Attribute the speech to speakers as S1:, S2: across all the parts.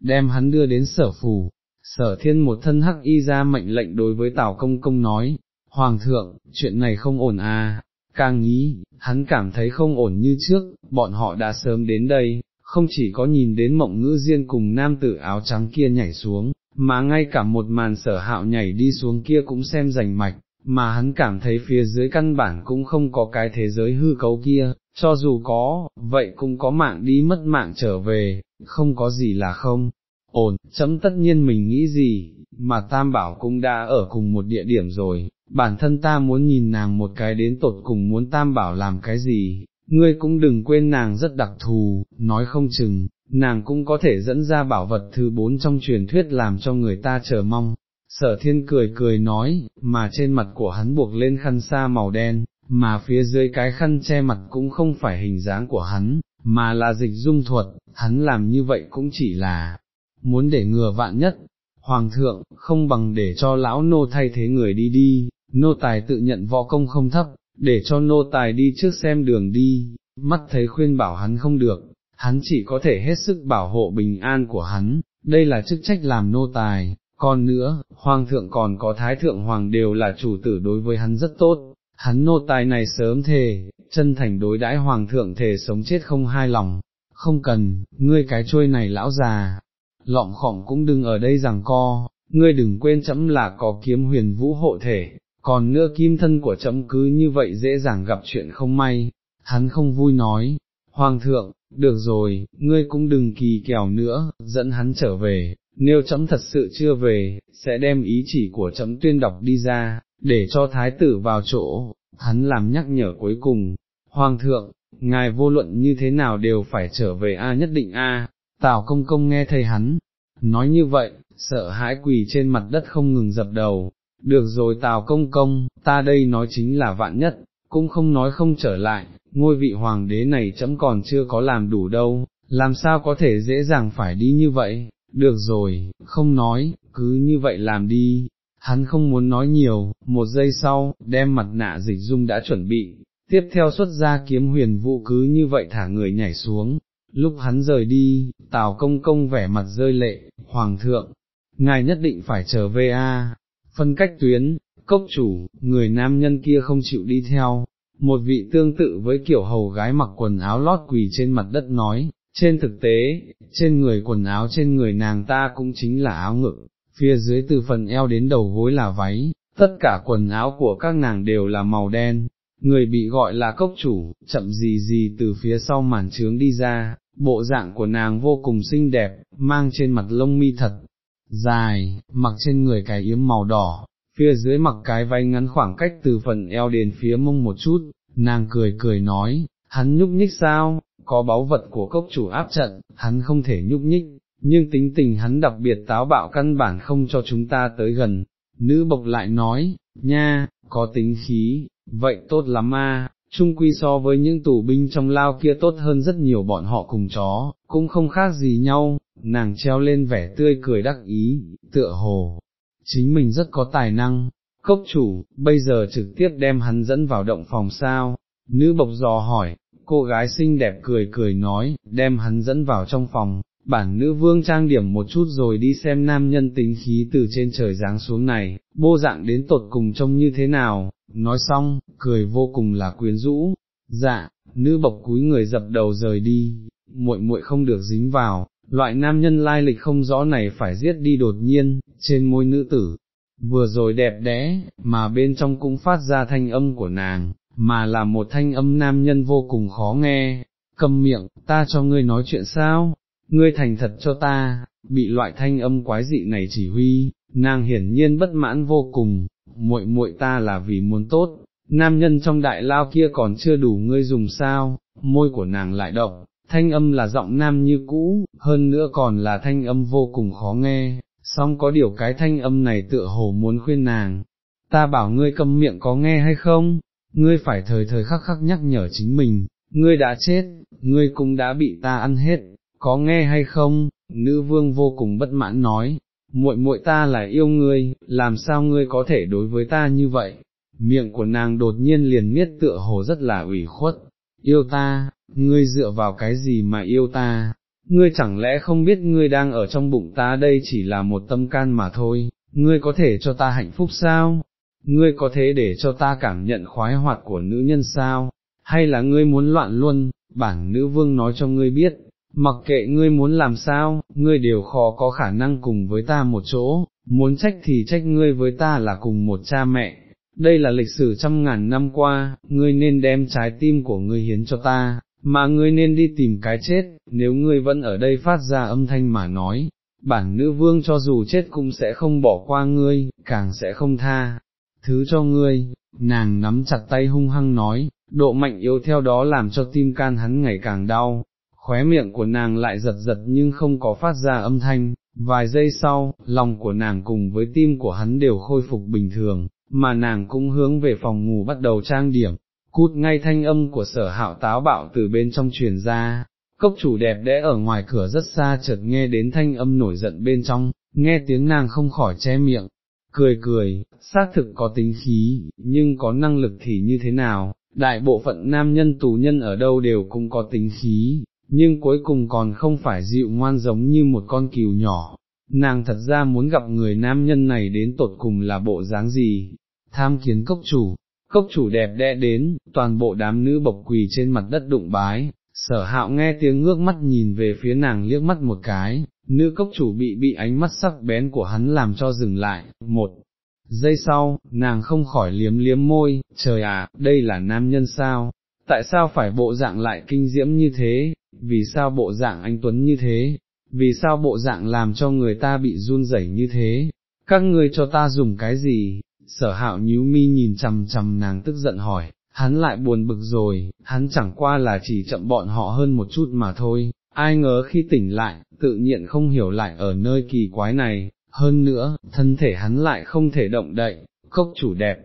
S1: đem hắn đưa đến sở phủ, sở thiên một thân hắc y ra mệnh lệnh đối với Tào Công Công nói, Hoàng thượng, chuyện này không ổn à, càng nghĩ, hắn cảm thấy không ổn như trước, bọn họ đã sớm đến đây, không chỉ có nhìn đến mộng ngữ diên cùng nam tử áo trắng kia nhảy xuống, mà ngay cả một màn sở hạo nhảy đi xuống kia cũng xem rành mạch, mà hắn cảm thấy phía dưới căn bản cũng không có cái thế giới hư cấu kia, cho dù có, vậy cũng có mạng đi mất mạng trở về, không có gì là không. Ổn, chấm tất nhiên mình nghĩ gì, mà Tam Bảo cũng đã ở cùng một địa điểm rồi, bản thân ta muốn nhìn nàng một cái đến tột cùng muốn Tam Bảo làm cái gì, ngươi cũng đừng quên nàng rất đặc thù, nói không chừng, nàng cũng có thể dẫn ra bảo vật thứ bốn trong truyền thuyết làm cho người ta chờ mong. Sở thiên cười cười nói, mà trên mặt của hắn buộc lên khăn sa màu đen, mà phía dưới cái khăn che mặt cũng không phải hình dáng của hắn, mà là dịch dung thuật, hắn làm như vậy cũng chỉ là muốn để ngừa vạn nhất. Hoàng thượng, không bằng để cho lão nô thay thế người đi đi, nô tài tự nhận võ công không thấp, để cho nô tài đi trước xem đường đi, mắt thấy khuyên bảo hắn không được, hắn chỉ có thể hết sức bảo hộ bình an của hắn, đây là chức trách làm nô tài, còn nữa, hoàng thượng còn có thái thượng hoàng đều là chủ tử đối với hắn rất tốt, hắn nô tài này sớm thề, chân thành đối đãi hoàng thượng thề sống chết không hai lòng, không cần, ngươi cái trôi này lão già, lọng khỏng cũng đừng ở đây rằng co, ngươi đừng quên chấm là có kiếm huyền vũ hộ thể, còn nữa kim thân của chấm cứ như vậy dễ dàng gặp chuyện không may, hắn không vui nói, Hoàng thượng, được rồi, ngươi cũng đừng kỳ kèo nữa, dẫn hắn trở về, nếu chấm thật sự chưa về, sẽ đem ý chỉ của chấm tuyên đọc đi ra, để cho thái tử vào chỗ, hắn làm nhắc nhở cuối cùng, Hoàng thượng, ngài vô luận như thế nào đều phải trở về A nhất định A, Tào công công nghe thầy hắn, nói như vậy, sợ hãi quỳ trên mặt đất không ngừng dập đầu, được rồi Tào công công, ta đây nói chính là vạn nhất, cũng không nói không trở lại, ngôi vị hoàng đế này chấm còn chưa có làm đủ đâu, làm sao có thể dễ dàng phải đi như vậy, được rồi, không nói, cứ như vậy làm đi. Hắn không muốn nói nhiều, một giây sau, đem mặt nạ dịch dung đã chuẩn bị, tiếp theo xuất ra kiếm huyền vụ cứ như vậy thả người nhảy xuống, lúc hắn rời đi, tào công công vẻ mặt rơi lệ, hoàng thượng, ngài nhất định phải trở về a. phân cách tuyến, cốc chủ, người nam nhân kia không chịu đi theo, một vị tương tự với kiểu hầu gái mặc quần áo lót quỳ trên mặt đất nói, trên thực tế, trên người quần áo trên người nàng ta cũng chính là áo ngực, phía dưới từ phần eo đến đầu gối là váy, tất cả quần áo của các nàng đều là màu đen, người bị gọi là cốc chủ, chậm gì gì từ phía sau màn trướng đi ra, bộ dạng của nàng vô cùng xinh đẹp, mang trên mặt lông mi thật, dài, mặc trên người cái yếm màu đỏ, phía dưới mặc cái váy ngắn khoảng cách từ phần eo đến phía mông một chút, nàng cười cười nói, hắn nhúc nhích sao, có báu vật của cốc chủ áp trận, hắn không thể nhúc nhích, nhưng tính tình hắn đặc biệt táo bạo căn bản không cho chúng ta tới gần. Nữ bộc lại nói, nha, có tính khí, vậy tốt lắm a. Trung quy so với những tù binh trong lao kia tốt hơn rất nhiều bọn họ cùng chó, cũng không khác gì nhau, nàng treo lên vẻ tươi cười đắc ý, tựa hồ, chính mình rất có tài năng, cốc chủ, bây giờ trực tiếp đem hắn dẫn vào động phòng sao, nữ bộc dò hỏi, cô gái xinh đẹp cười cười nói, đem hắn dẫn vào trong phòng, bản nữ vương trang điểm một chút rồi đi xem nam nhân tính khí từ trên trời giáng xuống này, bô dạng đến tột cùng trông như thế nào, nói xong, cười vô cùng là quyến rũ, dạ, nữ bộc cúi người dập đầu rời đi, muội muội không được dính vào, loại nam nhân lai lịch không rõ này phải giết đi đột nhiên, trên môi nữ tử, vừa rồi đẹp đẽ, mà bên trong cũng phát ra thanh âm của nàng, mà là một thanh âm nam nhân vô cùng khó nghe, cầm miệng, ta cho ngươi nói chuyện sao, ngươi thành thật cho ta, bị loại thanh âm quái dị này chỉ huy, nàng hiển nhiên bất mãn vô cùng, muội muội ta là vì muốn tốt, nam nhân trong đại lao kia còn chưa đủ ngươi dùng sao, môi của nàng lại động, thanh âm là giọng nam như cũ, hơn nữa còn là thanh âm vô cùng khó nghe, song có điều cái thanh âm này tựa hồ muốn khuyên nàng, ta bảo ngươi câm miệng có nghe hay không, ngươi phải thời thời khắc khắc nhắc nhở chính mình, ngươi đã chết, ngươi cũng đã bị ta ăn hết, có nghe hay không, nữ vương vô cùng bất mãn nói, muội muội ta là yêu ngươi, làm sao ngươi có thể đối với ta như vậy, miệng của nàng đột nhiên liền miết tựa hồ rất là ủy khuất, yêu ta, ngươi dựa vào cái gì mà yêu ta, ngươi chẳng lẽ không biết ngươi đang ở trong bụng ta đây chỉ là một tâm can mà thôi, ngươi có thể cho ta hạnh phúc sao? Ngươi có thể để cho ta cảm nhận khoái hoạt của nữ nhân sao? Hay là ngươi muốn loạn luôn, bản nữ vương nói cho ngươi biết, mặc kệ ngươi muốn làm sao, ngươi đều khó có khả năng cùng với ta một chỗ, muốn trách thì trách ngươi với ta là cùng một cha mẹ. Đây là lịch sử trăm ngàn năm qua, ngươi nên đem trái tim của ngươi hiến cho ta, mà ngươi nên đi tìm cái chết, nếu ngươi vẫn ở đây phát ra âm thanh mà nói, bản nữ vương cho dù chết cũng sẽ không bỏ qua ngươi, càng sẽ không tha, thứ cho ngươi, nàng nắm chặt tay hung hăng nói, độ mạnh yếu theo đó làm cho tim can hắn ngày càng đau, khóe miệng của nàng lại giật giật nhưng không có phát ra âm thanh, vài giây sau, lòng của nàng cùng với tim của hắn đều khôi phục bình thường, mà nàng cũng hướng về phòng ngủ bắt đầu trang điểm, cút ngay thanh âm của sở hạo táo bạo từ bên trong truyền ra, cốc chủ đẹp đẽ ở ngoài cửa rất xa chợt nghe đến thanh âm nổi giận bên trong, nghe tiếng nàng không khỏi che miệng, cười cười, xác thực có tính khí, nhưng có năng lực thì như thế nào, đại bộ phận nam nhân tù nhân ở đâu đều cũng có tính khí, nhưng cuối cùng còn không phải dịu ngoan giống như một con cừu nhỏ. Nàng thật ra muốn gặp người nam nhân này đến tột cùng là bộ dáng gì, tham kiến cốc chủ, cốc chủ đẹp đẽ đến, toàn bộ đám nữ bộc quỳ trên mặt đất đụng bái, sở hạo nghe tiếng ngước mắt nhìn về phía nàng liếc mắt một cái, nữ cốc chủ bị bị ánh mắt sắc bén của hắn làm cho dừng lại, một giây sau, nàng không khỏi liếm liếm môi, trời à, đây là nam nhân sao, tại sao phải bộ dạng lại kinh diễm như thế, vì sao bộ dạng anh Tuấn như thế, vì sao bộ dạng làm cho người ta bị run rẩy như thế, các ngươi cho ta dùng cái gì, sở hạo nhíu mi nhìn chằm chằm nàng tức giận hỏi, hắn lại buồn bực rồi, hắn chẳng qua là chỉ chậm bọn họ hơn một chút mà thôi, ai ngờ khi tỉnh lại, tự nhiên không hiểu lại ở nơi kỳ quái này, hơn nữa, thân thể hắn lại không thể động đậy, cốc chủ đẹp,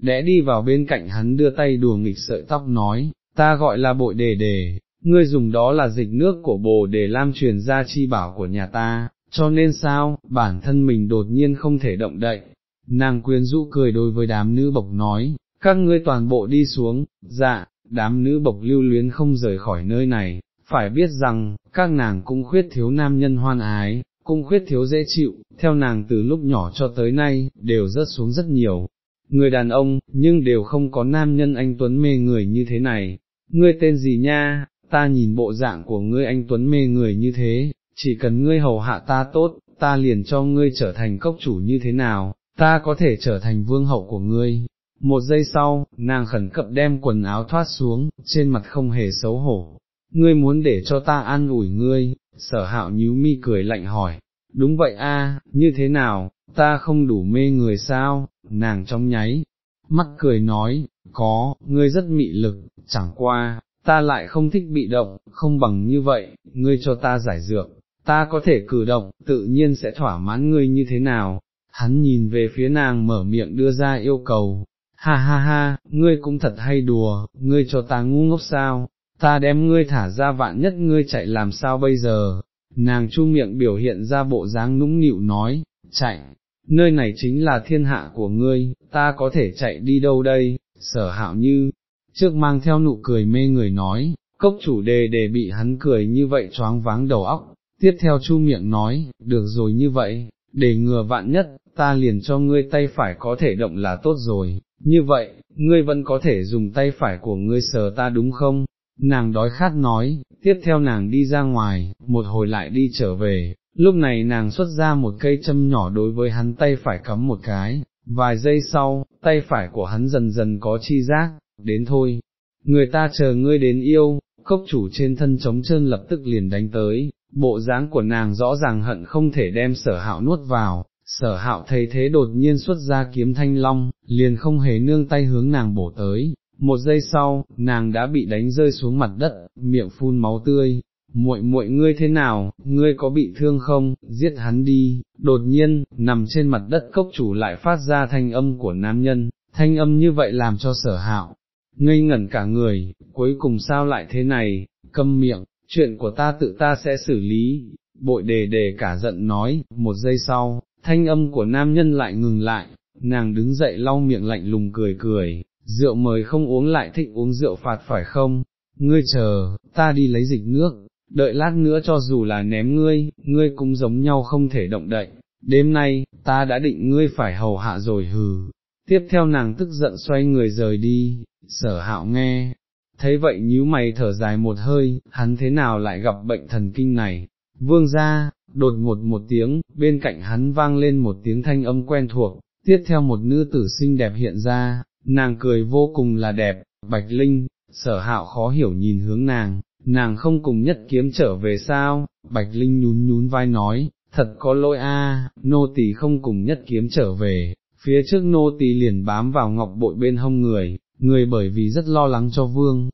S1: đẽ đi vào bên cạnh hắn đưa tay đùa nghịch sợi tóc nói, ta gọi là bội đề đề, ngươi dùng đó là dịch nước của bồ để lam truyền ra chi bảo của nhà ta, cho nên sao, bản thân mình đột nhiên không thể động đậy. Nàng quyến rũ cười đối với đám nữ bộc nói, các ngươi toàn bộ đi xuống, dạ, đám nữ bộc lưu luyến không rời khỏi nơi này, phải biết rằng, các nàng cũng khuyết thiếu nam nhân hoan ái, cũng khuyết thiếu dễ chịu, theo nàng từ lúc nhỏ cho tới nay, đều rớt xuống rất nhiều. Người đàn ông, nhưng đều không có nam nhân anh Tuấn mê người như thế này. Ngươi tên gì nha, ta nhìn bộ dạng của ngươi anh Tuấn mê người như thế, chỉ cần ngươi hầu hạ ta tốt, ta liền cho ngươi trở thành cốc chủ như thế nào, ta có thể trở thành vương hậu của ngươi. Một giây sau, nàng khẩn cập đem quần áo thoát xuống, trên mặt không hề xấu hổ. Ngươi muốn để cho ta an ủi ngươi, sở hạo nhíu mi cười lạnh hỏi, đúng vậy a, như thế nào, ta không đủ mê người sao, nàng trong nháy, mắt cười nói, có, ngươi rất mị lực, chẳng qua, ta lại không thích bị động, không bằng như vậy, ngươi cho ta giải dược, ta có thể cử động, tự nhiên sẽ thỏa mãn ngươi như thế nào, hắn nhìn về phía nàng mở miệng đưa ra yêu cầu, ha ha ha, ngươi cũng thật hay đùa, ngươi cho ta ngu ngốc sao, ta đem ngươi thả ra vạn nhất ngươi chạy làm sao bây giờ, nàng chu miệng biểu hiện ra bộ dáng nũng nịu nói, chạy, nơi này chính là thiên hạ của ngươi, ta có thể chạy đi đâu đây, sở hạo như, trước mang theo nụ cười mê người nói, cốc chủ đề để bị hắn cười như vậy choáng váng đầu óc, tiếp theo chu miệng nói, được rồi như vậy, để ngừa vạn nhất, ta liền cho ngươi tay phải có thể động là tốt rồi, như vậy, ngươi vẫn có thể dùng tay phải của ngươi sờ ta đúng không? Nàng đói khát nói, tiếp theo nàng đi ra ngoài, một hồi lại đi trở về, lúc này nàng xuất ra một cây châm nhỏ đối với hắn tay phải cắm một cái, vài giây sau, tay phải của hắn dần dần có chi giác, đến thôi, người ta chờ ngươi đến yêu, cốc chủ trên thân trống chân lập tức liền đánh tới, bộ dáng của nàng rõ ràng hận không thể đem sở hạo nuốt vào, sở hạo thấy thế đột nhiên xuất ra kiếm thanh long, liền không hề nương tay hướng nàng bổ tới, một giây sau, nàng đã bị đánh rơi xuống mặt đất, miệng phun máu tươi, muội muội ngươi thế nào, ngươi có bị thương không, giết hắn đi, đột nhiên, nằm trên mặt đất cốc chủ lại phát ra thanh âm của nam nhân, thanh âm như vậy làm cho sở hạo, ngây ngẩn cả người, cuối cùng sao lại thế này, câm miệng, chuyện của ta tự ta sẽ xử lý, bội đề đề cả giận nói, một giây sau, thanh âm của nam nhân lại ngừng lại, nàng đứng dậy lau miệng lạnh lùng cười cười, rượu mời không uống lại thích uống rượu phạt phải không, ngươi chờ, ta đi lấy dịch nước, đợi lát nữa cho dù là ném ngươi, ngươi cũng giống nhau không thể động đậy, đêm nay, ta đã định ngươi phải hầu hạ rồi hừ. Tiếp theo nàng tức giận xoay người rời đi, sở hạo nghe, thấy vậy nhíu mày thở dài một hơi, hắn thế nào lại gặp bệnh thần kinh này, vương ra, đột ngột một tiếng, bên cạnh hắn vang lên một tiếng thanh âm quen thuộc, tiếp theo một nữ tử xinh đẹp hiện ra, nàng cười vô cùng là đẹp, bạch linh, sở hạo khó hiểu nhìn hướng nàng, nàng không cùng nhất kiếm trở về sao, bạch linh nhún nhún vai nói, thật có lỗi a, nô tỳ không cùng nhất kiếm trở về, phía trước nô tỳ liền bám vào ngọc bội bên hông người, người bởi vì rất lo lắng cho vương,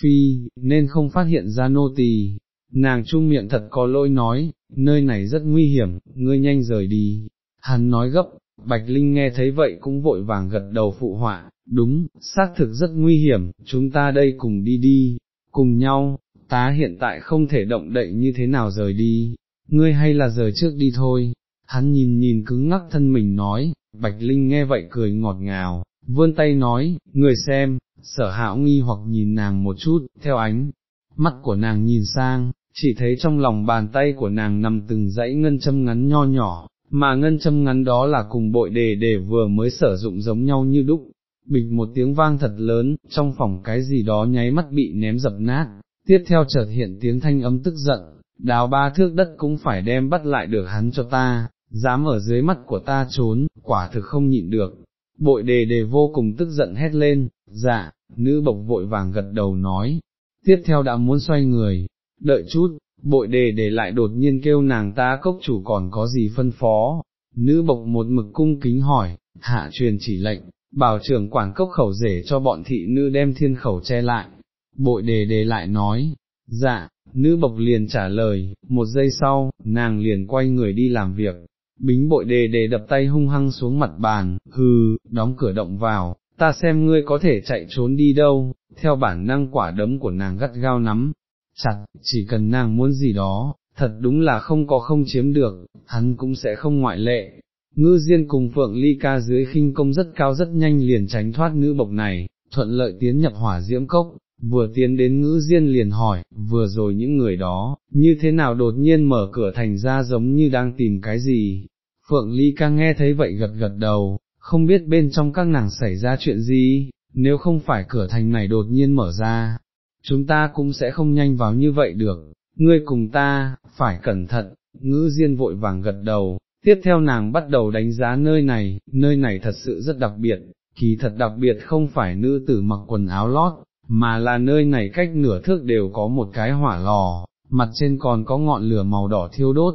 S1: phi, nên không phát hiện ra nô tỳ. Nàng trung miệng thật có lỗi nói, nơi này rất nguy hiểm, ngươi nhanh rời đi. Hắn nói gấp, Bạch Linh nghe thấy vậy cũng vội vàng gật đầu phụ họa, đúng, xác thực rất nguy hiểm, chúng ta đây cùng đi đi, cùng nhau, tá hiện tại không thể động đậy như thế nào rời đi, ngươi hay là rời trước đi thôi. Hắn nhìn nhìn cứng ngắc thân mình nói, Bạch Linh nghe vậy cười ngọt ngào, vươn tay nói, người xem, sở hạo nghi hoặc nhìn nàng một chút, theo ánh, mắt của nàng nhìn sang, chỉ thấy trong lòng bàn tay của nàng nằm từng dãy ngân châm ngắn nho nhỏ, mà ngân châm ngắn đó là cùng bội đề để vừa mới sử dụng giống nhau như đúc. Bịch một tiếng vang thật lớn, trong phòng cái gì đó nháy mắt bị ném dập nát, tiếp theo chợt hiện tiếng thanh âm tức giận, đào ba thước đất cũng phải đem bắt lại được hắn cho ta, dám ở dưới mắt của ta trốn, quả thực không nhịn được. Bội đề đề vô cùng tức giận hét lên, dạ, nữ bộc vội vàng gật đầu nói, tiếp theo đã muốn xoay người, đợi chút, bội đề để lại đột nhiên kêu nàng ta cốc chủ còn có gì phân phó, nữ bộc một mực cung kính hỏi, hạ truyền chỉ lệnh, bảo trưởng quản cốc khẩu rể cho bọn thị nữ đem thiên khẩu che lại, bội đề đề lại nói, dạ, nữ bộc liền trả lời, một giây sau, nàng liền quay người đi làm việc, bính bội đề đề đập tay hung hăng xuống mặt bàn, hừ, đóng cửa động vào, ta xem ngươi có thể chạy trốn đi đâu, theo bản năng quả đấm của nàng gắt gao nắm, chặt, chỉ cần nàng muốn gì đó, thật đúng là không có không chiếm được, hắn cũng sẽ không ngoại lệ. Ngư Diên cùng Phượng Ly ca dưới khinh công rất cao rất nhanh liền tránh thoát nữ bộc này, thuận lợi tiến nhập hỏa diễm cốc, vừa tiến đến ngữ Diên liền hỏi, vừa rồi những người đó, như thế nào đột nhiên mở cửa thành ra giống như đang tìm cái gì. Phượng Ly ca nghe thấy vậy gật gật đầu, không biết bên trong các nàng xảy ra chuyện gì, nếu không phải cửa thành này đột nhiên mở ra, chúng ta cũng sẽ không nhanh vào như vậy được, ngươi cùng ta, phải cẩn thận, ngữ diên vội vàng gật đầu, tiếp theo nàng bắt đầu đánh giá nơi này, nơi này thật sự rất đặc biệt, kỳ thật đặc biệt không phải nữ tử mặc quần áo lót, mà là nơi này cách nửa thước đều có một cái hỏa lò, mặt trên còn có ngọn lửa màu đỏ thiêu đốt,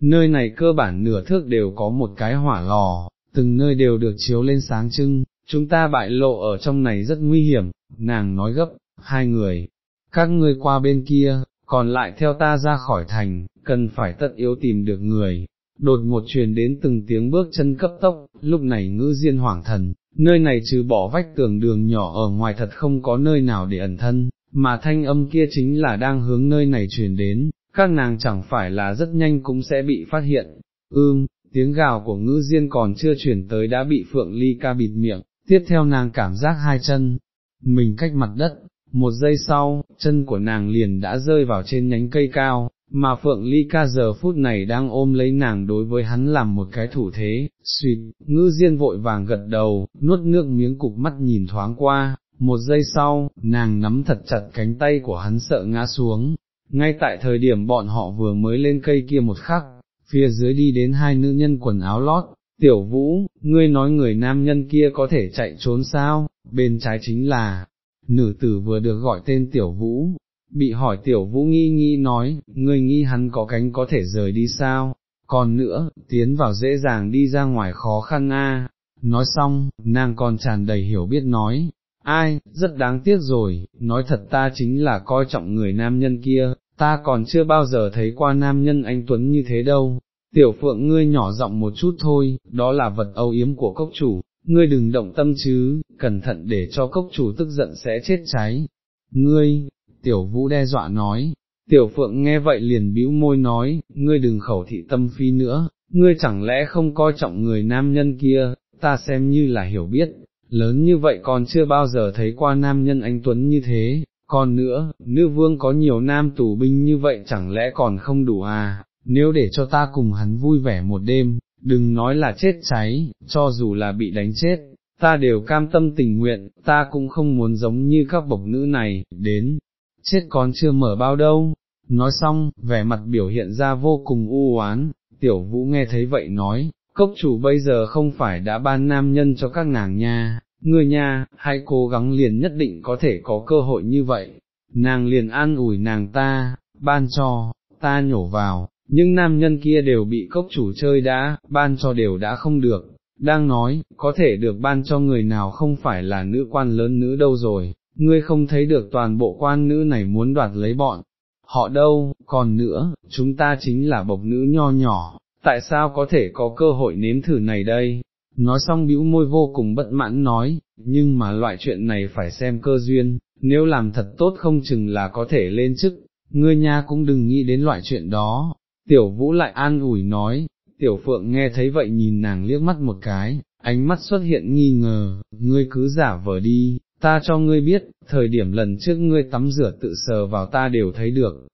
S1: nơi này cơ bản nửa thước đều có một cái hỏa lò, từng nơi đều được chiếu lên sáng trưng, chúng ta bại lộ ở trong này rất nguy hiểm, nàng nói gấp, hai người, các ngươi qua bên kia, còn lại theo ta ra khỏi thành, cần phải tất yếu tìm được người. Đột một truyền đến từng tiếng bước chân cấp tốc, lúc này ngữ diên hoảng thần, nơi này trừ bỏ vách tường đường nhỏ ở ngoài thật không có nơi nào để ẩn thân, mà thanh âm kia chính là đang hướng nơi này truyền đến, các nàng chẳng phải là rất nhanh cũng sẽ bị phát hiện. Ưm, tiếng gào của ngữ diên còn chưa chuyển tới đã bị Phượng Ly ca bịt miệng, tiếp theo nàng cảm giác hai chân, mình cách mặt đất, một giây sau, chân của nàng liền đã rơi vào trên nhánh cây cao, mà Phượng Ly ca giờ phút này đang ôm lấy nàng đối với hắn làm một cái thủ thế, suyệt, ngư diên vội vàng gật đầu, nuốt nước miếng cục mắt nhìn thoáng qua, một giây sau, nàng nắm thật chặt cánh tay của hắn sợ ngã xuống, ngay tại thời điểm bọn họ vừa mới lên cây kia một khắc, phía dưới đi đến hai nữ nhân quần áo lót, tiểu vũ, ngươi nói người nam nhân kia có thể chạy trốn sao, bên trái chính là, nữ tử vừa được gọi tên tiểu vũ, bị hỏi tiểu vũ nghi nghi nói, ngươi nghi hắn có cánh có thể rời đi sao, còn nữa, tiến vào dễ dàng đi ra ngoài khó khăn a. nói xong, nàng còn tràn đầy hiểu biết nói, ai, rất đáng tiếc rồi, nói thật ta chính là coi trọng người nam nhân kia, ta còn chưa bao giờ thấy qua nam nhân anh Tuấn như thế đâu, tiểu phượng ngươi nhỏ giọng một chút thôi, đó là vật âu yếm của cốc chủ, ngươi đừng động tâm chứ, cẩn thận để cho cốc chủ tức giận sẽ chết cháy. Ngươi, tiểu vũ đe dọa nói, tiểu phượng nghe vậy liền bĩu môi nói, ngươi đừng khẩu thị tâm phi nữa, ngươi chẳng lẽ không coi trọng người nam nhân kia, ta xem như là hiểu biết, lớn như vậy còn chưa bao giờ thấy qua nam nhân anh Tuấn như thế, còn nữa, nữ vương có nhiều nam tù binh như vậy chẳng lẽ còn không đủ à, nếu để cho ta cùng hắn vui vẻ một đêm, đừng nói là chết cháy, cho dù là bị đánh chết, ta đều cam tâm tình nguyện, ta cũng không muốn giống như các bộc nữ này, đến, chết còn chưa mở bao đâu. Nói xong, vẻ mặt biểu hiện ra vô cùng u oán, tiểu vũ nghe thấy vậy nói, cốc chủ bây giờ không phải đã ban nam nhân cho các nàng nha, ngươi nha, hãy cố gắng liền nhất định có thể có cơ hội như vậy, nàng liền an ủi nàng ta, ban cho, ta nhổ vào, nhưng nam nhân kia đều bị cốc chủ chơi đã, ban cho đều đã không được, đang nói, có thể được ban cho người nào không phải là nữ quan lớn nữ đâu rồi, ngươi không thấy được toàn bộ quan nữ này muốn đoạt lấy bọn, họ đâu, còn nữa, chúng ta chính là bộc nữ nho nhỏ, tại sao có thể có cơ hội nếm thử này đây, nói xong bĩu môi vô cùng bất mãn nói, nhưng mà loại chuyện này phải xem cơ duyên, nếu làm thật tốt không chừng là có thể lên chức, ngươi nha cũng đừng nghĩ đến loại chuyện đó, tiểu vũ lại an ủi nói, tiểu phượng nghe thấy vậy nhìn nàng liếc mắt một cái, ánh mắt xuất hiện nghi ngờ, ngươi cứ giả vờ đi, ta cho ngươi biết, thời điểm lần trước ngươi tắm rửa tự sờ vào ta đều thấy được,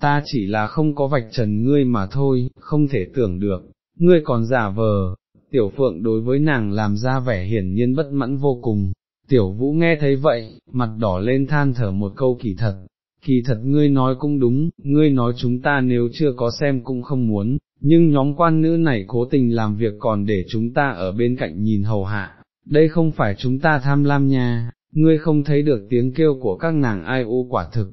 S1: ta chỉ là không có vạch trần ngươi mà thôi, không thể tưởng được, ngươi còn giả vờ, tiểu phượng đối với nàng làm ra vẻ hiển nhiên bất mãn vô cùng, tiểu vũ nghe thấy vậy, mặt đỏ lên than thở một câu kỳ thật, kỳ thật ngươi nói cũng đúng, ngươi nói chúng ta nếu chưa có xem cũng không muốn, nhưng nhóm quan nữ này cố tình làm việc còn để chúng ta ở bên cạnh nhìn hầu hạ, đây không phải chúng ta tham lam nha, ngươi không thấy được tiếng kêu của các nàng ai u quả thực,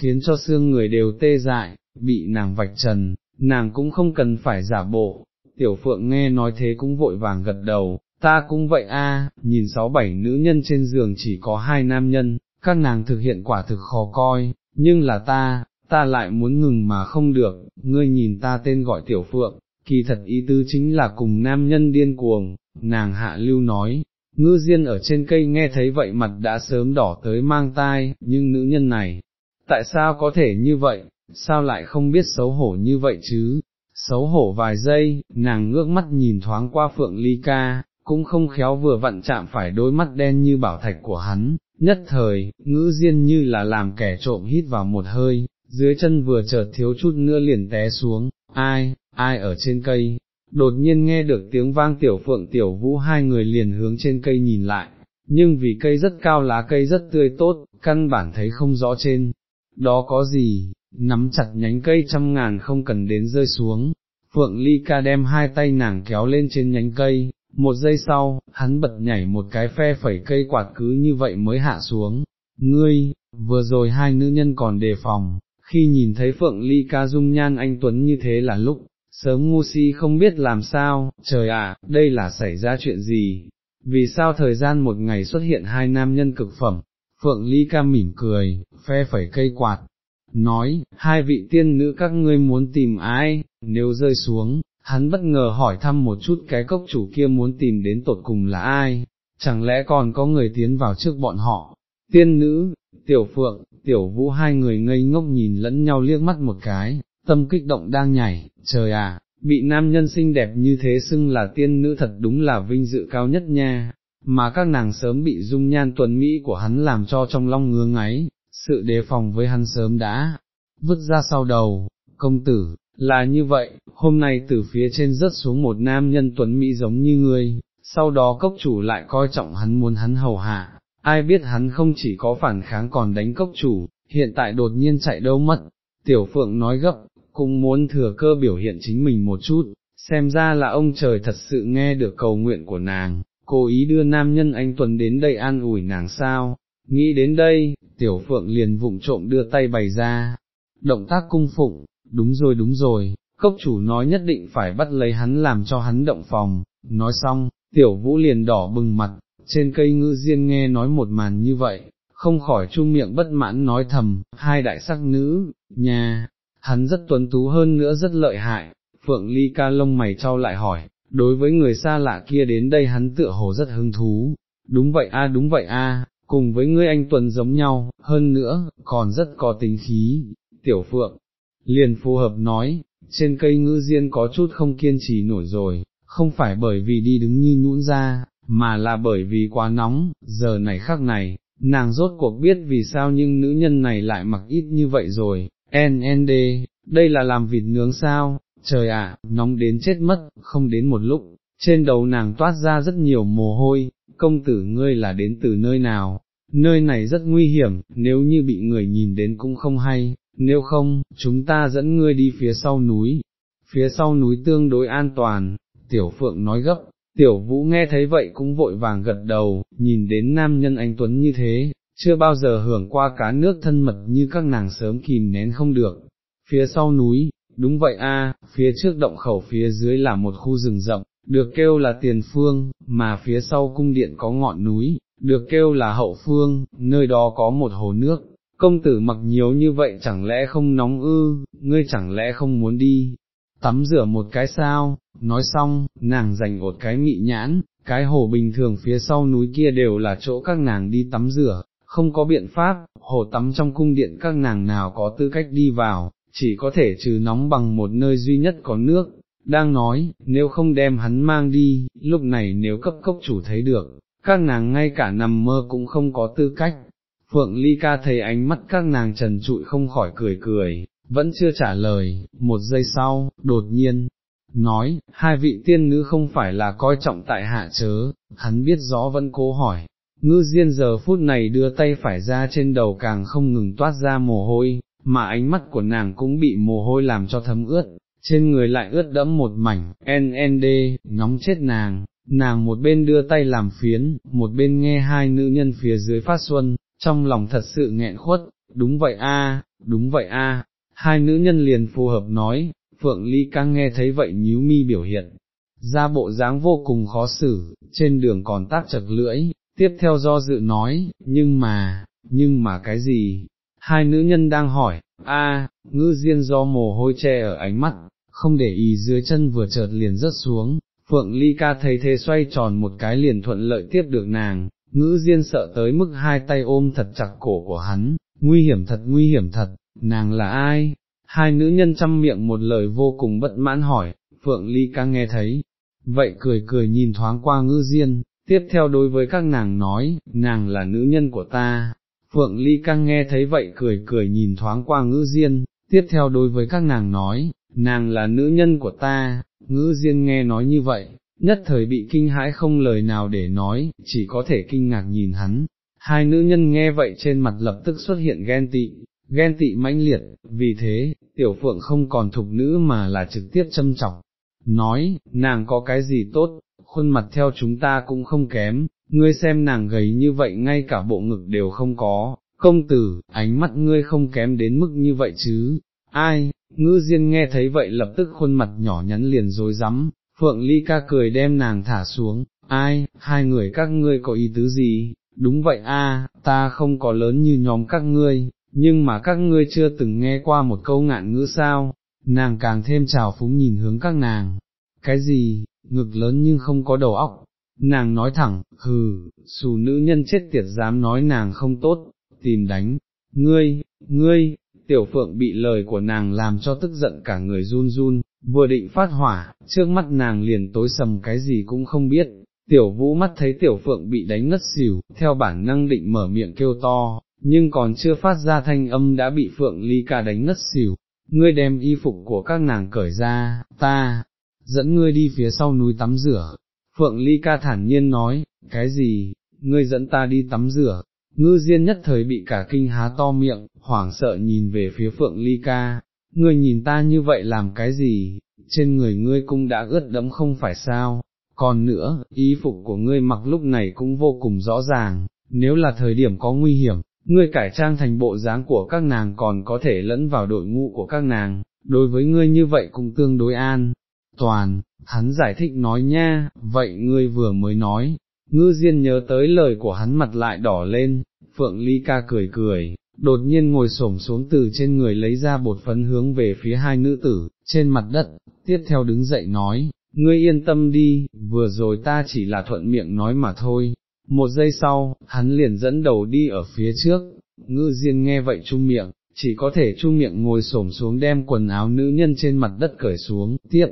S1: khiến cho xương người đều tê dại, bị nàng vạch trần, nàng cũng không cần phải giả bộ, tiểu phượng nghe nói thế cũng vội vàng gật đầu, ta cũng vậy a, nhìn sáu bảy nữ nhân trên giường chỉ có hai nam nhân, các nàng thực hiện quả thực khó coi, nhưng là ta, ta lại muốn ngừng mà không được, ngươi nhìn ta tên gọi tiểu phượng, kỳ thật ý tứ chính là cùng nam nhân điên cuồng, nàng hạ lưu nói, ngư diên ở trên cây nghe thấy vậy mặt đã sớm đỏ tới mang tai, nhưng nữ nhân này, tại sao có thể như vậy, sao lại không biết xấu hổ như vậy chứ, xấu hổ vài giây, nàng ngước mắt nhìn thoáng qua phượng ly ca, cũng không khéo vừa vặn chạm phải đôi mắt đen như bảo thạch của hắn, nhất thời, ngữ diên như là làm kẻ trộm hít vào một hơi, dưới chân vừa chợt thiếu chút nữa liền té xuống, ai, ai ở trên cây, đột nhiên nghe được tiếng vang tiểu phượng tiểu vũ hai người liền hướng trên cây nhìn lại, nhưng vì cây rất cao lá cây rất tươi tốt, căn bản thấy không rõ trên, đó có gì, nắm chặt nhánh cây trăm ngàn không cần đến rơi xuống, phượng ly ca đem hai tay nàng kéo lên trên nhánh cây, một giây sau, hắn bật nhảy một cái phe phẩy cây quạt cứ như vậy mới hạ xuống, ngươi, vừa rồi hai nữ nhân còn đề phòng, khi nhìn thấy Phượng Ly ca dung nhan anh Tuấn như thế là lúc, sớm ngu si không biết làm sao, trời ạ, đây là xảy ra chuyện gì, vì sao thời gian một ngày xuất hiện hai nam nhân cực phẩm, Phượng Ly ca mỉm cười, phe phẩy cây quạt, nói, hai vị tiên nữ các ngươi muốn tìm ai, nếu rơi xuống, hắn bất ngờ hỏi thăm một chút cái cốc chủ kia muốn tìm đến tột cùng là ai, chẳng lẽ còn có người tiến vào trước bọn họ, tiên nữ, tiểu phượng, tiểu vũ hai người ngây ngốc nhìn lẫn nhau liếc mắt một cái, tâm kích động đang nhảy, trời à, bị nam nhân xinh đẹp như thế xưng là tiên nữ thật đúng là vinh dự cao nhất nha, mà các nàng sớm bị dung nhan tuần Mỹ của hắn làm cho trong lòng ngứa ngáy, sự đề phòng với hắn sớm đã, vứt ra sau đầu, công tử, là như vậy, hôm nay từ phía trên rớt xuống một nam nhân tuấn Mỹ giống như ngươi, sau đó cốc chủ lại coi trọng hắn muốn hắn hầu hạ, ai biết hắn không chỉ có phản kháng còn đánh cốc chủ, hiện tại đột nhiên chạy đâu mất, tiểu phượng nói gấp, cũng muốn thừa cơ biểu hiện chính mình một chút, xem ra là ông trời thật sự nghe được cầu nguyện của nàng, cố ý đưa nam nhân anh Tuấn đến đây an ủi nàng sao, nghĩ đến đây, tiểu phượng liền vụng trộm đưa tay bày ra, động tác cung phụng, đúng rồi đúng rồi, cốc chủ nói nhất định phải bắt lấy hắn làm cho hắn động phòng, nói xong, tiểu vũ liền đỏ bừng mặt, trên cây ngư diên nghe nói một màn như vậy, không khỏi chung miệng bất mãn nói thầm, hai đại sắc nữ, nhà, hắn rất tuấn tú hơn nữa rất lợi hại, phượng ly ca lông mày trao lại hỏi, đối với người xa lạ kia đến đây hắn tựa hồ rất hứng thú, đúng vậy a đúng vậy a, cùng với ngươi anh Tuấn giống nhau, hơn nữa, còn rất có tính khí, tiểu phượng, liền phù hợp nói, trên cây ngữ diên có chút không kiên trì nổi rồi, không phải bởi vì đi đứng như nhũn ra, mà là bởi vì quá nóng, giờ này khắc này, nàng rốt cuộc biết vì sao nhưng nữ nhân này lại mặc ít như vậy rồi, NND, đây là làm vịt nướng sao, trời ạ, nóng đến chết mất, không đến một lúc, trên đầu nàng toát ra rất nhiều mồ hôi, công tử ngươi là đến từ nơi nào, nơi này rất nguy hiểm, nếu như bị người nhìn đến cũng không hay, nếu không, chúng ta dẫn ngươi đi phía sau núi, phía sau núi tương đối an toàn, tiểu phượng nói gấp, tiểu vũ nghe thấy vậy cũng vội vàng gật đầu, nhìn đến nam nhân anh Tuấn như thế, chưa bao giờ hưởng qua cá nước thân mật như các nàng sớm kìm nén không được, phía sau núi, đúng vậy a, phía trước động khẩu phía dưới là một khu rừng rộng, được kêu là tiền phương, mà phía sau cung điện có ngọn núi, được kêu là hậu phương, nơi đó có một hồ nước. Công tử mặc nhiều như vậy chẳng lẽ không nóng ư, ngươi chẳng lẽ không muốn đi, tắm rửa một cái sao, nói xong, nàng dành một cái mị nhãn, cái hồ bình thường phía sau núi kia đều là chỗ các nàng đi tắm rửa, không có biện pháp, hồ tắm trong cung điện các nàng nào có tư cách đi vào, chỉ có thể trừ nóng bằng một nơi duy nhất có nước, đang nói, nếu không đem hắn mang đi, lúc này nếu cấp cốc chủ thấy được, các nàng ngay cả nằm mơ cũng không có tư cách. Phượng Ly ca thấy ánh mắt các nàng trần trụi không khỏi cười cười, vẫn chưa trả lời, một giây sau, đột nhiên, nói, hai vị tiên nữ không phải là coi trọng tại hạ chớ, hắn biết rõ vẫn cố hỏi, ngư diên giờ phút này đưa tay phải ra trên đầu càng không ngừng toát ra mồ hôi, mà ánh mắt của nàng cũng bị mồ hôi làm cho thấm ướt, trên người lại ướt đẫm một mảnh, NND, nóng chết nàng, nàng một bên đưa tay làm phiến, một bên nghe hai nữ nhân phía dưới phát xuân, trong lòng thật sự nghẹn khuất, đúng vậy a, đúng vậy a, hai nữ nhân liền phù hợp nói, Phượng Ly Cang nghe thấy vậy nhíu mi biểu hiện, ra bộ dáng vô cùng khó xử, trên đường còn tác chật lưỡi, tiếp theo do dự nói, nhưng mà, nhưng mà cái gì? Hai nữ nhân đang hỏi, a, ngữ diên do mồ hôi che ở ánh mắt, không để ý dưới chân vừa chợt liền rớt xuống, Phượng Ly ca thấy thế xoay tròn một cái liền thuận lợi tiếp được nàng, ngữ diên sợ tới mức hai tay ôm thật chặt cổ của hắn, nguy hiểm thật nguy hiểm thật, nàng là ai? Hai nữ nhân chăm miệng một lời vô cùng bất mãn hỏi, Phượng Ly ca nghe thấy, vậy cười cười nhìn thoáng qua ngữ diên, tiếp theo đối với các nàng nói, nàng là nữ nhân của ta. Phượng Ly Căng nghe thấy vậy cười cười nhìn thoáng qua ngữ diên, tiếp theo đối với các nàng nói, nàng là nữ nhân của ta, ngữ diên nghe nói như vậy, nhất thời bị kinh hãi không lời nào để nói, chỉ có thể kinh ngạc nhìn hắn. Hai nữ nhân nghe vậy trên mặt lập tức xuất hiện ghen tị, ghen tị mãnh liệt, vì thế, tiểu phượng không còn thục nữ mà là trực tiếp châm trọng, nói, nàng có cái gì tốt, khuôn mặt theo chúng ta cũng không kém, ngươi xem nàng gầy như vậy ngay cả bộ ngực đều không có, công tử, ánh mắt ngươi không kém đến mức như vậy chứ, ai, ngư diên nghe thấy vậy lập tức khuôn mặt nhỏ nhắn liền dối rắm. Phượng Ly ca cười đem nàng thả xuống, ai, hai người các ngươi có ý tứ gì, đúng vậy a, ta không có lớn như nhóm các ngươi, nhưng mà các ngươi chưa từng nghe qua một câu ngạn ngữ sao, nàng càng thêm trào phúng nhìn hướng các nàng, cái gì, ngực lớn nhưng không có đầu óc, nàng nói thẳng, hừ, xù nữ nhân chết tiệt dám nói nàng không tốt, tìm đánh, ngươi, ngươi, tiểu phượng bị lời của nàng làm cho tức giận cả người run run, vừa định phát hỏa, trước mắt nàng liền tối sầm cái gì cũng không biết, tiểu vũ mắt thấy tiểu phượng bị đánh ngất xỉu, theo bản năng định mở miệng kêu to, nhưng còn chưa phát ra thanh âm đã bị phượng ly ca đánh ngất xỉu, ngươi đem y phục của các nàng cởi ra, ta, dẫn ngươi đi phía sau núi tắm rửa. Phượng Ly ca thản nhiên nói, cái gì, ngươi dẫn ta đi tắm rửa, ngư diên nhất thời bị cả kinh há to miệng, hoảng sợ nhìn về phía Phượng Ly ca, ngươi nhìn ta như vậy làm cái gì, trên người ngươi cũng đã ướt đẫm không phải sao, còn nữa, y phục của ngươi mặc lúc này cũng vô cùng rõ ràng, nếu là thời điểm có nguy hiểm, ngươi cải trang thành bộ dáng của các nàng còn có thể lẫn vào đội ngũ của các nàng, đối với ngươi như vậy cũng tương đối an, toàn, hắn giải thích nói nha, vậy ngươi vừa mới nói, ngư diên nhớ tới lời của hắn mặt lại đỏ lên, phượng ly ca cười cười, đột nhiên ngồi xổm xuống từ trên người lấy ra bột phấn hướng về phía hai nữ tử, trên mặt đất, tiếp theo đứng dậy nói, ngươi yên tâm đi, vừa rồi ta chỉ là thuận miệng nói mà thôi. Một giây sau, hắn liền dẫn đầu đi ở phía trước, ngư diên nghe vậy chung miệng, chỉ có thể chung miệng ngồi xổm xuống đem quần áo nữ nhân trên mặt đất cởi xuống, tiếp,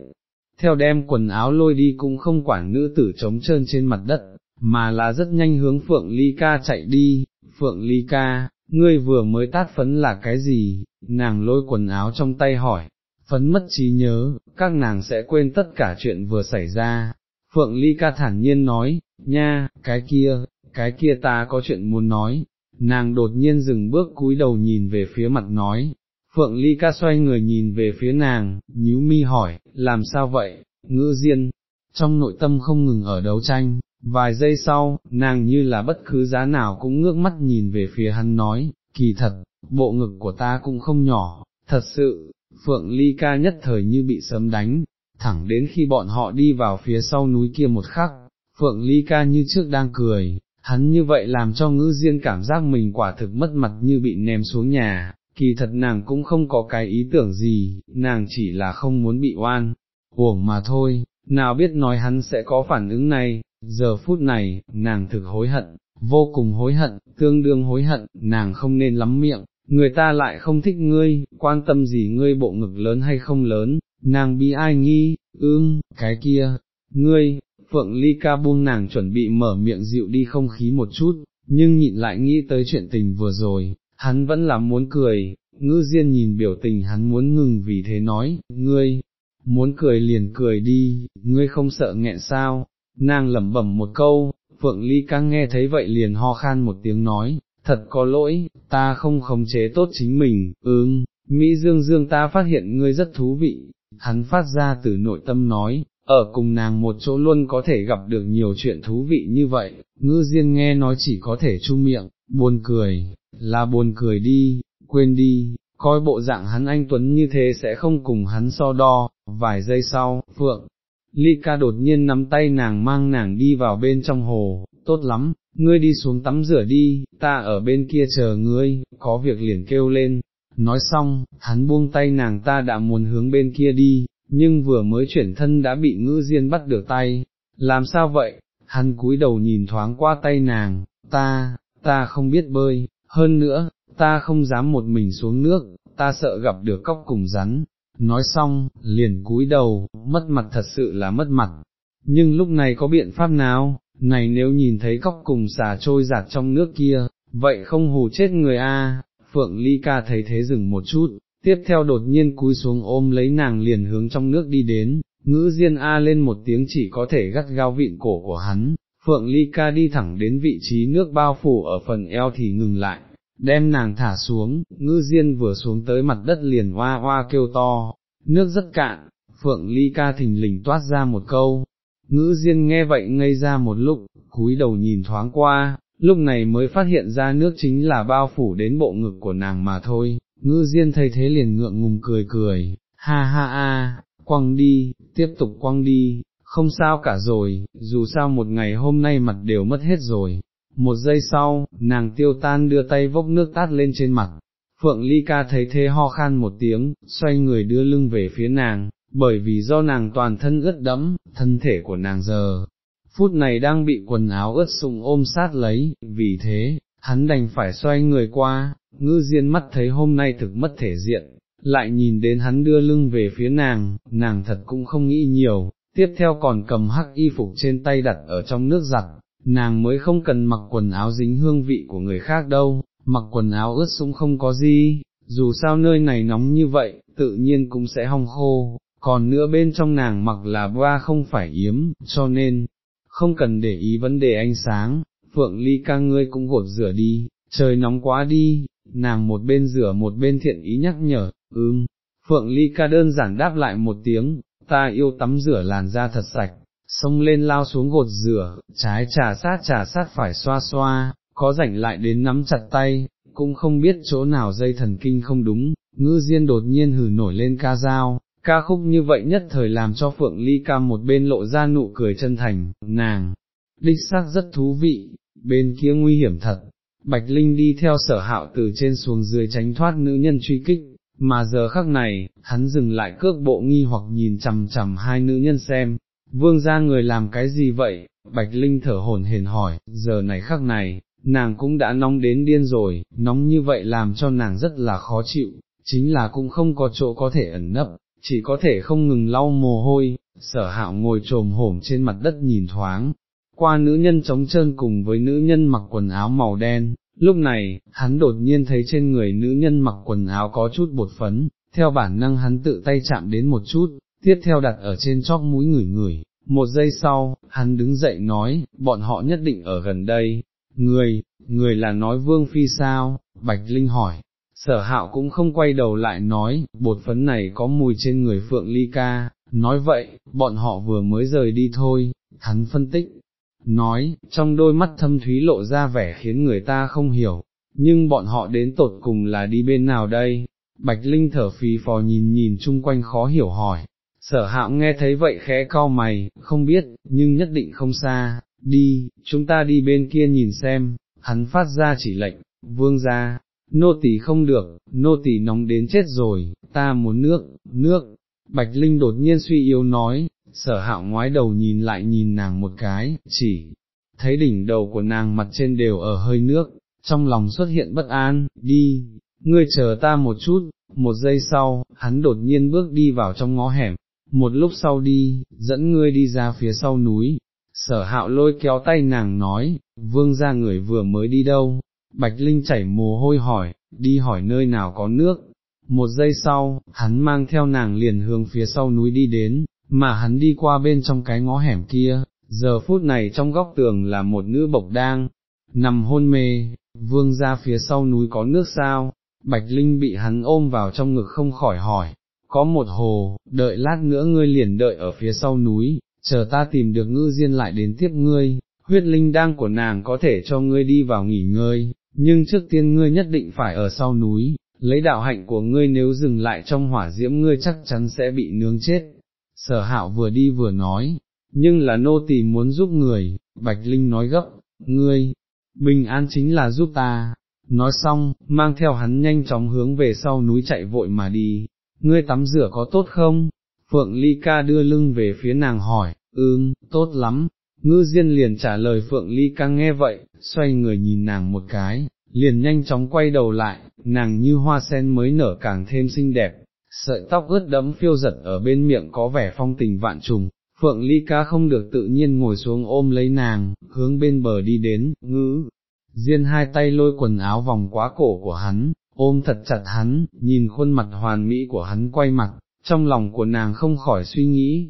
S1: theo đem quần áo lôi đi cũng không quản nữ tử trống trơn trên mặt đất, mà là rất nhanh hướng Phượng Ly Ca chạy đi, Phượng Ly Ca, ngươi vừa mới tát phấn là cái gì, nàng lôi quần áo trong tay hỏi, phấn mất trí nhớ, các nàng sẽ quên tất cả chuyện vừa xảy ra. Phượng Ly Ca thản nhiên nói, nha, cái kia, cái kia ta có chuyện muốn nói, nàng đột nhiên dừng bước cúi đầu nhìn về phía mặt nói, Phượng Ly Ca xoay người nhìn về phía nàng, nhíu mi hỏi, làm sao vậy, ngữ diên, trong nội tâm không ngừng ở đấu tranh, vài giây sau, nàng như là bất cứ giá nào cũng ngước mắt nhìn về phía hắn nói, kỳ thật, bộ ngực của ta cũng không nhỏ, thật sự, Phượng Ly Ca nhất thời như bị sớm đánh, thẳng đến khi bọn họ đi vào phía sau núi kia một khắc, Phượng Ly Ca như trước đang cười, hắn như vậy làm cho ngữ diên cảm giác mình quả thực mất mặt như bị ném xuống nhà, kỳ thật nàng cũng không có cái ý tưởng gì, nàng chỉ là không muốn bị oan, uổng mà thôi, nào biết nói hắn sẽ có phản ứng này, giờ phút này, nàng thực hối hận, vô cùng hối hận, tương đương hối hận, nàng không nên lắm miệng, người ta lại không thích ngươi, quan tâm gì ngươi bộ ngực lớn hay không lớn, nàng bi ai nghi, ương, cái kia, ngươi, Phượng Ly ca buông nàng chuẩn bị mở miệng dịu đi không khí một chút, nhưng nhịn lại nghĩ tới chuyện tình vừa rồi, hắn vẫn là muốn cười, ngư diên nhìn biểu tình hắn muốn ngừng vì thế nói, ngươi, muốn cười liền cười đi, ngươi không sợ nghẹn sao, nàng lẩm bẩm một câu, Phượng Ly ca nghe thấy vậy liền ho khan một tiếng nói, thật có lỗi, ta không khống chế tốt chính mình, ương, Mỹ Dương Dương ta phát hiện ngươi rất thú vị, hắn phát ra từ nội tâm nói, ở cùng nàng một chỗ luôn có thể gặp được nhiều chuyện thú vị như vậy, ngư diên nghe nói chỉ có thể chu miệng, buồn cười, là buồn cười đi, quên đi, coi bộ dạng hắn anh Tuấn như thế sẽ không cùng hắn so đo, vài giây sau, Phượng, Ly ca đột nhiên nắm tay nàng mang nàng đi vào bên trong hồ, tốt lắm, ngươi đi xuống tắm rửa đi, ta ở bên kia chờ ngươi, có việc liền kêu lên, nói xong, hắn buông tay nàng ta đã muốn hướng bên kia đi, nhưng vừa mới chuyển thân đã bị ngữ diên bắt được tay, làm sao vậy, hắn cúi đầu nhìn thoáng qua tay nàng, ta, ta không biết bơi, hơn nữa, ta không dám một mình xuống nước, ta sợ gặp được cóc cùng rắn, nói xong, liền cúi đầu, mất mặt thật sự là mất mặt, nhưng lúc này có biện pháp nào, này nếu nhìn thấy cóc cùng xà trôi giạt trong nước kia, vậy không hù chết người a. Phượng Ly ca thấy thế dừng một chút, tiếp theo đột nhiên cúi xuống ôm lấy nàng liền hướng trong nước đi đến, ngữ diên A lên một tiếng chỉ có thể gắt gao vịn cổ của hắn, Phượng Ly ca đi thẳng đến vị trí nước bao phủ ở phần eo thì ngừng lại, đem nàng thả xuống, Ngư diên vừa xuống tới mặt đất liền hoa hoa kêu to, nước rất cạn, Phượng Ly ca thình lình toát ra một câu, ngữ diên nghe vậy ngây ra một lúc, cúi đầu nhìn thoáng qua, lúc này mới phát hiện ra nước chính là bao phủ đến bộ ngực của nàng mà thôi, ngư diên thấy thế liền ngượng ngùng cười cười, ha ha a, quăng đi, tiếp tục quăng đi, không sao cả rồi, dù sao một ngày hôm nay mặt đều mất hết rồi. Một giây sau, nàng tiêu tan đưa tay vốc nước tát lên trên mặt, Phượng Ly ca thấy thế ho khan một tiếng, xoay người đưa lưng về phía nàng, bởi vì do nàng toàn thân ướt đẫm, thân thể của nàng giờ, phút này đang bị quần áo ướt sũng ôm sát lấy, vì thế, hắn đành phải xoay người qua, ngư diên mắt thấy hôm nay thực mất thể diện, lại nhìn đến hắn đưa lưng về phía nàng, nàng thật cũng không nghĩ nhiều, tiếp theo còn cầm hắc y phục trên tay đặt ở trong nước giặt, nàng mới không cần mặc quần áo dính hương vị của người khác đâu, mặc quần áo ướt sũng không có gì, dù sao nơi này nóng như vậy, tự nhiên cũng sẽ hong khô, còn nữa bên trong nàng mặc là ba không phải yếm, cho nên, không cần để ý vấn đề ánh sáng, Phượng Ly ca ngươi cũng gột rửa đi, trời nóng quá đi, nàng một bên rửa một bên thiện ý nhắc nhở, ưm, Phượng Ly ca đơn giản đáp lại một tiếng, ta yêu tắm rửa làn da thật sạch, xông lên lao xuống gột rửa, trái trà sát trà sát phải xoa xoa, có rảnh lại đến nắm chặt tay, cũng không biết chỗ nào dây thần kinh không đúng, ngư diên đột nhiên hử nổi lên ca dao, ca khúc như vậy nhất thời làm cho Phượng Ly ca một bên lộ ra nụ cười chân thành, nàng, đích xác rất thú vị, bên kia nguy hiểm thật, Bạch Linh đi theo sở hạo từ trên xuống dưới tránh thoát nữ nhân truy kích, mà giờ khắc này, hắn dừng lại cước bộ nghi hoặc nhìn chằm chằm hai nữ nhân xem, vương ra người làm cái gì vậy, Bạch Linh thở hổn hển hỏi, giờ này khắc này, nàng cũng đã nóng đến điên rồi, nóng như vậy làm cho nàng rất là khó chịu, chính là cũng không có chỗ có thể ẩn nấp, chỉ có thể không ngừng lau mồ hôi, sở hạo ngồi trồm hổm trên mặt đất nhìn thoáng, qua nữ nhân trống trơn cùng với nữ nhân mặc quần áo màu đen, lúc này, hắn đột nhiên thấy trên người nữ nhân mặc quần áo có chút bột phấn, theo bản năng hắn tự tay chạm đến một chút, tiếp theo đặt ở trên chóp mũi ngửi ngửi, một giây sau, hắn đứng dậy nói, bọn họ nhất định ở gần đây, người, người là nói vương phi sao, Bạch Linh hỏi, sở hạo cũng không quay đầu lại nói, bột phấn này có mùi trên người Phượng Ly Ca, nói vậy, bọn họ vừa mới rời đi thôi, hắn phân tích, nói, trong đôi mắt thâm thúy lộ ra vẻ khiến người ta không hiểu, nhưng bọn họ đến tột cùng là đi bên nào đây, Bạch Linh thở phì phò nhìn nhìn chung quanh khó hiểu hỏi, sở hạo nghe thấy vậy khẽ cau mày, không biết, nhưng nhất định không xa, đi, chúng ta đi bên kia nhìn xem, hắn phát ra chỉ lệnh, vương ra, nô tỳ không được, nô tỳ nóng đến chết rồi, ta muốn nước, nước, Bạch Linh đột nhiên suy yếu nói, sở hạo ngoái đầu nhìn lại nhìn nàng một cái, chỉ, thấy đỉnh đầu của nàng mặt trên đều ở hơi nước, trong lòng xuất hiện bất an, đi, ngươi chờ ta một chút, một giây sau, hắn đột nhiên bước đi vào trong ngõ hẻm, một lúc sau đi, dẫn ngươi đi ra phía sau núi, sở hạo lôi kéo tay nàng nói, vương ra người vừa mới đi đâu, Bạch Linh chảy mồ hôi hỏi, đi hỏi nơi nào có nước, một giây sau, hắn mang theo nàng liền hướng phía sau núi đi đến, mà hắn đi qua bên trong cái ngõ hẻm kia, giờ phút này trong góc tường là một nữ bộc đang, nằm hôn mê, vương ra phía sau núi có nước sao, Bạch Linh bị hắn ôm vào trong ngực không khỏi hỏi, có một hồ, đợi lát nữa ngươi liền đợi ở phía sau núi, chờ ta tìm được ngư diên lại đến tiếp ngươi, huyết linh đang của nàng có thể cho ngươi đi vào nghỉ ngơi, nhưng trước tiên ngươi nhất định phải ở sau núi, lấy đạo hạnh của ngươi nếu dừng lại trong hỏa diễm ngươi chắc chắn sẽ bị nướng chết. Sở hạo vừa đi vừa nói, nhưng là nô tỳ muốn giúp người, Bạch Linh nói gấp, ngươi, bình an chính là giúp ta. Nói xong, mang theo hắn nhanh chóng hướng về sau núi chạy vội mà đi, ngươi tắm rửa có tốt không? Phượng Ly Ca đưa lưng về phía nàng hỏi, ưm, tốt lắm, ngư diên liền trả lời Phượng Ly Ca nghe vậy, xoay người nhìn nàng một cái, liền nhanh chóng quay đầu lại, nàng như hoa sen mới nở càng thêm xinh đẹp, sợi tóc ướt đẫm phiêu giật ở bên miệng có vẻ phong tình vạn trùng, Phượng Ly Ca không được tự nhiên ngồi xuống ôm lấy nàng, hướng bên bờ đi đến, ngữ, diên hai tay lôi quần áo vòng quá cổ của hắn, ôm thật chặt hắn, nhìn khuôn mặt hoàn mỹ của hắn quay mặt, trong lòng của nàng không khỏi suy nghĩ,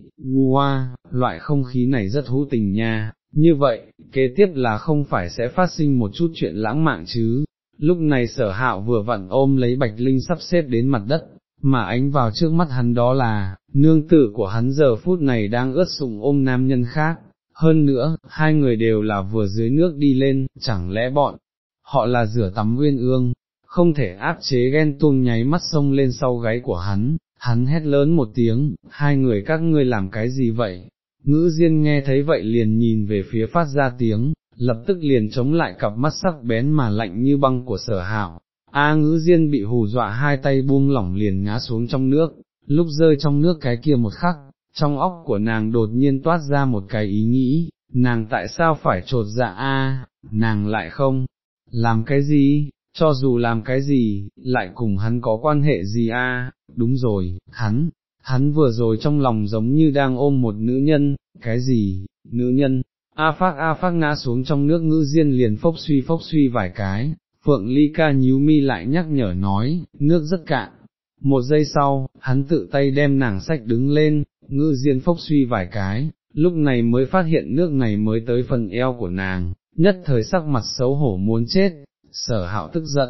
S1: hoa, loại không khí này rất hữu tình nha, như vậy, kế tiếp là không phải sẽ phát sinh một chút chuyện lãng mạn chứ, lúc này sở hạo vừa vặn ôm lấy Bạch Linh sắp xếp đến mặt đất, mà ánh vào trước mắt hắn đó là, nương tử của hắn giờ phút này đang ướt sụng ôm nam nhân khác, hơn nữa, hai người đều là vừa dưới nước đi lên, chẳng lẽ bọn, họ là rửa tắm nguyên ương, không thể áp chế ghen tuông nháy mắt sông lên sau gáy của hắn, hắn hét lớn một tiếng, hai người các ngươi làm cái gì vậy? Ngữ Diên nghe thấy vậy liền nhìn về phía phát ra tiếng, lập tức liền chống lại cặp mắt sắc bén mà lạnh như băng của sở Hảo. A ngữ Diên bị hù dọa hai tay buông lỏng liền ngã xuống trong nước, lúc rơi trong nước cái kia một khắc, trong óc của nàng đột nhiên toát ra một cái ý nghĩ, nàng tại sao phải trột dạ a, nàng lại không, làm cái gì, cho dù làm cái gì, lại cùng hắn có quan hệ gì a? đúng rồi, hắn, hắn vừa rồi trong lòng giống như đang ôm một nữ nhân, cái gì, nữ nhân, A phác A phác ngã xuống trong nước ngữ diên liền phốc suy phốc suy vài cái, Phượng Ly ca nhíu mi lại nhắc nhở nói, nước rất cạn. Một giây sau, hắn tự tay đem nàng sách đứng lên, ngư diên phốc suy vài cái, lúc này mới phát hiện nước này mới tới phần eo của nàng, nhất thời sắc mặt xấu hổ muốn chết, sở hạo tức giận,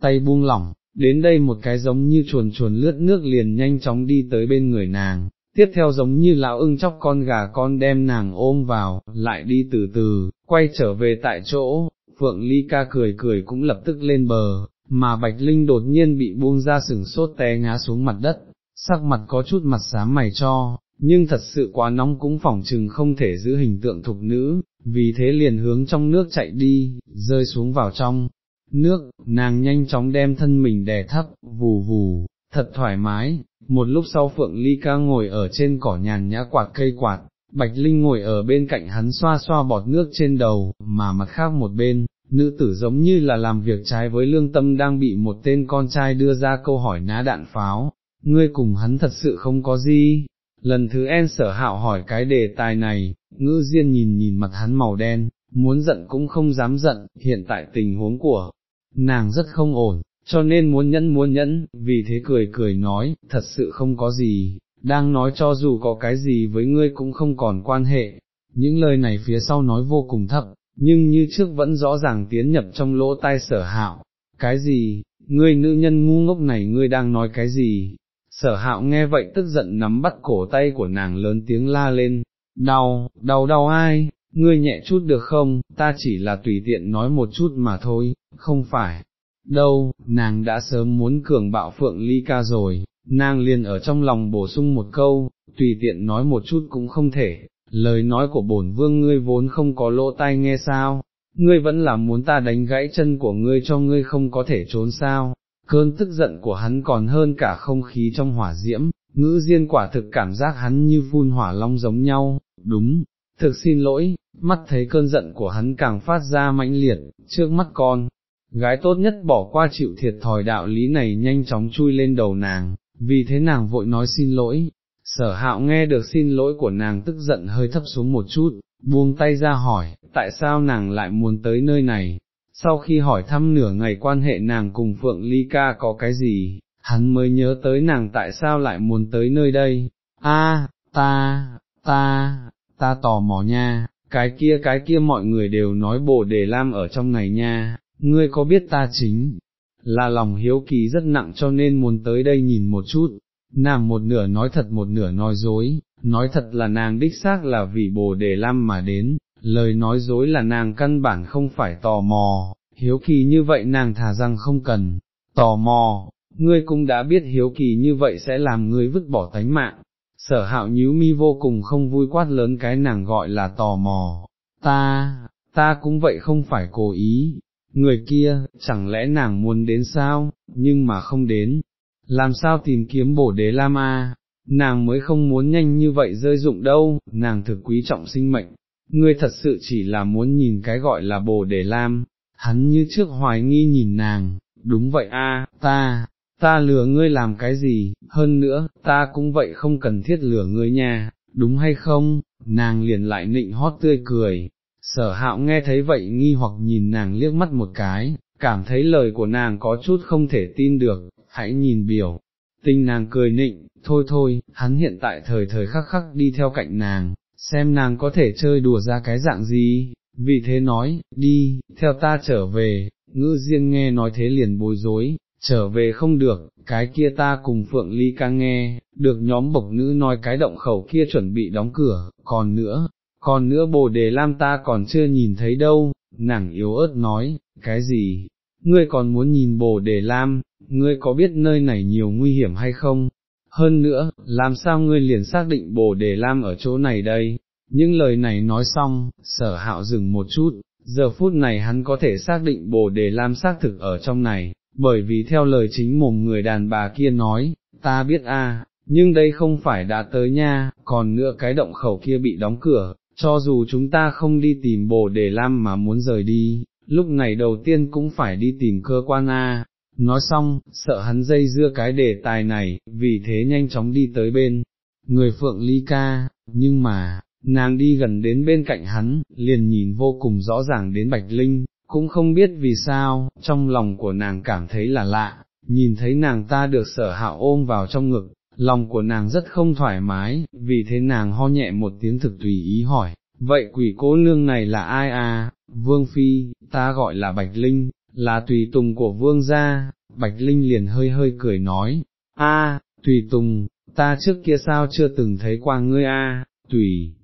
S1: tay buông lỏng, đến đây một cái giống như chuồn chuồn lướt nước liền nhanh chóng đi tới bên người nàng, tiếp theo giống như lão ưng chóc con gà con đem nàng ôm vào, lại đi từ từ, quay trở về tại chỗ, Phượng Ly ca cười cười cũng lập tức lên bờ, mà Bạch Linh đột nhiên bị buông ra sừng sốt té ngã xuống mặt đất, sắc mặt có chút mặt xám mày cho, nhưng thật sự quá nóng cũng phỏng chừng không thể giữ hình tượng thục nữ, vì thế liền hướng trong nước chạy đi, rơi xuống vào trong nước, nàng nhanh chóng đem thân mình đè thấp, vù vù, thật thoải mái, một lúc sau Phượng Ly ca ngồi ở trên cỏ nhàn nhã quạt cây quạt, Bạch Linh ngồi ở bên cạnh hắn xoa xoa bọt nước trên đầu, mà mặt khác một bên, nữ tử giống như là làm việc trái với lương tâm đang bị một tên con trai đưa ra câu hỏi ná đạn pháo, ngươi cùng hắn thật sự không có gì. Lần thứ en sở hạo hỏi cái đề tài này, ngữ diên nhìn nhìn mặt hắn màu đen, muốn giận cũng không dám giận, hiện tại tình huống của nàng rất không ổn, cho nên muốn nhẫn muốn nhẫn, vì thế cười cười nói, thật sự không có gì, đang nói cho dù có cái gì với ngươi cũng không còn quan hệ, những lời này phía sau nói vô cùng thấp, nhưng như trước vẫn rõ ràng tiến nhập trong lỗ tai sở hạo, cái gì, ngươi nữ nhân ngu ngốc này ngươi đang nói cái gì, sở hạo nghe vậy tức giận nắm bắt cổ tay của nàng lớn tiếng la lên, đau, đau đau ai, ngươi nhẹ chút được không, ta chỉ là tùy tiện nói một chút mà thôi, không phải, đâu, nàng đã sớm muốn cường bạo phượng ly ca rồi, nàng liền ở trong lòng bổ sung một câu, tùy tiện nói một chút cũng không thể, lời nói của bổn vương ngươi vốn không có lỗ tai nghe sao, ngươi vẫn là muốn ta đánh gãy chân của ngươi cho ngươi không có thể trốn sao, cơn tức giận của hắn còn hơn cả không khí trong hỏa diễm, ngữ diên quả thực cảm giác hắn như phun hỏa long giống nhau, đúng, thực xin lỗi, mắt thấy cơn giận của hắn càng phát ra mãnh liệt, trước mắt con, gái tốt nhất bỏ qua chịu thiệt thòi đạo lý này nhanh chóng chui lên đầu nàng, vì thế nàng vội nói xin lỗi, sở hạo nghe được xin lỗi của nàng tức giận hơi thấp xuống một chút, buông tay ra hỏi, tại sao nàng lại muốn tới nơi này, sau khi hỏi thăm nửa ngày quan hệ nàng cùng Phượng Ly Ca có cái gì, hắn mới nhớ tới nàng tại sao lại muốn tới nơi đây, a ta, ta, ta tò mò nha, cái kia cái kia mọi người đều nói bồ đề lam ở trong này nha, ngươi có biết ta chính, là lòng hiếu kỳ rất nặng cho nên muốn tới đây nhìn một chút, nàng một nửa nói thật một nửa nói dối, nói thật là nàng đích xác là vì bồ đề lam mà đến, lời nói dối là nàng căn bản không phải tò mò, hiếu kỳ như vậy nàng thả rằng không cần, tò mò, ngươi cũng đã biết hiếu kỳ như vậy sẽ làm ngươi vứt bỏ tánh mạng. Sở hạo nhíu mi vô cùng không vui quát lớn cái nàng gọi là tò mò, ta, ta cũng vậy không phải cố ý, người kia, chẳng lẽ nàng muốn đến sao, nhưng mà không đến, làm sao tìm kiếm bổ đế Lam A, nàng mới không muốn nhanh như vậy rơi dụng đâu, nàng thực quý trọng sinh mệnh, ngươi thật sự chỉ là muốn nhìn cái gọi là bồ đề lam, hắn như trước hoài nghi nhìn nàng, đúng vậy a, ta, ta lừa ngươi làm cái gì, hơn nữa, ta cũng vậy không cần thiết lừa ngươi nha, đúng hay không, nàng liền lại nịnh hót tươi cười, sở hạo nghe thấy vậy nghi hoặc nhìn nàng liếc mắt một cái, cảm thấy lời của nàng có chút không thể tin được, hãy nhìn biểu, tinh nàng cười nịnh, thôi thôi, hắn hiện tại thời thời khắc khắc đi theo cạnh nàng, xem nàng có thể chơi đùa ra cái dạng gì, vì thế nói, đi, theo ta trở về, ngữ riêng nghe nói thế liền bối rối, trở về không được, cái kia ta cùng Phượng Ly ca nghe, được nhóm bộc nữ nói cái động khẩu kia chuẩn bị đóng cửa, còn nữa, còn nữa bồ đề lam ta còn chưa nhìn thấy đâu, nàng yếu ớt nói, cái gì, ngươi còn muốn nhìn bồ đề lam, ngươi có biết nơi này nhiều nguy hiểm hay không, hơn nữa, làm sao ngươi liền xác định bồ đề lam ở chỗ này đây, những lời này nói xong, sở hạo dừng một chút, giờ phút này hắn có thể xác định bồ đề lam xác thực ở trong này, bởi vì theo lời chính mồm người đàn bà kia nói, ta biết a, nhưng đây không phải đã tới nha, còn nữa cái động khẩu kia bị đóng cửa, cho dù chúng ta không đi tìm bồ đề lam mà muốn rời đi, lúc này đầu tiên cũng phải đi tìm cơ quan a, Nói xong, sợ hắn dây dưa cái đề tài này, vì thế nhanh chóng đi tới bên, người Phượng Ly Ca, nhưng mà, nàng đi gần đến bên cạnh hắn, liền nhìn vô cùng rõ ràng đến Bạch Linh, cũng không biết vì sao, trong lòng của nàng cảm thấy là lạ, nhìn thấy nàng ta được sở hạo ôm vào trong ngực, lòng của nàng rất không thoải mái, vì thế nàng ho nhẹ một tiếng thực tùy ý hỏi, vậy quỷ cố nương này là ai à, Vương Phi, ta gọi là Bạch Linh, là tùy tùng của vương gia, Bạch Linh liền hơi hơi cười nói, a, tùy tùng, ta trước kia sao chưa từng thấy qua ngươi a, tùy,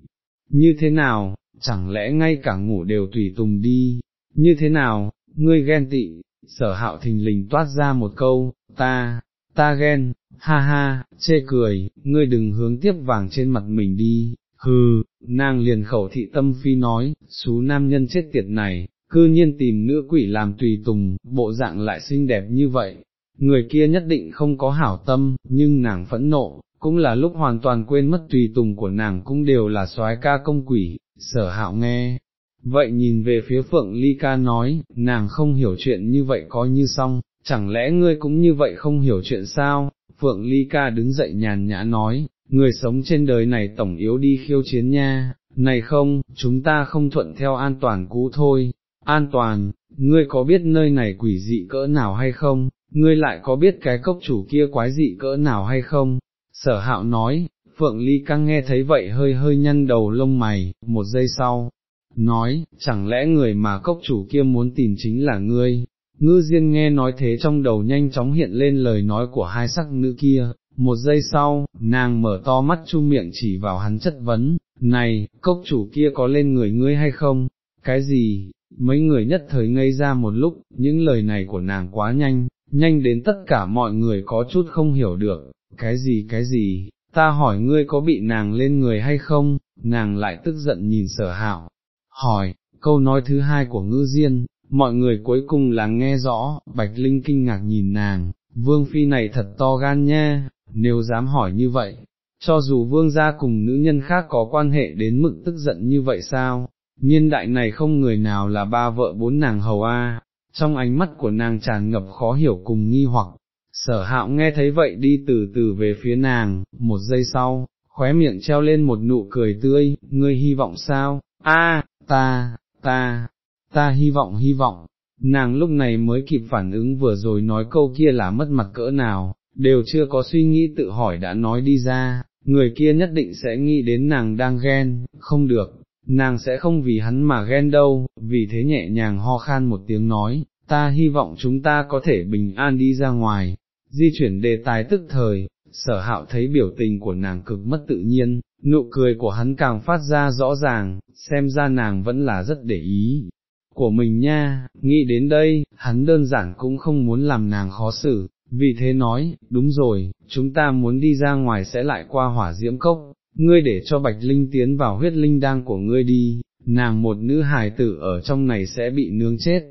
S1: như thế nào, chẳng lẽ ngay cả ngủ đều tùy tùng đi, như thế nào, ngươi ghen tị, sở hạo thình lình toát ra một câu, ta, ta ghen, ha ha, chê cười, ngươi đừng hướng tiếp vàng trên mặt mình đi, hừ, nàng liền khẩu thị tâm phi nói, xú nam nhân chết tiệt này, cư nhiên tìm nữ quỷ làm tùy tùng, bộ dạng lại xinh đẹp như vậy, người kia nhất định không có hảo tâm, nhưng nàng phẫn nộ, cũng là lúc hoàn toàn quên mất tùy tùng của nàng cũng đều là soái ca công quỷ, sở hạo nghe. Vậy nhìn về phía Phượng Ly ca nói, nàng không hiểu chuyện như vậy coi như xong, chẳng lẽ ngươi cũng như vậy không hiểu chuyện sao? Phượng Ly ca đứng dậy nhàn nhã nói, người sống trên đời này tổng yếu đi khiêu chiến nha, này không, chúng ta không thuận theo an toàn cũ thôi, an toàn, ngươi có biết nơi này quỷ dị cỡ nào hay không, ngươi lại có biết cái cốc chủ kia quái dị cỡ nào hay không, sở hạo nói, Phượng Ly Căng nghe thấy vậy hơi hơi nhăn đầu lông mày, một giây sau, nói, chẳng lẽ người mà cốc chủ kia muốn tìm chính là ngươi, ngư diên nghe nói thế trong đầu nhanh chóng hiện lên lời nói của hai sắc nữ kia, một giây sau, nàng mở to mắt chu miệng chỉ vào hắn chất vấn, này, cốc chủ kia có lên người ngươi hay không, cái gì, mấy người nhất thời ngây ra một lúc, những lời này của nàng quá nhanh, nhanh đến tất cả mọi người có chút không hiểu được, cái gì cái gì, ta hỏi ngươi có bị nàng lên người hay không, nàng lại tức giận nhìn sở hạo, hỏi, câu nói thứ hai của ngư diên, mọi người cuối cùng là nghe rõ, Bạch Linh kinh ngạc nhìn nàng, vương phi này thật to gan nha, nếu dám hỏi như vậy, cho dù vương gia cùng nữ nhân khác có quan hệ đến mực tức giận như vậy sao, niên đại này không người nào là ba vợ bốn nàng hầu a. trong ánh mắt của nàng tràn ngập khó hiểu cùng nghi hoặc, sở hạo nghe thấy vậy đi từ từ về phía nàng, một giây sau, khóe miệng treo lên một nụ cười tươi, ngươi hy vọng sao, a, ta, ta, ta hy vọng hy vọng, nàng lúc này mới kịp phản ứng vừa rồi nói câu kia là mất mặt cỡ nào, đều chưa có suy nghĩ tự hỏi đã nói đi ra, người kia nhất định sẽ nghĩ đến nàng đang ghen, không được, nàng sẽ không vì hắn mà ghen đâu, vì thế nhẹ nhàng ho khan một tiếng nói, ta hy vọng chúng ta có thể bình an đi ra ngoài, di chuyển đề tài tức thời, sở hạo thấy biểu tình của nàng cực mất tự nhiên, nụ cười của hắn càng phát ra rõ ràng, xem ra nàng vẫn là rất để ý. Của mình nha, nghĩ đến đây, hắn đơn giản cũng không muốn làm nàng khó xử, vì thế nói, đúng rồi, chúng ta muốn đi ra ngoài sẽ lại qua hỏa diễm cốc, ngươi để cho Bạch Linh tiến vào huyết linh đang của ngươi đi, nàng một nữ hài tử ở trong này sẽ bị nướng chết.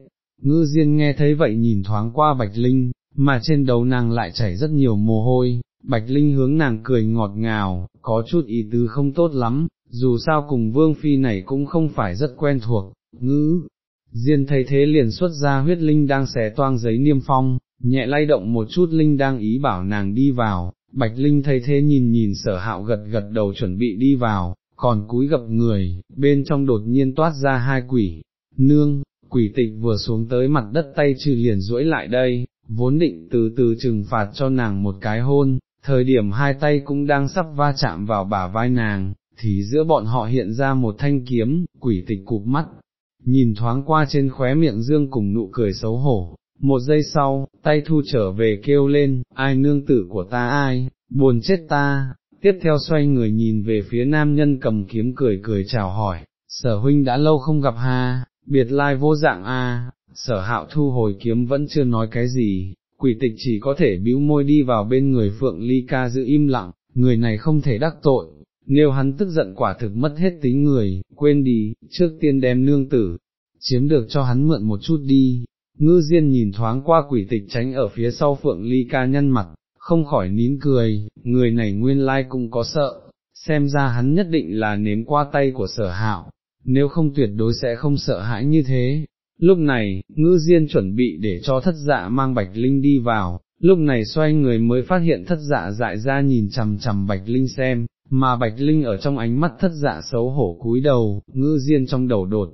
S1: Ngư Diên nghe thấy vậy nhìn thoáng qua Bạch Linh, mà trên đầu nàng lại chảy rất nhiều mồ hôi, Bạch Linh hướng nàng cười ngọt ngào, có chút ý tứ không tốt lắm, dù sao cùng Vương Phi này cũng không phải rất quen thuộc, ngữ. Diên thấy thế liền xuất ra huyết linh đang xé toang giấy niêm phong, nhẹ lay động một chút linh đang ý bảo nàng đi vào, Bạch Linh thấy thế nhìn nhìn sở hạo gật gật đầu chuẩn bị đi vào, còn cúi gập người, bên trong đột nhiên toát ra hai quỷ, nương, quỷ tịch vừa xuống tới mặt đất tay trừ liền duỗi lại đây, vốn định từ từ trừng phạt cho nàng một cái hôn, thời điểm hai tay cũng đang sắp va chạm vào bả vai nàng, thì giữa bọn họ hiện ra một thanh kiếm, quỷ tịch cụp mắt, nhìn thoáng qua trên khóe miệng dương cùng nụ cười xấu hổ, một giây sau, tay thu trở về kêu lên, ai nương tử của ta ai, buồn chết ta, tiếp theo xoay người nhìn về phía nam nhân cầm kiếm cười cười chào hỏi, sở huynh đã lâu không gặp ha, biệt lai vô dạng a. sở hạo thu hồi kiếm vẫn chưa nói cái gì, quỷ tịch chỉ có thể bĩu môi đi vào bên người phượng ly ca giữ im lặng, người này không thể đắc tội. Nếu hắn tức giận quả thực mất hết tính người, quên đi, trước tiên đem nương tử, chiếm được cho hắn mượn một chút đi, ngư diên nhìn thoáng qua quỷ tịch tránh ở phía sau phượng ly ca nhân mặt, không khỏi nín cười, người này nguyên lai cũng có sợ, xem ra hắn nhất định là nếm qua tay của sở hạo, nếu không tuyệt đối sẽ không sợ hãi như thế. Lúc này, ngư diên chuẩn bị để cho thất dạ mang bạch linh đi vào, lúc này xoay người mới phát hiện thất dạ dại ra nhìn chằm chằm bạch linh xem, mà bạch linh ở trong ánh mắt thất dạ xấu hổ cúi đầu, ngư diên trong đầu đột,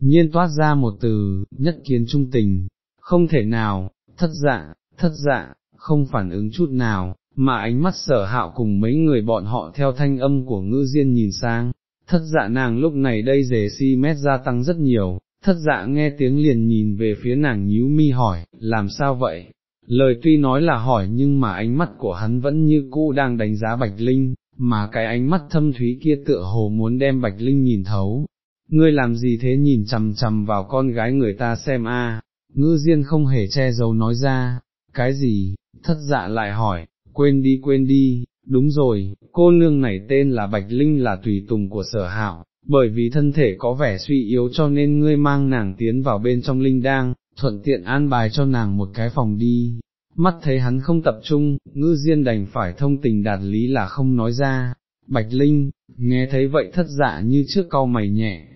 S1: nhiên toát ra một từ, nhất kiến trung tình, không thể nào, thất dạ, thất dạ, không phản ứng chút nào, mà ánh mắt sở hạo cùng mấy người bọn họ theo thanh âm của ngư diên nhìn sang, thất dạ nàng lúc này đây dề si mét gia tăng rất nhiều, thất dạ nghe tiếng liền nhìn về phía nàng nhíu mi hỏi, làm sao vậy? Lời tuy nói là hỏi nhưng mà ánh mắt của hắn vẫn như cũ đang đánh giá Bạch Linh, mà cái ánh mắt thâm thúy kia tựa hồ muốn đem Bạch Linh nhìn thấu, ngươi làm gì thế nhìn chằm chằm vào con gái người ta xem a? ngư diên không hề che giấu nói ra, cái gì, thất dạ lại hỏi, quên đi quên đi, đúng rồi, cô nương này tên là Bạch Linh là tùy tùng của sở hạo, bởi vì thân thể có vẻ suy yếu cho nên ngươi mang nàng tiến vào bên trong linh đang, thuận tiện an bài cho nàng một cái phòng đi. Mắt thấy hắn không tập trung, ngư diên đành phải thông tình đạt lý là không nói ra, Bạch Linh, nghe thấy vậy thất dạ như trước cau mày nhẹ,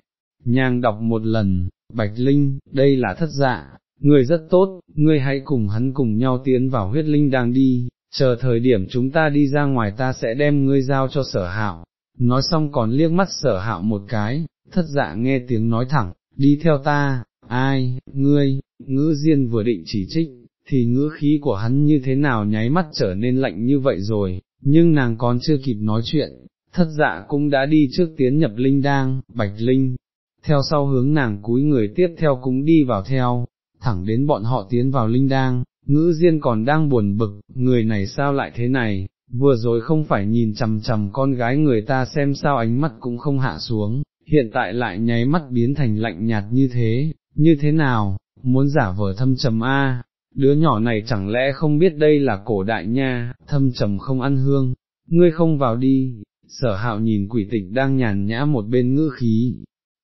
S1: nhàng đọc một lần, Bạch Linh, đây là thất dạ, người rất tốt, ngươi hãy cùng hắn cùng nhau tiến vào huyết linh đang đi, chờ thời điểm chúng ta đi ra ngoài ta sẽ đem ngươi giao cho sở hạo. nói xong còn liếc mắt sở hạo một cái, thất dạ nghe tiếng nói thẳng, đi theo ta, ai, ngươi, ngữ diên vừa định chỉ trích, thì ngữ khí của hắn như thế nào nháy mắt trở nên lạnh như vậy rồi, nhưng nàng còn chưa kịp nói chuyện, thất dạ cũng đã đi trước tiến nhập linh đang, bạch linh, theo sau hướng nàng cúi người tiếp theo cũng đi vào theo, thẳng đến bọn họ tiến vào linh đang, ngữ diên còn đang buồn bực, người này sao lại thế này, vừa rồi không phải nhìn chằm chằm con gái người ta xem sao ánh mắt cũng không hạ xuống, hiện tại lại nháy mắt biến thành lạnh nhạt như thế, như thế nào, muốn giả vờ thâm trầm a, đứa nhỏ này chẳng lẽ không biết đây là cổ đại nha, thâm trầm không ăn hương, ngươi không vào đi, sở hạo nhìn quỷ tịch đang nhàn nhã một bên ngữ khí,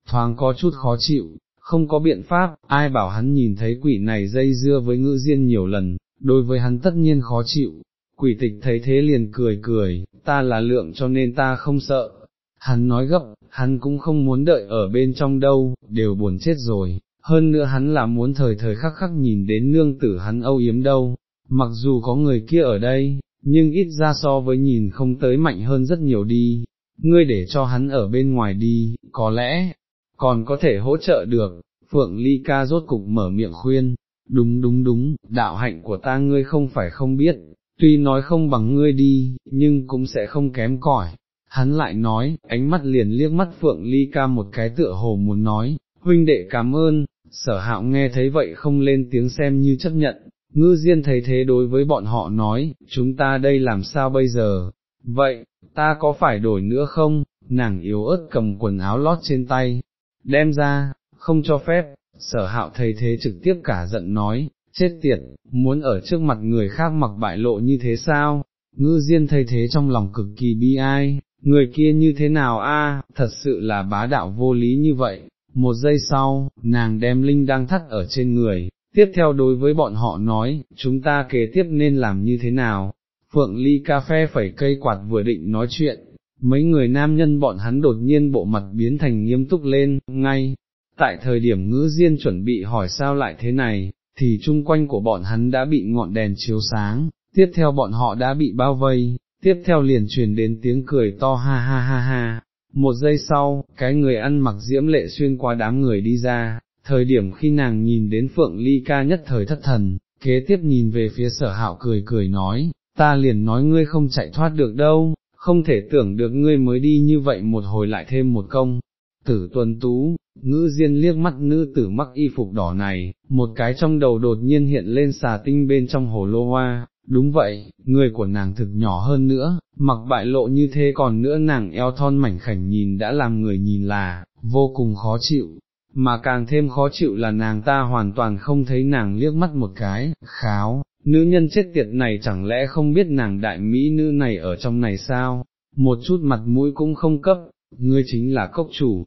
S1: thoáng có chút khó chịu, không có biện pháp, ai bảo hắn nhìn thấy quỷ này dây dưa với ngữ diên nhiều lần, đối với hắn tất nhiên khó chịu, quỷ tịch thấy thế liền cười cười, ta là lượng cho nên ta không sợ, hắn nói gấp, hắn cũng không muốn đợi ở bên trong đâu, đều buồn chết rồi, hơn nữa hắn là muốn thời thời khắc khắc nhìn đến nương tử hắn âu yếm đâu, mặc dù có người kia ở đây, nhưng ít ra so với nhìn không tới mạnh hơn rất nhiều đi, ngươi để cho hắn ở bên ngoài đi, có lẽ, còn có thể hỗ trợ được, Phượng Ly ca rốt cục mở miệng khuyên, đúng đúng đúng, đạo hạnh của ta ngươi không phải không biết, tuy nói không bằng ngươi đi, nhưng cũng sẽ không kém cỏi. Hắn lại nói, ánh mắt liền liếc mắt Phượng Ly ca một cái tựa hồ muốn nói, huynh đệ cảm ơn, sở hạo nghe thấy vậy không lên tiếng xem như chấp nhận, ngư diên thấy thế đối với bọn họ nói, chúng ta đây làm sao bây giờ, vậy, ta có phải đổi nữa không, nàng yếu ớt cầm quần áo lót trên tay, đem ra, không cho phép, sở hạo thấy thế trực tiếp cả giận nói, chết tiệt, muốn ở trước mặt người khác mặc bại lộ như thế sao, ngư diên thấy thế trong lòng cực kỳ bi ai, người kia như thế nào a? thật sự là bá đạo vô lý như vậy, một giây sau, nàng đem linh đang thắt ở trên người, tiếp theo đối với bọn họ nói, chúng ta kế tiếp nên làm như thế nào, phượng ly cà phê phẩy cây quạt vừa định nói chuyện, mấy người nam nhân bọn hắn đột nhiên bộ mặt biến thành nghiêm túc lên, ngay, tại thời điểm ngữ diên chuẩn bị hỏi sao lại thế này, thì chung quanh của bọn hắn đã bị ngọn đèn chiếu sáng, tiếp theo bọn họ đã bị bao vây, tiếp theo liền truyền đến tiếng cười to ha ha ha ha, một giây sau, cái người ăn mặc diễm lệ xuyên qua đám người đi ra, thời điểm khi nàng nhìn đến Phượng Ly ca nhất thời thất thần, kế tiếp nhìn về phía sở hạo cười cười nói, ta liền nói ngươi không chạy thoát được đâu, không thể tưởng được ngươi mới đi như vậy một hồi lại thêm một công. Tử tuần tú, ngữ diên liếc mắt nữ tử mắc y phục đỏ này, một cái trong đầu đột nhiên hiện lên xà tinh bên trong hồ lô hoa, đúng vậy, người của nàng thực nhỏ hơn nữa, mặc bại lộ như thế còn nữa nàng eo thon mảnh khảnh nhìn đã làm người nhìn là, vô cùng khó chịu, mà càng thêm khó chịu là nàng ta hoàn toàn không thấy nàng liếc mắt một cái, kháo, nữ nhân chết tiệt này chẳng lẽ không biết nàng đại mỹ nữ này ở trong này sao, một chút mặt mũi cũng không cấp, ngươi chính là cốc chủ.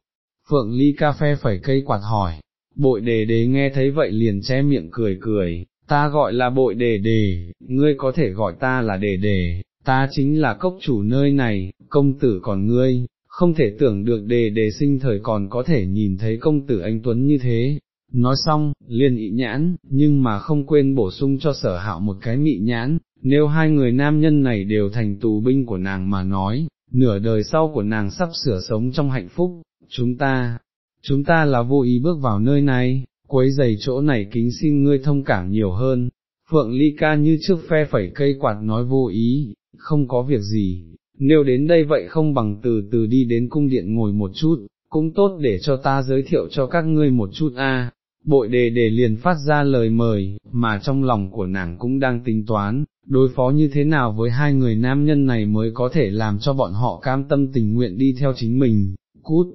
S1: Phượng ly cà phê phẩy cây quạt hỏi, bội đề đề nghe thấy vậy liền che miệng cười cười, ta gọi là bội đề đề, ngươi có thể gọi ta là đề đề, ta chính là cốc chủ nơi này, công tử còn ngươi, không thể tưởng được đề đề sinh thời còn có thể nhìn thấy công tử anh Tuấn như thế. Nói xong, liền ị nhãn, nhưng mà không quên bổ sung cho sở hạo một cái mị nhãn, nếu hai người nam nhân này đều thành tù binh của nàng mà nói, nửa đời sau của nàng sắp sửa sống trong hạnh phúc, chúng ta, chúng ta là vô ý bước vào nơi này, quấy giày chỗ này kính xin ngươi thông cảm nhiều hơn. Phượng Ly ca như trước phe phẩy cây quạt nói vô ý, không có việc gì, nếu đến đây vậy không bằng từ từ đi đến cung điện ngồi một chút, cũng tốt để cho ta giới thiệu cho các ngươi một chút a. Bội đề đề liền phát ra lời mời, mà trong lòng của nàng cũng đang tính toán, đối phó như thế nào với hai người nam nhân này mới có thể làm cho bọn họ cam tâm tình nguyện đi theo chính mình, cút,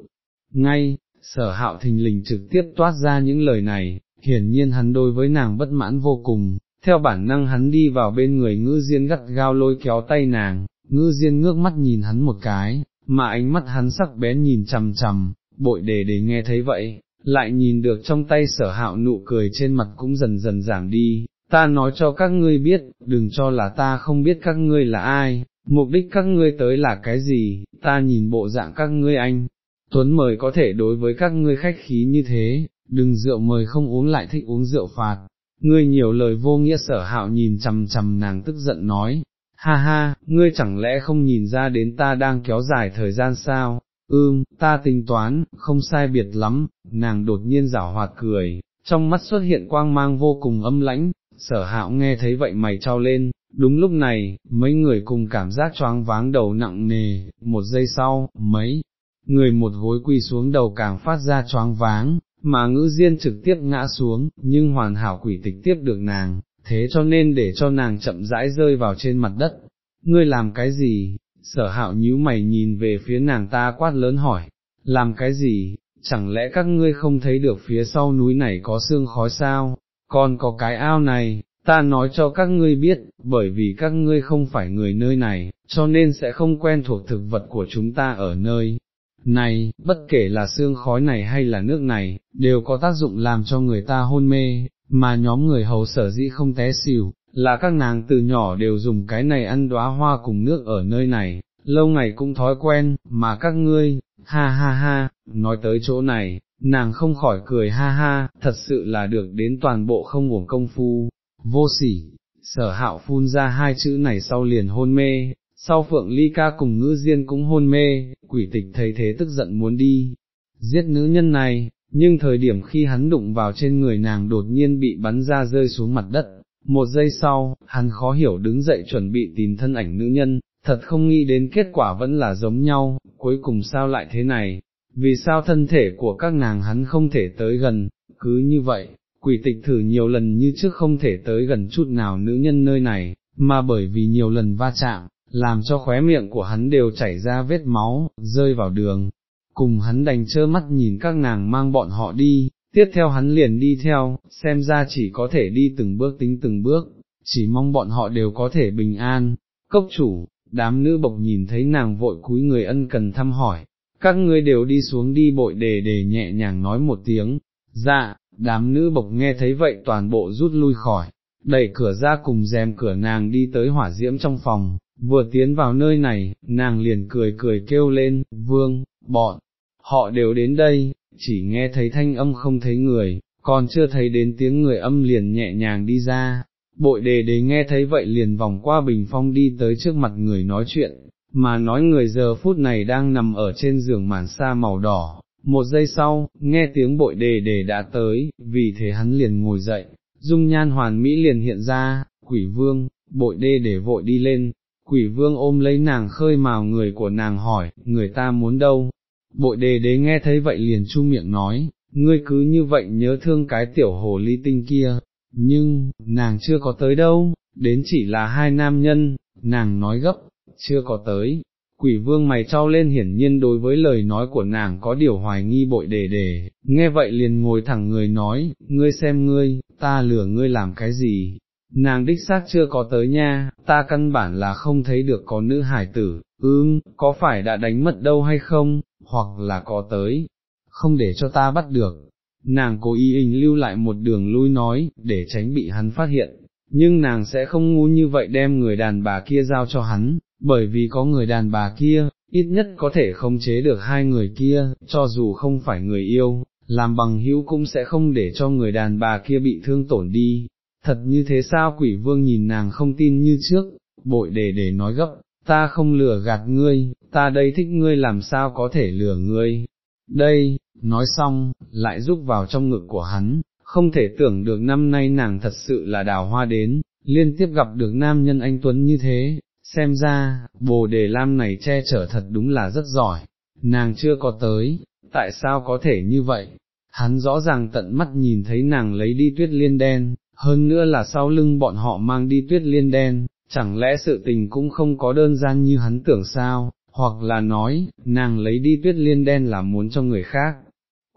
S1: ngay, sở hạo thình lình trực tiếp toát ra những lời này, hiển nhiên hắn đối với nàng bất mãn vô cùng, theo bản năng hắn đi vào bên người ngữ diên gắt gao lôi kéo tay nàng, ngữ diên ngước mắt nhìn hắn một cái, mà ánh mắt hắn sắc bén nhìn chằm chằm, bội đề để nghe thấy vậy, lại nhìn được trong tay sở hạo nụ cười trên mặt cũng dần dần giảm đi, ta nói cho các ngươi biết, đừng cho là ta không biết các ngươi là ai, mục đích các ngươi tới là cái gì, ta nhìn bộ dạng các ngươi anh, Tuấn mời có thể đối với các ngươi khách khí như thế, đừng rượu mời không uống lại thích uống rượu phạt, ngươi nhiều lời vô nghĩa sở hạo nhìn chằm chằm nàng tức giận nói, ha ha, ngươi chẳng lẽ không nhìn ra đến ta đang kéo dài thời gian sao, ưm, ta tính toán, không sai biệt lắm, nàng đột nhiên giả hoạt cười, trong mắt xuất hiện quang mang vô cùng âm lãnh, sở hạo nghe thấy vậy mày trao lên, đúng lúc này, mấy người cùng cảm giác choáng váng đầu nặng nề, một giây sau, mấy người một gối quỳ xuống đầu càng phát ra choáng váng, mà ngữ diên trực tiếp ngã xuống, nhưng hoàn hảo quỷ tịch tiếp được nàng, thế cho nên để cho nàng chậm rãi rơi vào trên mặt đất. Ngươi làm cái gì? Sở hạo nhíu mày nhìn về phía nàng ta quát lớn hỏi, làm cái gì, chẳng lẽ các ngươi không thấy được phía sau núi này có xương khói sao, còn có cái ao này, ta nói cho các ngươi biết, bởi vì các ngươi không phải người nơi này, cho nên sẽ không quen thuộc thực vật của chúng ta ở nơi này, bất kể là xương khói này hay là nước này, đều có tác dụng làm cho người ta hôn mê, mà nhóm người hầu sở dĩ không té xỉu, là các nàng từ nhỏ đều dùng cái này ăn đóa hoa cùng nước ở nơi này, lâu ngày cũng thói quen, mà các ngươi, ha ha ha, nói tới chỗ này, nàng không khỏi cười ha ha, thật sự là được đến toàn bộ không uổng công phu, vô sỉ, sở hạo phun ra hai chữ này sau liền hôn mê, sau phượng ly ca cùng ngữ diên cũng hôn mê, quỷ tịch thấy thế tức giận muốn đi, giết nữ nhân này, nhưng thời điểm khi hắn đụng vào trên người nàng đột nhiên bị bắn ra rơi xuống mặt đất, một giây sau, hắn khó hiểu đứng dậy chuẩn bị tìm thân ảnh nữ nhân, thật không nghĩ đến kết quả vẫn là giống nhau, cuối cùng sao lại thế này, vì sao thân thể của các nàng hắn không thể tới gần, cứ như vậy, quỷ tịch thử nhiều lần như trước không thể tới gần chút nào nữ nhân nơi này, mà bởi vì nhiều lần va chạm, làm cho khóe miệng của hắn đều chảy ra vết máu, rơi vào đường, cùng hắn đành trơ mắt nhìn các nàng mang bọn họ đi, tiếp theo hắn liền đi theo, xem ra chỉ có thể đi từng bước tính từng bước, chỉ mong bọn họ đều có thể bình an. Cốc chủ, đám nữ bộc nhìn thấy nàng vội cúi người ân cần thăm hỏi, các ngươi đều đi xuống đi bội đề đề nhẹ nhàng nói một tiếng, dạ, đám nữ bộc nghe thấy vậy toàn bộ rút lui khỏi, đẩy cửa ra cùng rèm cửa nàng đi tới hỏa diễm trong phòng, vừa tiến vào nơi này, nàng liền cười cười kêu lên, vương, bọn, họ đều đến đây, chỉ nghe thấy thanh âm không thấy người, còn chưa thấy đến tiếng người âm liền nhẹ nhàng đi ra, bội đề đế nghe thấy vậy liền vòng qua bình phong đi tới trước mặt người nói chuyện, mà nói người giờ phút này đang nằm ở trên giường màn sa màu đỏ, một giây sau, nghe tiếng bội đề đề đã tới, vì thế hắn liền ngồi dậy, dung nhan hoàn mỹ liền hiện ra, quỷ vương, bội đê để vội đi lên, quỷ vương ôm lấy nàng khơi màu người của nàng hỏi, người ta muốn đâu, bội đề đế nghe thấy vậy liền chu miệng nói, ngươi cứ như vậy nhớ thương cái tiểu hồ ly tinh kia, nhưng, nàng chưa có tới đâu, đến chỉ là hai nam nhân, nàng nói gấp, chưa có tới. Quỷ vương mày trao lên hiển nhiên đối với lời nói của nàng có điều hoài nghi bội đề đề, nghe vậy liền ngồi thẳng người nói, ngươi xem ngươi, ta lừa ngươi làm cái gì, nàng đích xác chưa có tới nha, ta căn bản là không thấy được có nữ hải tử, ưm, có phải đã đánh mất đâu hay không, hoặc là có tới, không để cho ta bắt được. Nàng cố ý hình lưu lại một đường lui nói, để tránh bị hắn phát hiện, nhưng nàng sẽ không ngu như vậy đem người đàn bà kia giao cho hắn, bởi vì có người đàn bà kia, ít nhất có thể không chế được hai người kia, cho dù không phải người yêu, làm bằng hữu cũng sẽ không để cho người đàn bà kia bị thương tổn đi, thật như thế sao quỷ vương nhìn nàng không tin như trước, bội đề để nói gấp, ta không lừa gạt ngươi, ta đây thích ngươi làm sao có thể lừa ngươi, đây, nói xong, lại rúc vào trong ngực của hắn, không thể tưởng được năm nay nàng thật sự là đào hoa đến, liên tiếp gặp được nam nhân anh Tuấn như thế, xem ra, bồ đề lam này che chở thật đúng là rất giỏi, nàng chưa có tới, tại sao có thể như vậy, hắn rõ ràng tận mắt nhìn thấy nàng lấy đi tuyết liên đen, hơn nữa là sau lưng bọn họ mang đi tuyết liên đen, chẳng lẽ sự tình cũng không có đơn giản như hắn tưởng sao, hoặc là nói, nàng lấy đi tuyết liên đen là muốn cho người khác.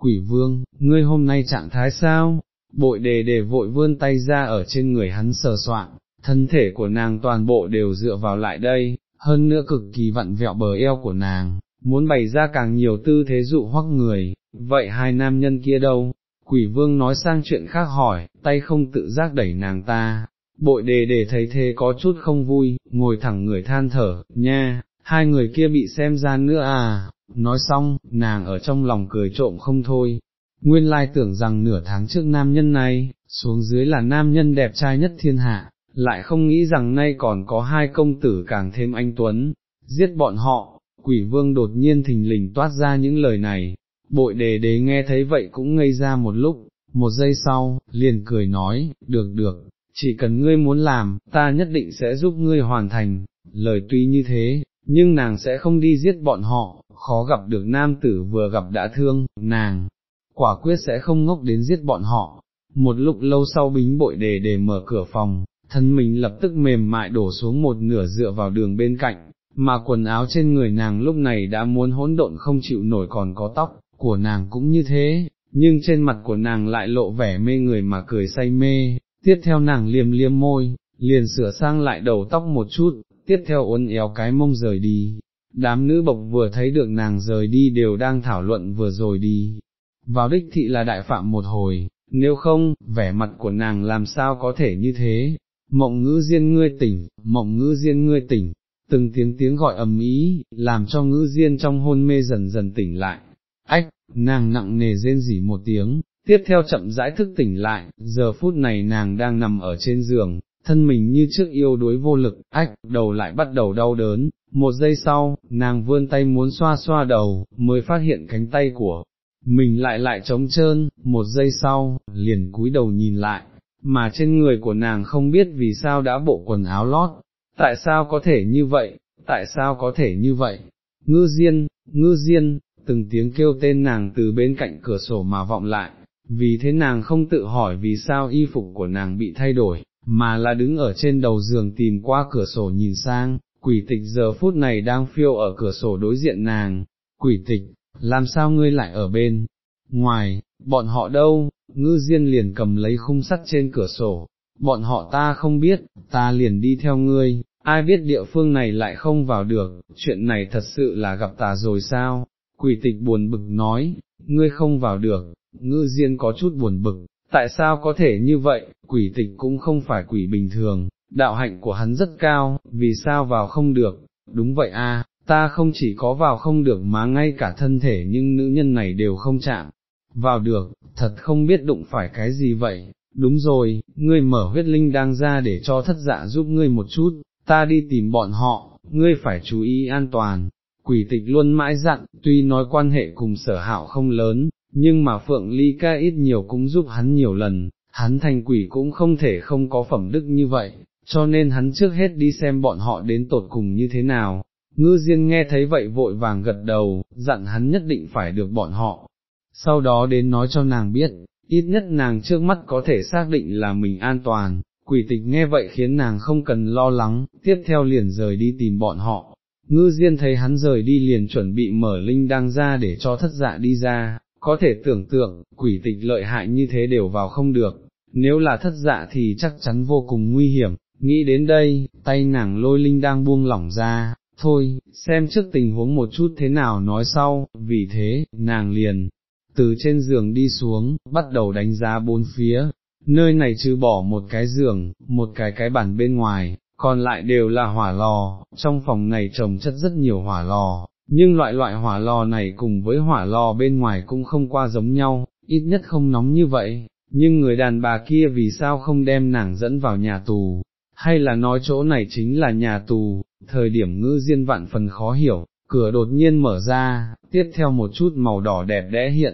S1: Quỷ vương, ngươi hôm nay trạng thái sao? Bội đề đề vội vươn tay ra ở trên người hắn sờ soạn, thân thể của nàng toàn bộ đều dựa vào lại đây, hơn nữa cực kỳ vặn vẹo bờ eo của nàng, muốn bày ra càng nhiều tư thế dụ hoắc người, vậy hai nam nhân kia đâu, Quỷ vương nói sang chuyện khác hỏi, tay không tự giác đẩy nàng ta, bội đề để thấy thế có chút không vui, ngồi thẳng người than thở, nha, hai người kia bị xem ra nữa à, nói xong, nàng ở trong lòng cười trộm không thôi, nguyên lai tưởng rằng nửa tháng trước nam nhân này, xuống dưới là nam nhân đẹp trai nhất thiên hạ, lại không nghĩ rằng nay còn có hai công tử càng thêm anh Tuấn, giết bọn họ, quỷ vương đột nhiên thình lình toát ra những lời này, bội đề đế nghe thấy vậy cũng ngây ra một lúc, một giây sau, liền cười nói, được được, chỉ cần ngươi muốn làm, ta nhất định sẽ giúp ngươi hoàn thành, lời tuy như thế, nhưng nàng sẽ không đi giết bọn họ, khó gặp được nam tử vừa gặp đã thương, nàng, quả quyết sẽ không ngốc đến giết bọn họ. Một lúc lâu sau bính bội đề để mở cửa phòng, thân mình lập tức mềm mại đổ xuống một nửa dựa vào đường bên cạnh, mà quần áo trên người nàng lúc này đã muốn hỗn độn không chịu nổi còn có tóc, của nàng cũng như thế, nhưng trên mặt của nàng lại lộ vẻ mê người mà cười say mê, tiếp theo nàng liềm liêm môi, liền sửa sang lại đầu tóc một chút, tiếp theo uốn éo cái mông rời đi. Đám nữ bộc vừa thấy được nàng rời đi đều đang thảo luận vừa rồi đi, vào đích thị là đại phạm một hồi, nếu không, vẻ mặt của nàng làm sao có thể như thế, mộng ngữ diên ngươi tỉnh, mộng ngữ diên ngươi tỉnh, từng tiếng tiếng gọi ầm ý, làm cho ngữ diên trong hôn mê dần dần tỉnh lại, ách, nàng nặng nề rên rỉ một tiếng, tiếp theo chậm rãi thức tỉnh lại, giờ phút này nàng đang nằm ở trên giường, thân mình như trước yêu đuối vô lực, ách, đầu lại bắt đầu đau đớn, một giây sau, nàng vươn tay muốn xoa xoa đầu, mới phát hiện cánh tay của mình lại lại trống trơn, một giây sau, liền cúi đầu nhìn lại, mà trên người của nàng không biết vì sao đã bộ quần áo lót, tại sao có thể như vậy, tại sao có thể như vậy, ngư diên, ngư diên, từng tiếng kêu tên nàng từ bên cạnh cửa sổ mà vọng lại, vì thế nàng không tự hỏi vì sao y phục của nàng bị thay đổi, mà là đứng ở trên đầu giường tìm qua cửa sổ nhìn sang, quỷ tịch giờ phút này đang phiêu ở cửa sổ đối diện nàng, quỷ tịch, làm sao ngươi lại ở bên, ngoài, bọn họ đâu, ngư diên liền cầm lấy khung sắt trên cửa sổ, bọn họ ta không biết, ta liền đi theo ngươi, ai biết địa phương này lại không vào được, chuyện này thật sự là gặp ta rồi sao, quỷ tịch buồn bực nói, ngươi không vào được, ngư diên có chút buồn bực, tại sao có thể như vậy, quỷ tịch cũng không phải quỷ bình thường, đạo hạnh của hắn rất cao, vì sao vào không được, đúng vậy a, ta không chỉ có vào không được mà ngay cả thân thể nhưng nữ nhân này đều không chạm, vào được, thật không biết đụng phải cái gì vậy, đúng rồi, ngươi mở huyết linh đang ra để cho thất dạ giúp ngươi một chút, ta đi tìm bọn họ, ngươi phải chú ý an toàn. Quỷ tịch luôn mãi dặn, tuy nói quan hệ cùng sở hạo không lớn, nhưng mà Phượng Ly ca ít nhiều cũng giúp hắn nhiều lần, hắn thành quỷ cũng không thể không có phẩm đức như vậy, cho nên hắn trước hết đi xem bọn họ đến tột cùng như thế nào. Ngư Diên nghe thấy vậy vội vàng gật đầu, dặn hắn nhất định phải được bọn họ, sau đó đến nói cho nàng biết, ít nhất nàng trước mắt có thể xác định là mình an toàn, quỷ tịch nghe vậy khiến nàng không cần lo lắng, tiếp theo liền rời đi tìm bọn họ. Ngư Diên thấy hắn rời đi liền chuẩn bị mở linh đăng ra để cho thất dạ đi ra, có thể tưởng tượng, quỷ tịch lợi hại như thế đều vào không được, nếu là thất dạ thì chắc chắn vô cùng nguy hiểm, nghĩ đến đây, tay nàng lôi linh đang buông lỏng ra, thôi, xem trước tình huống một chút thế nào nói sau, vì thế, nàng liền, từ trên giường đi xuống, bắt đầu đánh giá bốn phía, nơi này trừ bỏ một cái giường, một cái cái bản bên ngoài, còn lại đều là hỏa lò, trong phòng này trồng chất rất nhiều hỏa lò, nhưng loại loại hỏa lò này cùng với hỏa lò bên ngoài cũng không qua giống nhau, ít nhất không nóng như vậy, nhưng người đàn bà kia vì sao không đem nàng dẫn vào nhà tù, hay là nói chỗ này chính là nhà tù, thời điểm ngư diên vạn phần khó hiểu, cửa đột nhiên mở ra, tiếp theo một chút màu đỏ đẹp đẽ hiện.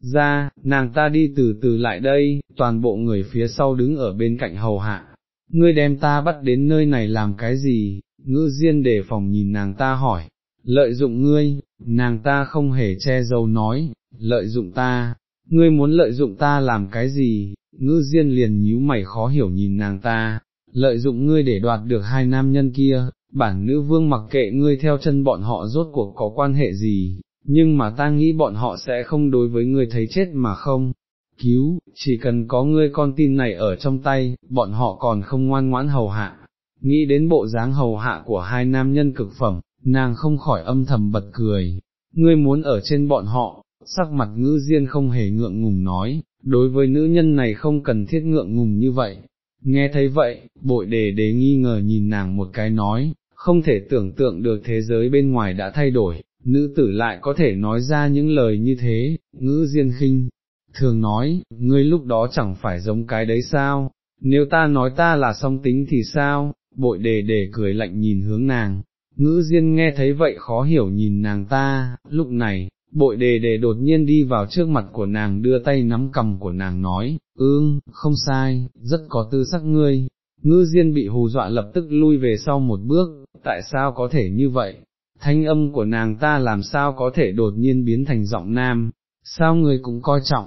S1: Ra, nàng ta đi từ từ lại đây, toàn bộ người phía sau đứng ở bên cạnh hầu hạ. Ngươi đem ta bắt đến nơi này làm cái gì? Ngư Diên đề phòng nhìn nàng ta hỏi. Lợi dụng ngươi, nàng ta không hề che giấu nói, lợi dụng ta, ngươi muốn lợi dụng ta làm cái gì? Ngư Diên liền nhíu mày khó hiểu nhìn nàng ta, lợi dụng ngươi để đoạt được hai nam nhân kia, bản nữ vương mặc kệ ngươi theo chân bọn họ rốt cuộc có quan hệ gì, nhưng mà ta nghĩ bọn họ sẽ không đối với ngươi thấy chết mà không. Cứu, chỉ cần có ngươi con tin này ở trong tay, bọn họ còn không ngoan ngoãn hầu hạ. Nghĩ đến bộ dáng hầu hạ của hai nam nhân cực phẩm, nàng không khỏi âm thầm bật cười. Ngươi muốn ở trên bọn họ, sắc mặt ngữ diên không hề ngượng ngùng nói, đối với nữ nhân này không cần thiết ngượng ngùng như vậy. Nghe thấy vậy, bội đề đế nghi ngờ nhìn nàng một cái nói, không thể tưởng tượng được thế giới bên ngoài đã thay đổi, nữ tử lại có thể nói ra những lời như thế, ngữ diên khinh, thường nói, ngươi lúc đó chẳng phải giống cái đấy sao, nếu ta nói ta là song tính thì sao, bội đề đề cười lạnh nhìn hướng nàng, ngữ diên nghe thấy vậy khó hiểu nhìn nàng ta, lúc này, bội đề đề đột nhiên đi vào trước mặt của nàng đưa tay nắm cầm của nàng nói, ương, không sai, rất có tư sắc ngươi, ngư diên bị hù dọa lập tức lui về sau một bước, tại sao có thể như vậy, thanh âm của nàng ta làm sao có thể đột nhiên biến thành giọng nam, sao ngươi cũng coi trọng,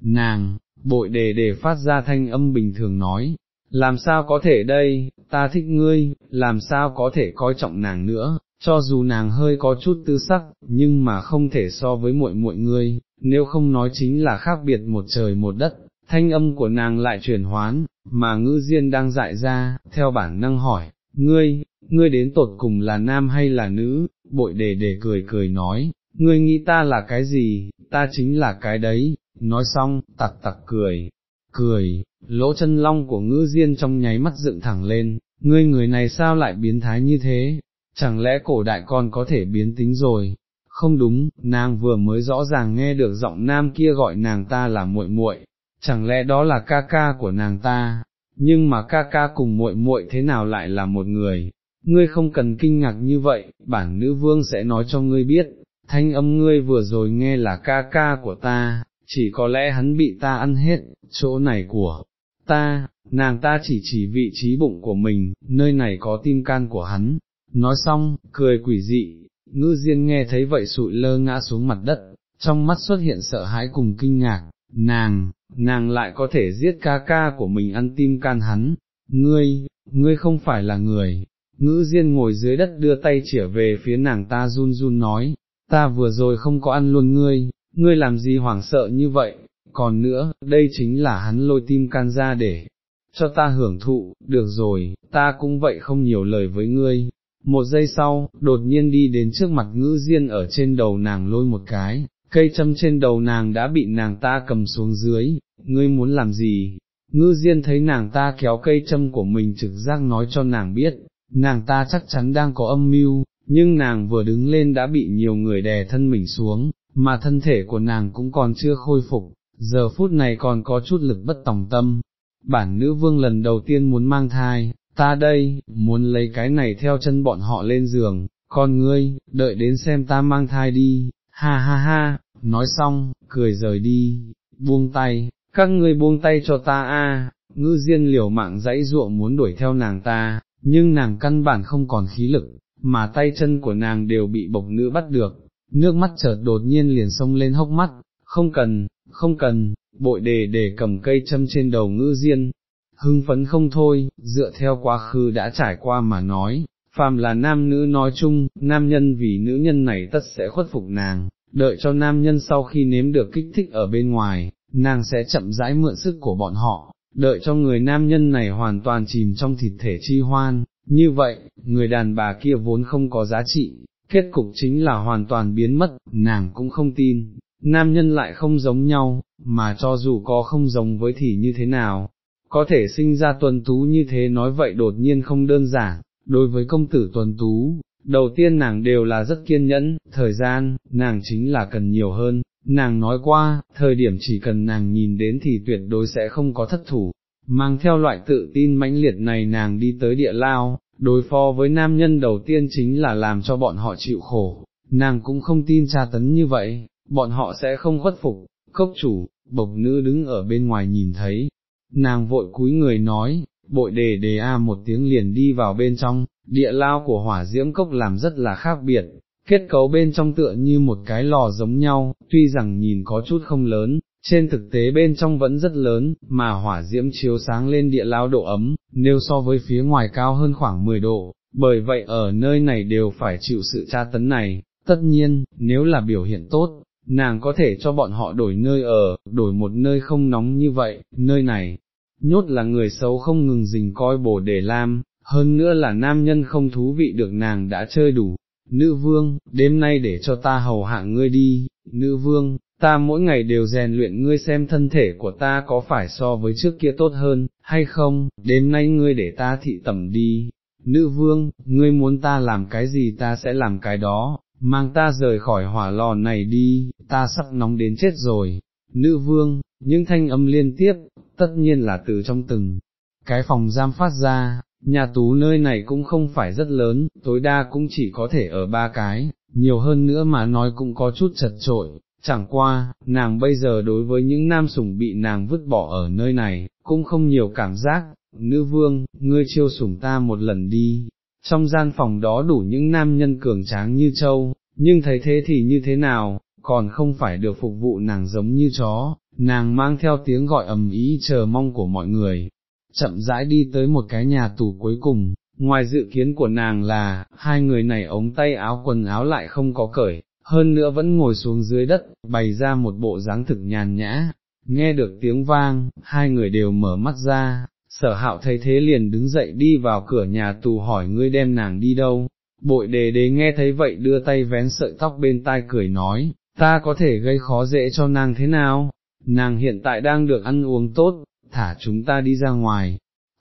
S1: nàng, bội đề đề phát ra thanh âm bình thường nói, làm sao có thể đây, ta thích ngươi, làm sao có thể coi trọng nàng nữa, cho dù nàng hơi có chút tư sắc, nhưng mà không thể so với muội muội ngươi, nếu không nói chính là khác biệt một trời một đất, thanh âm của nàng lại chuyển hoán, mà ngữ diên đang dại ra, theo bản năng hỏi, ngươi, ngươi đến tột cùng là nam hay là nữ, bội đề đề cười cười nói, ngươi nghĩ ta là cái gì, ta chính là cái đấy, nói xong, tặc tặc cười, cười, lỗ chân long của ngữ diên trong nháy mắt dựng thẳng lên, ngươi người này sao lại biến thái như thế, chẳng lẽ cổ đại con có thể biến tính rồi, không đúng, nàng vừa mới rõ ràng nghe được giọng nam kia gọi nàng ta là muội muội, chẳng lẽ đó là ca ca của nàng ta, nhưng mà ca ca cùng muội muội thế nào lại là một người, ngươi không cần kinh ngạc như vậy, bản nữ vương sẽ nói cho ngươi biết, thanh âm ngươi vừa rồi nghe là ca ca của ta, chỉ có lẽ hắn bị ta ăn hết, chỗ này của ta, nàng ta chỉ chỉ vị trí bụng của mình, nơi này có tim can của hắn, nói xong, cười quỷ dị, ngư diên nghe thấy vậy sụi lơ ngã xuống mặt đất, trong mắt xuất hiện sợ hãi cùng kinh ngạc, nàng, nàng lại có thể giết ca ca của mình ăn tim can hắn, ngươi, ngươi không phải là người, ngữ diên ngồi dưới đất đưa tay chỉa về phía nàng ta run run nói, ta vừa rồi không có ăn luôn ngươi, ngươi làm gì hoảng sợ như vậy, còn nữa, đây chính là hắn lôi tim can ra để cho ta hưởng thụ, được rồi, ta cũng vậy không nhiều lời với ngươi. Một giây sau, đột nhiên đi đến trước mặt ngữ diên ở trên đầu nàng lôi một cái, cây châm trên đầu nàng đã bị nàng ta cầm xuống dưới, ngươi muốn làm gì? Ngư Diên thấy nàng ta kéo cây châm của mình trực giác nói cho nàng biết, nàng ta chắc chắn đang có âm mưu, nhưng nàng vừa đứng lên đã bị nhiều người đè thân mình xuống, mà thân thể của nàng cũng còn chưa khôi phục, giờ phút này còn có chút lực bất tòng tâm. Bản nữ vương lần đầu tiên muốn mang thai, ta đây, muốn lấy cái này theo chân bọn họ lên giường, con ngươi, đợi đến xem ta mang thai đi, ha ha ha, nói xong, cười rời đi, buông tay, các ngươi buông tay cho ta a. ngư diên liều mạng dãy ruộng muốn đuổi theo nàng ta, nhưng nàng căn bản không còn khí lực, mà tay chân của nàng đều bị bộc nữ bắt được, nước mắt chợt đột nhiên liền sông lên hốc mắt, không cần, không cần, bội đề để cầm cây châm trên đầu ngư diên, hưng phấn không thôi, dựa theo quá khứ đã trải qua mà nói, phàm là nam nữ nói chung, nam nhân vì nữ nhân này tất sẽ khuất phục nàng, đợi cho nam nhân sau khi nếm được kích thích ở bên ngoài, nàng sẽ chậm rãi mượn sức của bọn họ, đợi cho người nam nhân này hoàn toàn chìm trong thịt thể chi hoan, như vậy, người đàn bà kia vốn không có giá trị, kết cục chính là hoàn toàn biến mất, nàng cũng không tin, nam nhân lại không giống nhau, mà cho dù có không giống với thì như thế nào, có thể sinh ra tuần tú như thế nói vậy đột nhiên không đơn giản, đối với công tử tuần tú, đầu tiên nàng đều là rất kiên nhẫn, thời gian, nàng chính là cần nhiều hơn, nàng nói qua, thời điểm chỉ cần nàng nhìn đến thì tuyệt đối sẽ không có thất thủ, mang theo loại tự tin mãnh liệt này nàng đi tới địa lao, đối phó với nam nhân đầu tiên chính là làm cho bọn họ chịu khổ, nàng cũng không tin tra tấn như vậy, bọn họ sẽ không khuất phục, cốc chủ, bộc nữ đứng ở bên ngoài nhìn thấy, nàng vội cúi người nói, bội đề đề a một tiếng liền đi vào bên trong, địa lao của hỏa diễm cốc làm rất là khác biệt, kết cấu bên trong tựa như một cái lò giống nhau, tuy rằng nhìn có chút không lớn, trên thực tế bên trong vẫn rất lớn, mà hỏa diễm chiếu sáng lên địa lao độ ấm, nếu so với phía ngoài cao hơn khoảng 10 độ, bởi vậy ở nơi này đều phải chịu sự tra tấn này, tất nhiên, nếu là biểu hiện tốt, nàng có thể cho bọn họ đổi nơi ở, đổi một nơi không nóng như vậy, nơi này, nhốt là người xấu không ngừng dình coi bồ để lam, hơn nữa là nam nhân không thú vị được nàng đã chơi đủ. Nữ vương, đêm nay để cho ta hầu hạ ngươi đi, nữ vương, ta mỗi ngày đều rèn luyện ngươi xem thân thể của ta có phải so với trước kia tốt hơn, hay không, đêm nay ngươi để ta thị tẩm đi. Nữ vương, ngươi muốn ta làm cái gì ta sẽ làm cái đó, mang ta rời khỏi hỏa lò này đi, ta sắp nóng đến chết rồi. Nữ vương, những thanh âm liên tiếp, tất nhiên là từ trong từng. Cái phòng giam phát ra, nhà tù nơi này cũng không phải rất lớn, tối đa cũng chỉ có thể ở ba cái, nhiều hơn nữa mà nói cũng có chút chật trội, chẳng qua, nàng bây giờ đối với những nam sủng bị nàng vứt bỏ ở nơi này, cũng không nhiều cảm giác, nữ vương, ngươi chiêu sủng ta một lần đi, trong gian phòng đó đủ những nam nhân cường tráng như châu, nhưng thấy thế thì như thế nào, còn không phải được phục vụ nàng giống như chó, nàng mang theo tiếng gọi ầm ý chờ mong của mọi người, chậm rãi đi tới một cái nhà tù cuối cùng, ngoài dự kiến của nàng là, hai người này ống tay áo quần áo lại không có cởi, hơn nữa vẫn ngồi xuống dưới đất, bày ra một bộ dáng thực nhàn nhã, nghe được tiếng vang, hai người đều mở mắt ra, sở hạo thấy thế liền đứng dậy đi vào cửa nhà tù hỏi ngươi đem nàng đi đâu, bội đề đế nghe thấy vậy đưa tay vén sợi tóc bên tai cười nói, ta có thể gây khó dễ cho nàng thế nào, nàng hiện tại đang được ăn uống tốt, thả chúng ta đi ra ngoài.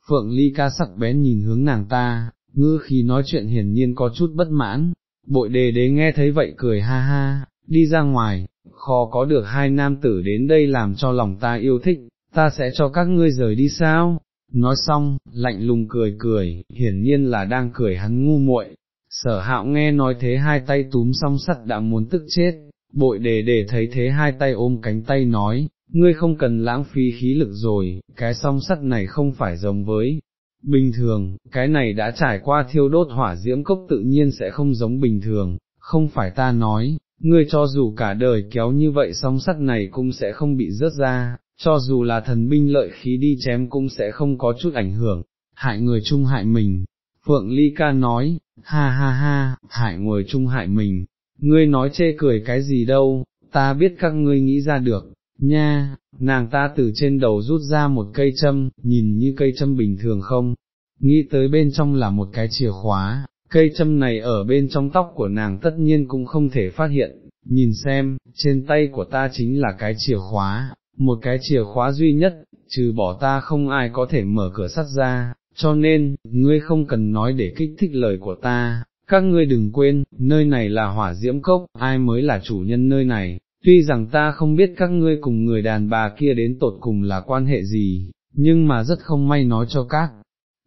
S1: Phượng ly ca sắc bén nhìn hướng nàng ta, ngư khi nói chuyện hiển nhiên có chút bất mãn, bội đề đế nghe thấy vậy cười ha ha, đi ra ngoài, khó có được hai nam tử đến đây làm cho lòng ta yêu thích, ta sẽ cho các ngươi rời đi sao? Nói xong, lạnh lùng cười cười, hiển nhiên là đang cười hắn ngu muội. Sở hạo nghe nói thế hai tay túm song sắt đã muốn tức chết, bội đề để thấy thế hai tay ôm cánh tay nói, ngươi không cần lãng phí khí lực rồi, cái song sắt này không phải giống với bình thường, cái này đã trải qua thiêu đốt hỏa diễm cốc tự nhiên sẽ không giống bình thường, không phải ta nói, ngươi cho dù cả đời kéo như vậy song sắt này cũng sẽ không bị rớt ra, cho dù là thần binh lợi khí đi chém cũng sẽ không có chút ảnh hưởng, hại người chung hại mình. Phượng Ly Ca nói, ha ha ha, hại người chung hại mình, ngươi nói chê cười cái gì đâu, ta biết các ngươi nghĩ ra được, nha, nàng ta từ trên đầu rút ra một cây châm, nhìn như cây châm bình thường không, nghĩ tới bên trong là một cái chìa khóa, cây châm này ở bên trong tóc của nàng tất nhiên cũng không thể phát hiện, nhìn xem, trên tay của ta chính là cái chìa khóa, một cái chìa khóa duy nhất, trừ bỏ ta không ai có thể mở cửa sắt ra, cho nên, ngươi không cần nói để kích thích lời của ta, các ngươi đừng quên, nơi này là hỏa diễm cốc, ai mới là chủ nhân nơi này, tuy rằng ta không biết các ngươi cùng người đàn bà kia đến tột cùng là quan hệ gì, nhưng mà rất không may nói cho các.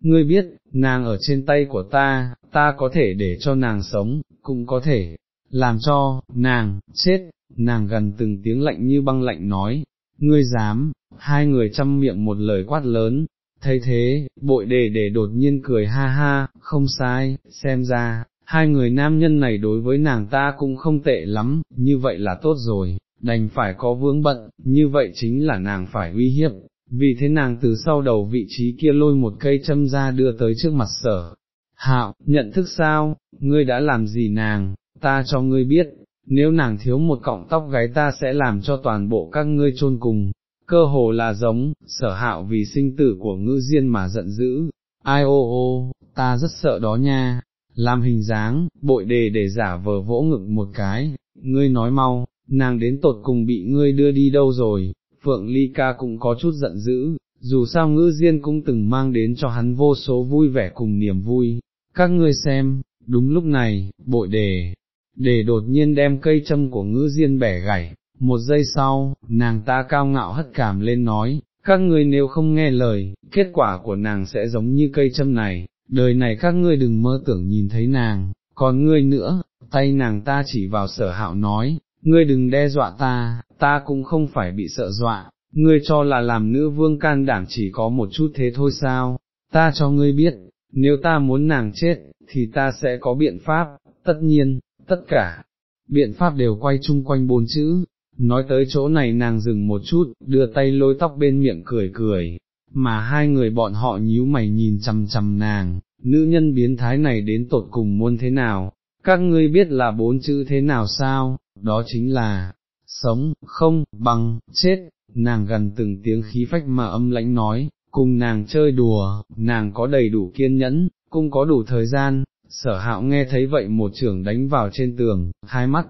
S1: Ngươi biết, nàng ở trên tay của ta, ta có thể để cho nàng sống, cũng có thể, làm cho, nàng, chết, nàng gần từng tiếng lạnh như băng lạnh nói, ngươi dám, hai người chăm miệng một lời quát lớn, thấy thế, bội đề để đột nhiên cười ha ha, không sai, xem ra, hai người nam nhân này đối với nàng ta cũng không tệ lắm, như vậy là tốt rồi, đành phải có vướng bận, như vậy chính là nàng phải uy hiếp, vì thế nàng từ sau đầu vị trí kia lôi một cây châm ra đưa tới trước mặt sở. Hạo, nhận thức sao, ngươi đã làm gì nàng, ta cho ngươi biết, nếu nàng thiếu một cọng tóc gáy ta sẽ làm cho toàn bộ các ngươi chôn cùng, cơ hồ là giống, sở hạo vì sinh tử của ngữ diên mà giận dữ, ai ô ô, ta rất sợ đó nha, làm hình dáng, bội đề để giả vờ vỗ ngực một cái, ngươi nói mau, nàng đến tột cùng bị ngươi đưa đi đâu rồi, Phượng Ly Ca cũng có chút giận dữ, dù sao ngữ diên cũng từng mang đến cho hắn vô số vui vẻ cùng niềm vui, các ngươi xem, đúng lúc này, bội đề, để đột nhiên đem cây châm của ngữ diên bẻ gãy, một giây sau, nàng ta cao ngạo hất cảm lên nói, các ngươi nếu không nghe lời, kết quả của nàng sẽ giống như cây châm này, đời này các ngươi đừng mơ tưởng nhìn thấy nàng, còn ngươi nữa, tay nàng ta chỉ vào sở hạo nói, ngươi đừng đe dọa ta, ta cũng không phải bị sợ dọa, ngươi cho là làm nữ vương can đảm chỉ có một chút thế thôi sao, ta cho ngươi biết, nếu ta muốn nàng chết, thì ta sẽ có biện pháp, tất nhiên, tất cả, biện pháp đều quay chung quanh bốn chữ, nói tới chỗ này nàng dừng một chút, đưa tay lôi tóc bên miệng cười cười, mà hai người bọn họ nhíu mày nhìn chằm chằm nàng, nữ nhân biến thái này đến tột cùng muốn thế nào, các ngươi biết là bốn chữ thế nào sao, đó chính là, sống, không, bằng, chết, nàng gần từng tiếng khí phách mà âm lãnh nói, cùng nàng chơi đùa, nàng có đầy đủ kiên nhẫn, cũng có đủ thời gian, sở hạo nghe thấy vậy một trường đánh vào trên tường, hai mắt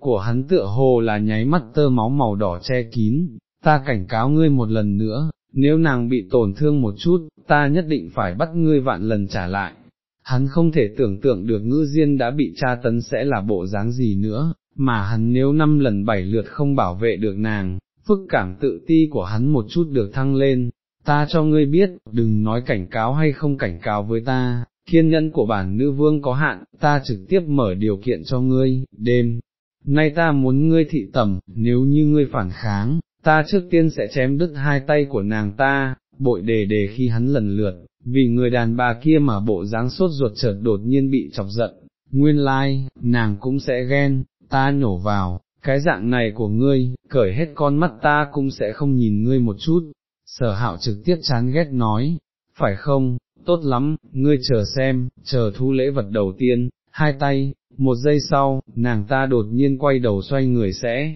S1: của hắn tựa hồ là nháy mắt tơ máu màu đỏ che kín, ta cảnh cáo ngươi một lần nữa, nếu nàng bị tổn thương một chút, ta nhất định phải bắt ngươi vạn lần trả lại. Hắn không thể tưởng tượng được ngư diên đã bị tra tấn sẽ là bộ dáng gì nữa, mà hắn nếu năm lần bảy lượt không bảo vệ được nàng, phức cảm tự ti của hắn một chút được thăng lên, ta cho ngươi biết, đừng nói cảnh cáo hay không cảnh cáo với ta, kiên nhẫn của bản nữ vương có hạn, ta trực tiếp mở điều kiện cho ngươi, đêm, nay ta muốn ngươi thị tầm, nếu như ngươi phản kháng, ta trước tiên sẽ chém đứt hai tay của nàng ta, bội đề đề khi hắn lần lượt, vì người đàn bà kia mà bộ dáng sốt ruột chợt đột nhiên bị chọc giận, nguyên lai, like, nàng cũng sẽ ghen, ta nhổ vào, cái dạng này của ngươi, cởi hết con mắt ta cũng sẽ không nhìn ngươi một chút, sở hạo trực tiếp chán ghét nói, phải không, tốt lắm, ngươi chờ xem, chờ thu lễ vật đầu tiên, hai tay, một giây sau, nàng ta đột nhiên quay đầu xoay người sẽ,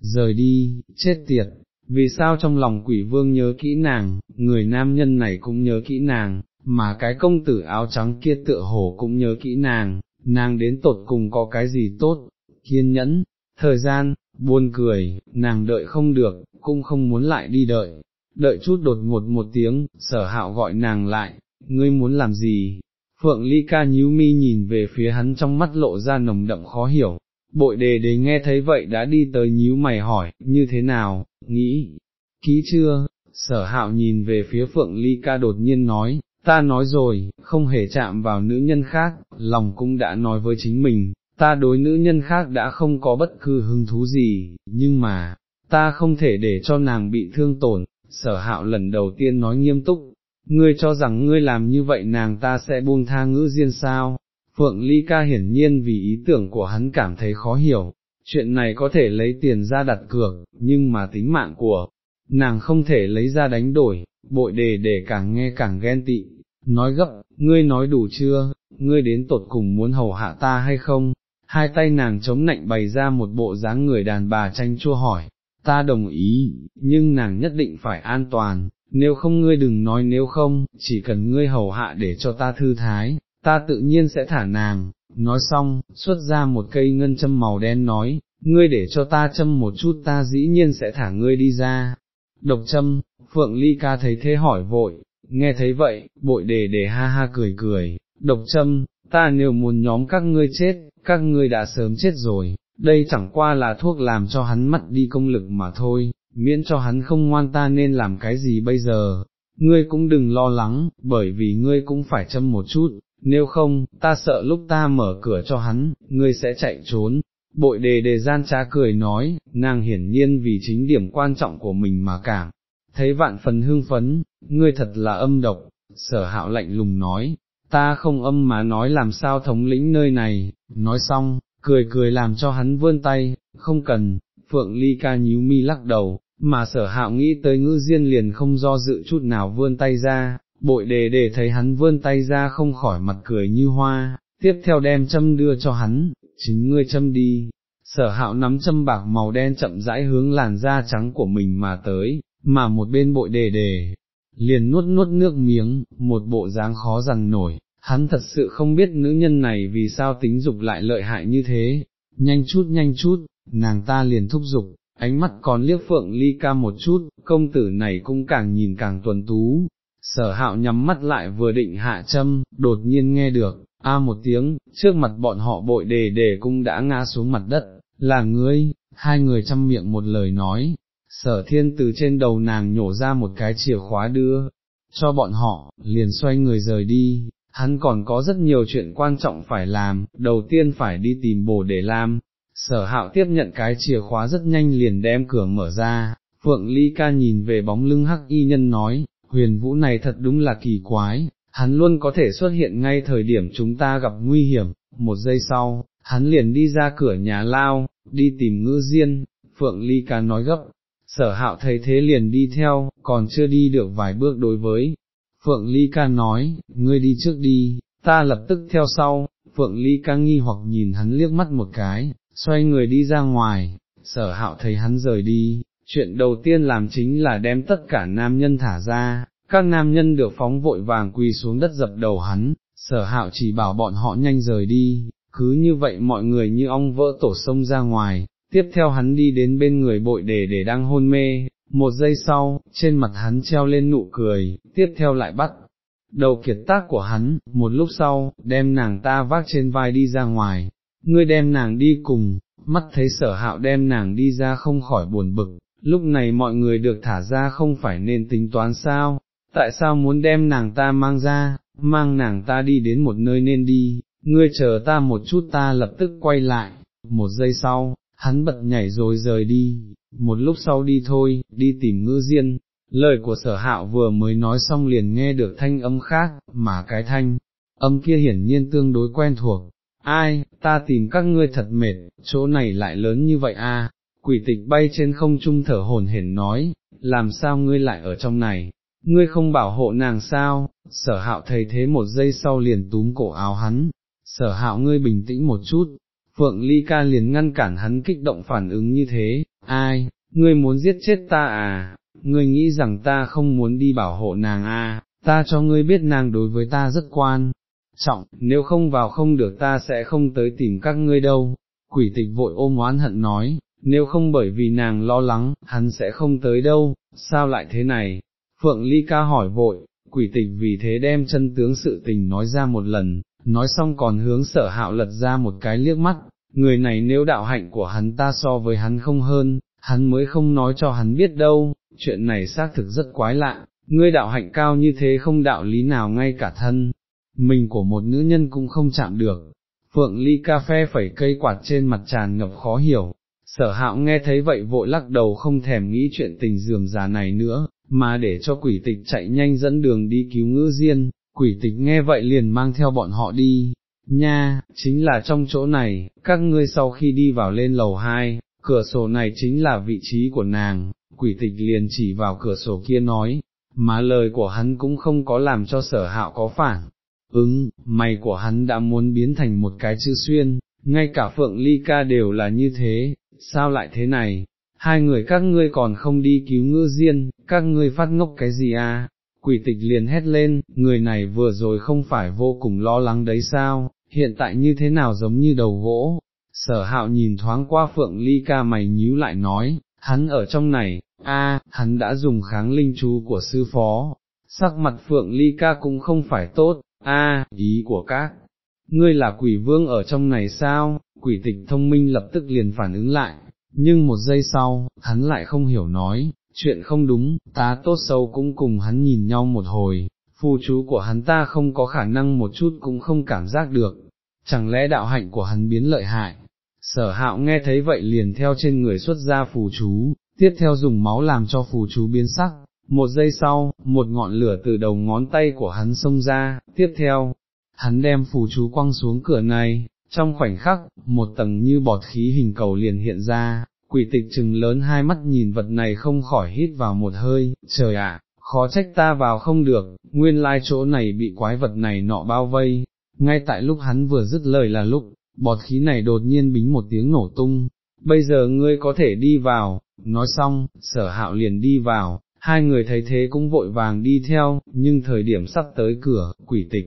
S1: rời đi, chết tiệt, vì sao trong lòng quỷ vương nhớ kỹ nàng, người nam nhân này cũng nhớ kỹ nàng, mà cái công tử áo trắng kia tựa hồ cũng nhớ kỹ nàng, nàng đến tột cùng có cái gì tốt, kiên nhẫn, thời gian, buồn cười, nàng đợi không được, cũng không muốn lại đi đợi, đợi chút đột ngột một tiếng, sở hạo gọi nàng lại, ngươi muốn làm gì? Phượng Ly ca nhíu mi nhìn về phía hắn trong mắt lộ ra nồng đậm khó hiểu, bội đề đế nghe thấy vậy đã đi tới nhíu mày hỏi, như thế nào, nghĩ, kỹ chưa, sở hạo nhìn về phía Phượng Ly ca đột nhiên nói, ta nói rồi, không hề chạm vào nữ nhân khác, lòng cũng đã nói với chính mình, ta đối nữ nhân khác đã không có bất cứ hứng thú gì, nhưng mà, ta không thể để cho nàng bị thương tổn, sở hạo lần đầu tiên nói nghiêm túc, ngươi cho rằng ngươi làm như vậy nàng ta sẽ buông tha ngữ diên sao, Phượng Ly ca hiển nhiên vì ý tưởng của hắn cảm thấy khó hiểu, chuyện này có thể lấy tiền ra đặt cược, nhưng mà tính mạng của nàng không thể lấy ra đánh đổi, bội đề để càng nghe càng ghen tị, nói gấp, ngươi nói đủ chưa, ngươi đến tột cùng muốn hầu hạ ta hay không, hai tay nàng chống nạnh bày ra một bộ dáng người đàn bà tranh chua hỏi, ta đồng ý, nhưng nàng nhất định phải an toàn, nếu không ngươi đừng nói nếu không, chỉ cần ngươi hầu hạ để cho ta thư thái, ta tự nhiên sẽ thả nàng, nói xong, xuất ra một cây ngân châm màu đen nói, ngươi để cho ta châm một chút ta dĩ nhiên sẽ thả ngươi đi ra. Độc châm, Phượng Ly ca thấy thế hỏi vội, nghe thấy vậy, bội đề để ha ha cười cười, độc châm, ta nếu muốn nhóm các ngươi chết, các ngươi đã sớm chết rồi, đây chẳng qua là thuốc làm cho hắn mất đi công lực mà thôi, miễn cho hắn không ngoan ta nên làm cái gì bây giờ, ngươi cũng đừng lo lắng, bởi vì ngươi cũng phải châm một chút, nếu không, ta sợ lúc ta mở cửa cho hắn, ngươi sẽ chạy trốn. Bội đề đề gian trá cười nói, nàng hiển nhiên vì chính điểm quan trọng của mình mà cảm, thấy vạn phần hưng phấn, ngươi thật là âm độc, sở hạo lạnh lùng nói, ta không âm mà nói làm sao thống lĩnh nơi này, nói xong, cười cười làm cho hắn vươn tay, không cần, Phượng Ly ca nhíu mi lắc đầu, mà sở hạo nghĩ tới ngữ diên liền không do dự chút nào vươn tay ra, bội đề để thấy hắn vươn tay ra không khỏi mặt cười như hoa, tiếp theo đem châm đưa cho hắn, chính ngươi châm đi. Sở hạo nắm châm bạc màu đen chậm rãi hướng làn da trắng của mình mà tới, mà một bên bội đề đề, liền nuốt nuốt nước miếng, một bộ dáng khó rằng nổi, hắn thật sự không biết nữ nhân này vì sao tính dục lại lợi hại như thế, nhanh chút nhanh chút, nàng ta liền thúc giục, ánh mắt còn liếc phượng ly ca một chút, công tử này cũng càng nhìn càng tuần tú, sở hạo nhắm mắt lại vừa định hạ châm, đột nhiên nghe được, a một tiếng, trước mặt bọn họ bội đề đề cũng đã ngã xuống mặt đất, là ngươi, hai người chăm miệng một lời nói, sở thiên từ trên đầu nàng nhổ ra một cái chìa khóa đưa, cho bọn họ, liền xoay người rời đi, hắn còn có rất nhiều chuyện quan trọng phải làm, đầu tiên phải đi tìm bồ để làm, sở hạo tiếp nhận cái chìa khóa rất nhanh liền đem cửa mở ra, Phượng Ly ca nhìn về bóng lưng hắc y nhân nói, huyền vũ này thật đúng là kỳ quái, hắn luôn có thể xuất hiện ngay thời điểm chúng ta gặp nguy hiểm, một giây sau, hắn liền đi ra cửa nhà lao, đi tìm ngư diên, Phượng Ly ca nói gấp, sở hạo thấy thế liền đi theo, còn chưa đi được vài bước đối với. Phượng Ly ca nói, ngươi đi trước đi, ta lập tức theo sau, Phượng Ly ca nghi hoặc nhìn hắn liếc mắt một cái, xoay người đi ra ngoài, sở hạo thấy hắn rời đi, chuyện đầu tiên làm chính là đem tất cả nam nhân thả ra, các nam nhân được phóng vội vàng quỳ xuống đất dập đầu hắn, sở hạo chỉ bảo bọn họ nhanh rời đi, cứ như vậy mọi người như ong vỡ tổ sông ra ngoài, tiếp theo hắn đi đến bên người bội đề để đang hôn mê, một giây sau, trên mặt hắn treo lên nụ cười, tiếp theo lại bắt. Đầu kiệt tác của hắn, một lúc sau, đem nàng ta vác trên vai đi ra ngoài, ngươi đem nàng đi cùng, mắt thấy sở hạo đem nàng đi ra không khỏi buồn bực, lúc này mọi người được thả ra không phải nên tính toán sao, tại sao muốn đem nàng ta mang ra, mang nàng ta đi đến một nơi nên đi, ngươi chờ ta một chút ta lập tức quay lại, một giây sau, hắn bật nhảy rồi rời đi, một lúc sau đi thôi, đi tìm ngư diên, lời của sở hạo vừa mới nói xong liền nghe được thanh âm khác, mà cái thanh, âm kia hiển nhiên tương đối quen thuộc, ai, ta tìm các ngươi thật mệt, chỗ này lại lớn như vậy à, quỷ tịch bay trên không trung thở hồn hển nói, làm sao ngươi lại ở trong này, ngươi không bảo hộ nàng sao, sở hạo thấy thế một giây sau liền túm cổ áo hắn, sở hạo ngươi bình tĩnh một chút, Phượng Ly ca liền ngăn cản hắn kích động phản ứng như thế, ai, ngươi muốn giết chết ta à, ngươi nghĩ rằng ta không muốn đi bảo hộ nàng à, ta cho ngươi biết nàng đối với ta rất quan trọng, nếu không vào không được ta sẽ không tới tìm các ngươi đâu, quỷ tịch vội ôm oán hận nói, nếu không bởi vì nàng lo lắng, hắn sẽ không tới đâu, sao lại thế này, Phượng Ly ca hỏi vội, quỷ tịch vì thế đem chân tướng sự tình nói ra một lần, nói xong còn hướng sở hạo lật ra một cái liếc mắt, người này nếu đạo hạnh của hắn ta so với hắn không hơn, hắn mới không nói cho hắn biết đâu, chuyện này xác thực rất quái lạ, ngươi đạo hạnh cao như thế không đạo lý nào ngay cả thân, mình của một nữ nhân cũng không chạm được. Phượng ly cà phê phẩy cây quạt trên mặt tràn ngập khó hiểu, sở hạo nghe thấy vậy vội lắc đầu không thèm nghĩ chuyện tình dườm già này nữa, mà để cho quỷ tịch chạy nhanh dẫn đường đi cứu ngữ diên, quỷ tịch nghe vậy liền mang theo bọn họ đi, nha, chính là trong chỗ này, các ngươi sau khi đi vào lên lầu hai, cửa sổ này chính là vị trí của nàng, quỷ tịch liền chỉ vào cửa sổ kia nói, mà lời của hắn cũng không có làm cho sở hạo có phản. Ứng, mày của hắn đã muốn biến thành một cái chữ xuyên, ngay cả Phượng Ly Ca đều là như thế, sao lại thế này, hai người các ngươi còn không đi cứu ngư diên, các ngươi phát ngốc cái gì à, quỷ tịch liền hét lên, người này vừa rồi không phải vô cùng lo lắng đấy sao, hiện tại như thế nào giống như đầu gỗ, sở hạo nhìn thoáng qua phượng ly ca mày nhíu lại nói, hắn ở trong này, a, hắn đã dùng kháng linh chú của sư phó, sắc mặt phượng ly ca cũng không phải tốt, a, ý của các, ngươi là quỷ vương ở trong này sao, quỷ tịch thông minh lập tức liền phản ứng lại, nhưng một giây sau, hắn lại không hiểu nói, chuyện không đúng, ta tốt sâu cũng cùng hắn nhìn nhau một hồi, phù chú của hắn ta không có khả năng một chút cũng không cảm giác được, chẳng lẽ đạo hạnh của hắn biến lợi hại. Sở hạo nghe thấy vậy liền theo trên người xuất ra phù chú, tiếp theo dùng máu làm cho phù chú biến sắc, một giây sau, một ngọn lửa từ đầu ngón tay của hắn xông ra, tiếp theo, hắn đem phù chú quăng xuống cửa này, trong khoảnh khắc, một tầng như bọt khí hình cầu liền hiện ra, quỷ tịch trừng lớn hai mắt nhìn vật này không khỏi hít vào một hơi, trời ạ, khó trách ta vào không được, nguyên lai chỗ này bị quái vật này nọ bao vây, ngay tại lúc hắn vừa dứt lời là lúc, bọt khí này đột nhiên bính một tiếng nổ tung, bây giờ ngươi có thể đi vào, nói xong, sở hạo liền đi vào, hai người thấy thế cũng vội vàng đi theo, nhưng thời điểm sắp tới cửa, quỷ tịch,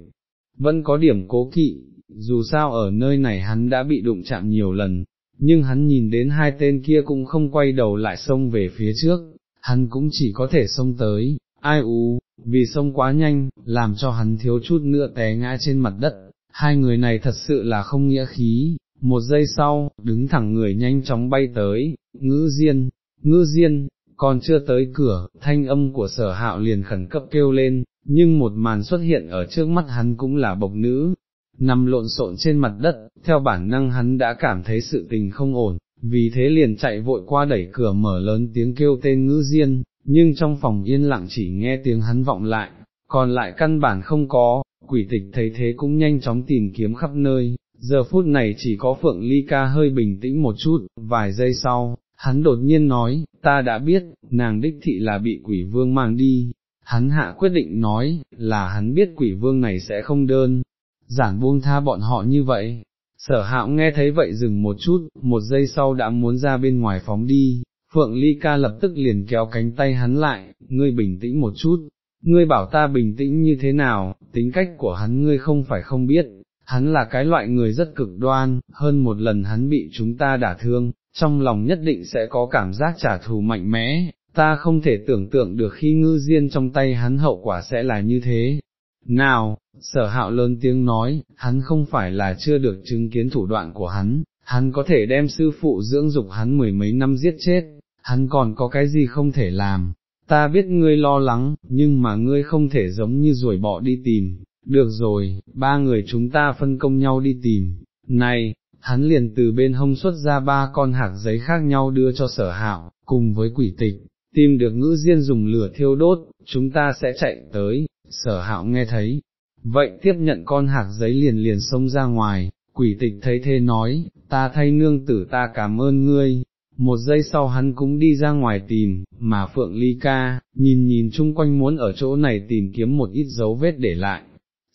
S1: vẫn có điểm cố kỵ, dù sao ở nơi này hắn đã bị đụng chạm nhiều lần, nhưng hắn nhìn đến hai tên kia cũng không quay đầu lại xông về phía trước, hắn cũng chỉ có thể xông tới, ai u, vì xông quá nhanh, làm cho hắn thiếu chút nữa té ngã trên mặt đất, hai người này thật sự là không nghĩa khí, một giây sau, đứng thẳng người nhanh chóng bay tới, ngữ diên, ngữ diên, còn chưa tới cửa, thanh âm của sở hạo liền khẩn cấp kêu lên, nhưng một màn xuất hiện ở trước mắt hắn cũng là bộc nữ, nằm lộn xộn trên mặt đất, theo bản năng hắn đã cảm thấy sự tình không ổn, vì thế liền chạy vội qua đẩy cửa mở lớn tiếng kêu tên ngữ diên, nhưng trong phòng yên lặng chỉ nghe tiếng hắn vọng lại, còn lại căn bản không có, quỷ tịch thấy thế cũng nhanh chóng tìm kiếm khắp nơi, giờ phút này chỉ có Phượng Ly Ca hơi bình tĩnh một chút, vài giây sau, hắn đột nhiên nói, ta đã biết, nàng đích thị là bị quỷ vương mang đi, hắn hạ quyết định nói, là hắn biết quỷ vương này sẽ không đơn, giản buông tha bọn họ như vậy. Sở hạo nghe thấy vậy dừng một chút, một giây sau đã muốn ra bên ngoài phóng đi, Phượng Ly Ca lập tức liền kéo cánh tay hắn lại, ngươi bình tĩnh một chút, ngươi bảo ta bình tĩnh như thế nào, tính cách của hắn ngươi không phải không biết, hắn là cái loại người rất cực đoan, hơn một lần hắn bị chúng ta đả thương, trong lòng nhất định sẽ có cảm giác trả thù mạnh mẽ, ta không thể tưởng tượng được khi ngư diên trong tay hắn hậu quả sẽ là như thế. Nào, sở hạo lớn tiếng nói, hắn không phải là chưa được chứng kiến thủ đoạn của hắn, hắn có thể đem sư phụ dưỡng dục hắn mười mấy năm giết chết, hắn còn có cái gì không thể làm, ta biết ngươi lo lắng, nhưng mà ngươi không thể giống như ruồi bọ đi tìm, được rồi, ba người chúng ta phân công nhau đi tìm, này, hắn liền từ bên hông xuất ra ba con hạt giấy khác nhau đưa cho sở hạo, cùng với quỷ tịch, tìm được ngữ diên dùng lửa thiêu đốt, chúng ta sẽ chạy tới, sở hạo nghe thấy, vậy tiếp nhận con hạt giấy liền liền xông ra ngoài, quỷ tịch thấy thế nói, ta thay nương tử ta cảm ơn ngươi, một giây sau hắn cũng đi ra ngoài tìm, mà Phượng Ly Ca, nhìn nhìn chung quanh muốn ở chỗ này tìm kiếm một ít dấu vết để lại.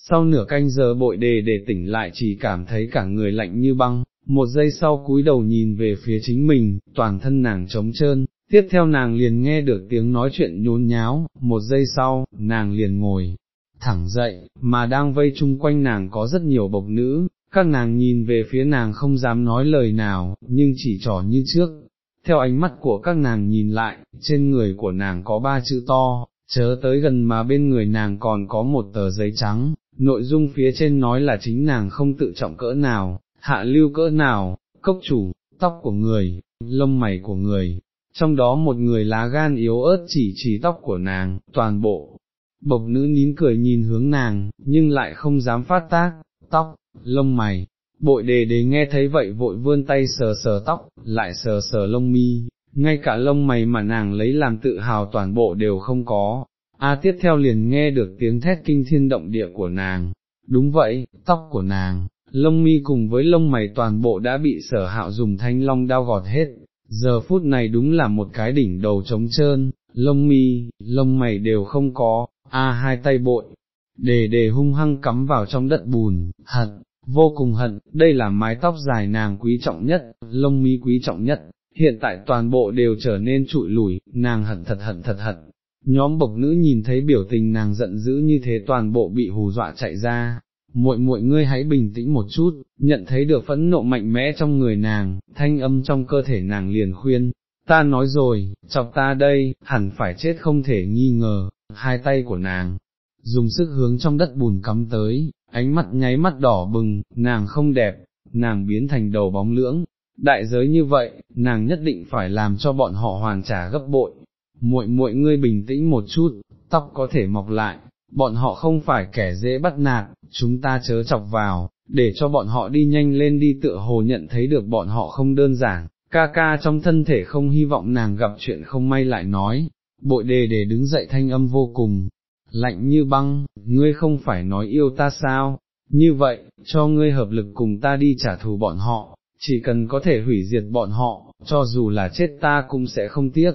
S1: Sau nửa canh giờ bội đề để tỉnh lại chỉ cảm thấy cả người lạnh như băng, một giây sau cúi đầu nhìn về phía chính mình, toàn thân nàng trống trơn, tiếp theo nàng liền nghe được tiếng nói chuyện nhốn nháo, một giây sau, nàng liền ngồi, thẳng dậy, mà đang vây chung quanh nàng có rất nhiều bộc nữ, các nàng nhìn về phía nàng không dám nói lời nào, nhưng chỉ trò như trước. Theo ánh mắt của các nàng nhìn lại, trên người của nàng có ba chữ to, chớ tới gần mà bên người nàng còn có một tờ giấy trắng, nội dung phía trên nói là chính nàng không tự trọng cỡ nào, hạ lưu cỡ nào, cốc chủ, tóc của người, lông mày của người, trong đó một người lá gan yếu ớt chỉ chỉ tóc của nàng, toàn bộ, bộc nữ nín cười nhìn hướng nàng, nhưng lại không dám phát tác, tóc, lông mày, bội đề đề nghe thấy vậy vội vươn tay sờ sờ tóc, lại sờ sờ lông mi, ngay cả lông mày mà nàng lấy làm tự hào toàn bộ đều không có. A tiếp theo liền nghe được tiếng thét kinh thiên động địa của nàng, đúng vậy, tóc của nàng, lông mi cùng với lông mày toàn bộ đã bị sở hạo dùng thanh long đao gọt hết, giờ phút này đúng là một cái đỉnh đầu trống trơn, lông mi, lông mày đều không có, a hai tay bội, đề đề hung hăng cắm vào trong đất bùn, hận, vô cùng hận, đây là mái tóc dài nàng quý trọng nhất, lông mi quý trọng nhất, hiện tại toàn bộ đều trở nên trụi lủi, nàng hận thật hận thật hận. Nhóm bộc nữ nhìn thấy biểu tình nàng giận dữ như thế toàn bộ bị hù dọa chạy ra, muội muội ngươi hãy bình tĩnh một chút, nhận thấy được phẫn nộ mạnh mẽ trong người nàng, thanh âm trong cơ thể nàng liền khuyên, ta nói rồi, chọc ta đây, hẳn phải chết không thể nghi ngờ, hai tay của nàng, dùng sức hướng trong đất bùn cắm tới, ánh mắt nháy mắt đỏ bừng, nàng không đẹp, nàng biến thành đầu bóng lưỡng, đại giới như vậy, nàng nhất định phải làm cho bọn họ hoàn trả gấp bội, muội muội ngươi bình tĩnh một chút, tóc có thể mọc lại, bọn họ không phải kẻ dễ bắt nạt, chúng ta chớ chọc vào, để cho bọn họ đi nhanh lên đi tựa hồ nhận thấy được bọn họ không đơn giản, ca ca trong thân thể không hy vọng nàng gặp chuyện không may lại nói, bội đề để đứng dậy thanh âm vô cùng, lạnh như băng, ngươi không phải nói yêu ta sao, như vậy, cho ngươi hợp lực cùng ta đi trả thù bọn họ, chỉ cần có thể hủy diệt bọn họ, cho dù là chết ta cũng sẽ không tiếc,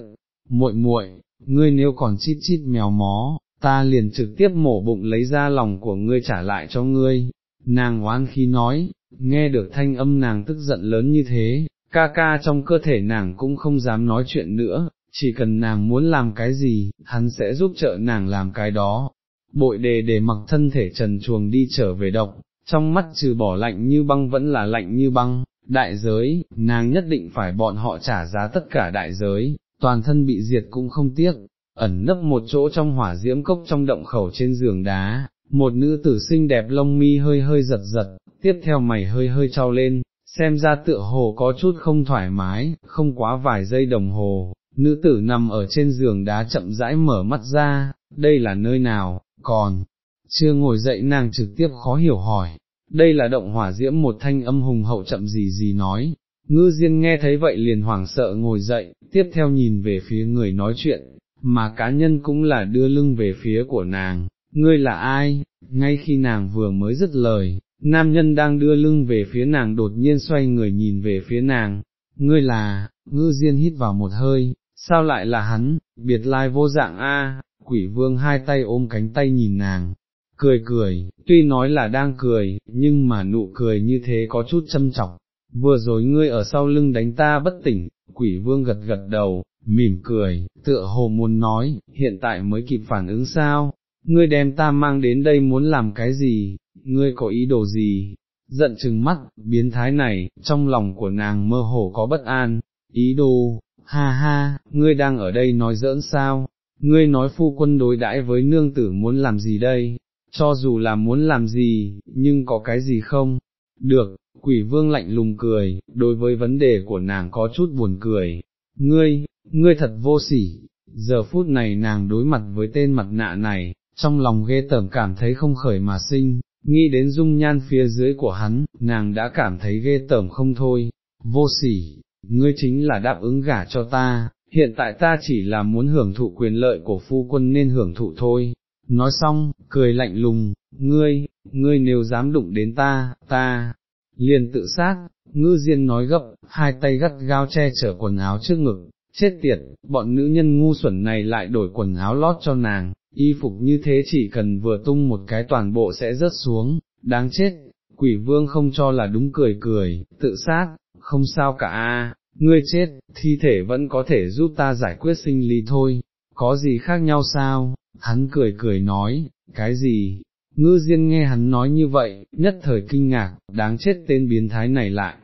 S1: muội muội, ngươi nếu còn chít chít mèo mó, ta liền trực tiếp mổ bụng lấy ra lòng của ngươi trả lại cho ngươi, nàng oán khi nói, nghe được thanh âm nàng tức giận lớn như thế, ca ca trong cơ thể nàng cũng không dám nói chuyện nữa, chỉ cần nàng muốn làm cái gì, hắn sẽ giúp trợ nàng làm cái đó. Bội đề để mặc thân thể trần chuồng đi trở về động, trong mắt trừ bỏ lạnh như băng vẫn là lạnh như băng, đại giới, nàng nhất định phải bọn họ trả giá tất cả đại giới, toàn thân bị diệt cũng không tiếc, ẩn nấp một chỗ trong hỏa diễm cốc trong động khẩu trên giường đá, một nữ tử xinh đẹp lông mi hơi hơi giật giật, tiếp theo mày hơi hơi trao lên, xem ra tựa hồ có chút không thoải mái, không quá vài giây đồng hồ, nữ tử nằm ở trên giường đá chậm rãi mở mắt ra, đây là nơi nào, còn, chưa ngồi dậy nàng trực tiếp khó hiểu hỏi, đây là động hỏa diễm một thanh âm hùng hậu chậm gì gì nói, ngư diên nghe thấy vậy liền hoảng sợ ngồi dậy, tiếp theo nhìn về phía người nói chuyện, mà cá nhân cũng là đưa lưng về phía của nàng, ngươi là ai, ngay khi nàng vừa mới dứt lời, nam nhân đang đưa lưng về phía nàng đột nhiên xoay người nhìn về phía nàng, ngươi là, ngư diên hít vào một hơi, sao lại là hắn, biệt lai vô dạng a, quỷ vương hai tay ôm cánh tay nhìn nàng, cười cười, tuy nói là đang cười, nhưng mà nụ cười như thế có chút châm chọc, vừa rồi ngươi ở sau lưng đánh ta bất tỉnh, quỷ vương gật gật đầu, mỉm cười, tựa hồ muốn nói, hiện tại mới kịp phản ứng sao, ngươi đem ta mang đến đây muốn làm cái gì, ngươi có ý đồ gì, giận chừng mắt, biến thái này, trong lòng của nàng mơ hồ có bất an, ý đồ, ha ha, ngươi đang ở đây nói giỡn sao, ngươi nói phu quân đối đãi với nương tử muốn làm gì đây, cho dù là muốn làm gì, nhưng có cái gì không, được, quỷ vương lạnh lùng cười, đối với vấn đề của nàng có chút buồn cười, ngươi, ngươi thật vô sỉ, giờ phút này nàng đối mặt với tên mặt nạ này, trong lòng ghê tởm cảm thấy không khởi mà sinh, nghĩ đến dung nhan phía dưới của hắn, nàng đã cảm thấy ghê tởm không thôi, vô sỉ, ngươi chính là đáp ứng gả cho ta, hiện tại ta chỉ là muốn hưởng thụ quyền lợi của phu quân nên hưởng thụ thôi. Nói xong, cười lạnh lùng, ngươi, ngươi nếu dám đụng đến ta, ta, liền tự sát, ngư diên nói gấp, hai tay gắt gao che chở quần áo trước ngực, chết tiệt, bọn nữ nhân ngu xuẩn này lại đổi quần áo lót cho nàng, y phục như thế chỉ cần vừa tung một cái toàn bộ sẽ rớt xuống, đáng chết, quỷ vương không cho là đúng cười cười, tự sát, không sao cả a, ngươi chết, thi thể vẫn có thể giúp ta giải quyết sinh lý thôi, có gì khác nhau sao, hắn cười cười nói, cái gì, ngư diên nghe hắn nói như vậy, nhất thời kinh ngạc, đáng chết tên biến thái này lại,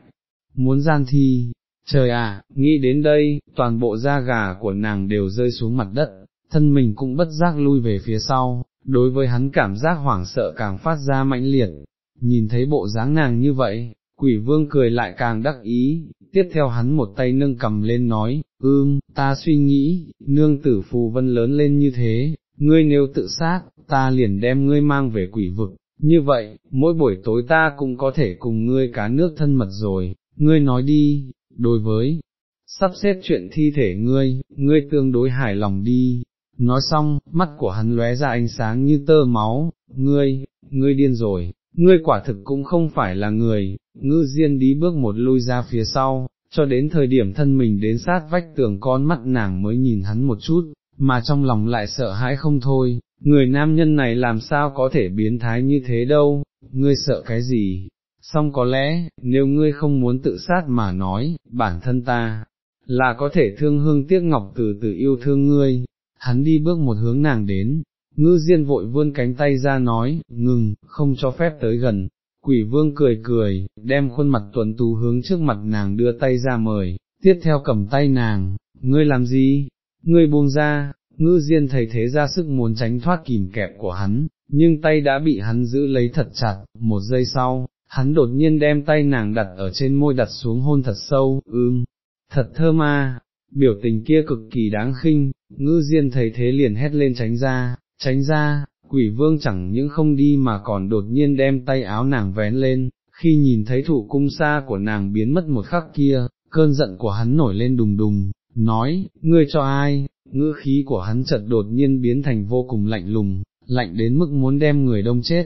S1: muốn gian thi, trời à, nghĩ đến đây, toàn bộ da gà của nàng đều rơi xuống mặt đất, thân mình cũng bất giác lui về phía sau, đối với hắn cảm giác hoảng sợ càng phát ra mãnh liệt, nhìn thấy bộ dáng nàng như vậy, quỷ vương cười lại càng đắc ý, tiếp theo hắn một tay nâng cầm lên nói, ưm, ta suy nghĩ, nương tử phù vân lớn lên như thế, ngươi nếu tự sát, ta liền đem ngươi mang về quỷ vực, như vậy, mỗi buổi tối ta cũng có thể cùng ngươi cá nước thân mật rồi, ngươi nói đi, đối với, sắp xếp chuyện thi thể ngươi, ngươi tương đối hài lòng đi. Nói xong, mắt của hắn lóe ra ánh sáng như tơ máu, ngươi, ngươi điên rồi, ngươi quả thực cũng không phải là người, ngư diên đi bước một lui ra phía sau, cho đến thời điểm thân mình đến sát vách tường con mắt nàng mới nhìn hắn một chút, mà trong lòng lại sợ hãi không thôi, người nam nhân này làm sao có thể biến thái như thế đâu, ngươi sợ cái gì, song có lẽ, nếu ngươi không muốn tự sát mà nói, bản thân ta, là có thể thương hương tiếc ngọc từ từ yêu thương ngươi, hắn đi bước một hướng nàng đến, ngư diên vội vươn cánh tay ra nói, ngừng, không cho phép tới gần, quỷ vương cười cười, đem khuôn mặt tuấn tú hướng trước mặt nàng đưa tay ra mời, tiếp theo cầm tay nàng, ngươi làm gì, ngươi buông ra, ngư diên thấy thế ra sức muốn tránh thoát kìm kẹp của hắn, nhưng tay đã bị hắn giữ lấy thật chặt, một giây sau, hắn đột nhiên đem tay nàng đặt ở trên môi đặt xuống hôn thật sâu, ưm, thật thơ ma, biểu tình kia cực kỳ đáng khinh, ngư diên thấy thế liền hét lên tránh ra, tránh ra, quỷ vương chẳng những không đi mà còn đột nhiên đem tay áo nàng vén lên, khi nhìn thấy thủ cung xa của nàng biến mất một khắc kia, cơn giận của hắn nổi lên đùng đùng, nói, ngươi cho ai, ngữ khí của hắn chợt đột nhiên biến thành vô cùng lạnh lùng, lạnh đến mức muốn đem người đông chết.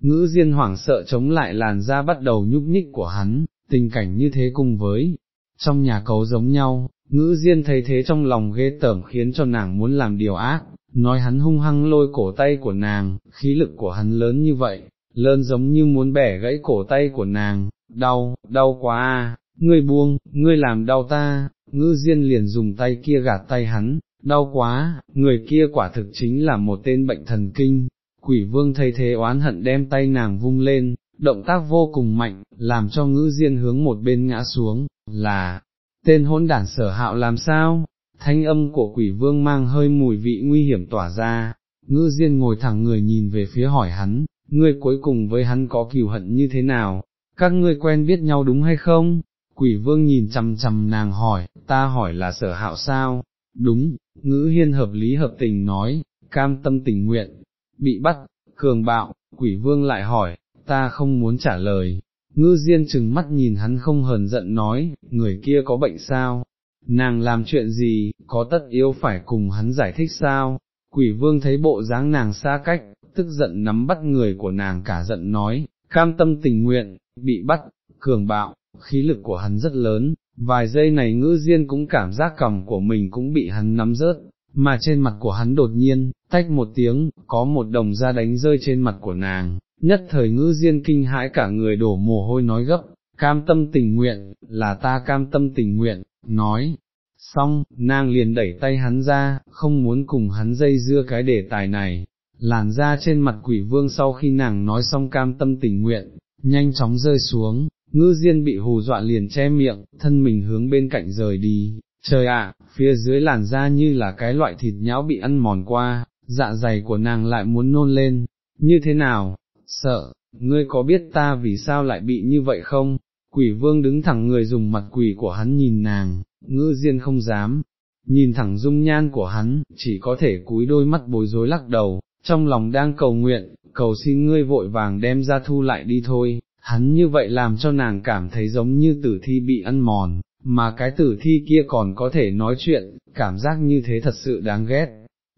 S1: Ngữ diên hoảng sợ chống lại làn da bắt đầu nhúc nhích của hắn, tình cảnh như thế cùng với, trong nhà cấu giống nhau, ngữ diên thấy thế trong lòng ghê tởm khiến cho nàng muốn làm điều ác, nói hắn hung hăng lôi cổ tay của nàng, khí lực của hắn lớn như vậy, lớn giống như muốn bẻ gãy cổ tay của nàng, đau, đau quá à, ngươi buông, ngươi làm đau ta, ngữ diên liền dùng tay kia gạt tay hắn, đau quá, người kia quả thực chính là một tên bệnh thần kinh, quỷ vương thấy thế oán hận đem tay nàng vung lên, động tác vô cùng mạnh, làm cho ngữ diên hướng một bên ngã xuống, là, tên hỗn đản sở hạo làm sao, thanh âm của quỷ vương mang hơi mùi vị nguy hiểm tỏa ra, ngữ diên ngồi thẳng người nhìn về phía hỏi hắn, ngươi cuối cùng với hắn có kiều hận như thế nào, các ngươi quen biết nhau đúng hay không? Quỷ vương nhìn chằm chằm nàng hỏi, ta hỏi là sở hạo sao? Đúng, ngữ hiên hợp lý hợp tình nói, cam tâm tình nguyện, bị bắt, cường bạo, quỷ vương lại hỏi, ta không muốn trả lời. Ngư Diên chừng mắt nhìn hắn không hờn giận nói, người kia có bệnh sao, nàng làm chuyện gì, có tất yếu phải cùng hắn giải thích sao, quỷ vương thấy bộ dáng nàng xa cách, tức giận nắm bắt người của nàng cả giận nói, cam tâm tình nguyện, bị bắt, cường bạo, khí lực của hắn rất lớn, vài giây này ngữ diên cũng cảm giác cầm của mình cũng bị hắn nắm rớt, mà trên mặt của hắn đột nhiên, tách một tiếng, có một đồng da đánh rơi trên mặt của nàng, nhất thời ngữ diên kinh hãi cả người đổ mồ hôi nói gấp, cam tâm tình nguyện, là ta cam tâm tình nguyện, nói, xong, nàng liền đẩy tay hắn ra, không muốn cùng hắn dây dưa cái đề tài này, làn da trên mặt quỷ vương sau khi nàng nói xong cam tâm tình nguyện, nhanh chóng rơi xuống, ngư diên bị hù dọa liền che miệng, thân mình hướng bên cạnh rời đi, trời ạ, phía dưới làn da như là cái loại thịt nhão bị ăn mòn qua, dạ dày của nàng lại muốn nôn lên, như thế nào, sợ, ngươi có biết ta vì sao lại bị như vậy không? Quỷ vương đứng thẳng người dùng mặt quỷ của hắn nhìn nàng, ngư diên không dám, nhìn thẳng dung nhan của hắn, chỉ có thể cúi đôi mắt bối rối lắc đầu, trong lòng đang cầu nguyện, cầu xin ngươi vội vàng đem ra thu lại đi thôi, hắn như vậy làm cho nàng cảm thấy giống như tử thi bị ăn mòn, mà cái tử thi kia còn có thể nói chuyện, cảm giác như thế thật sự đáng ghét,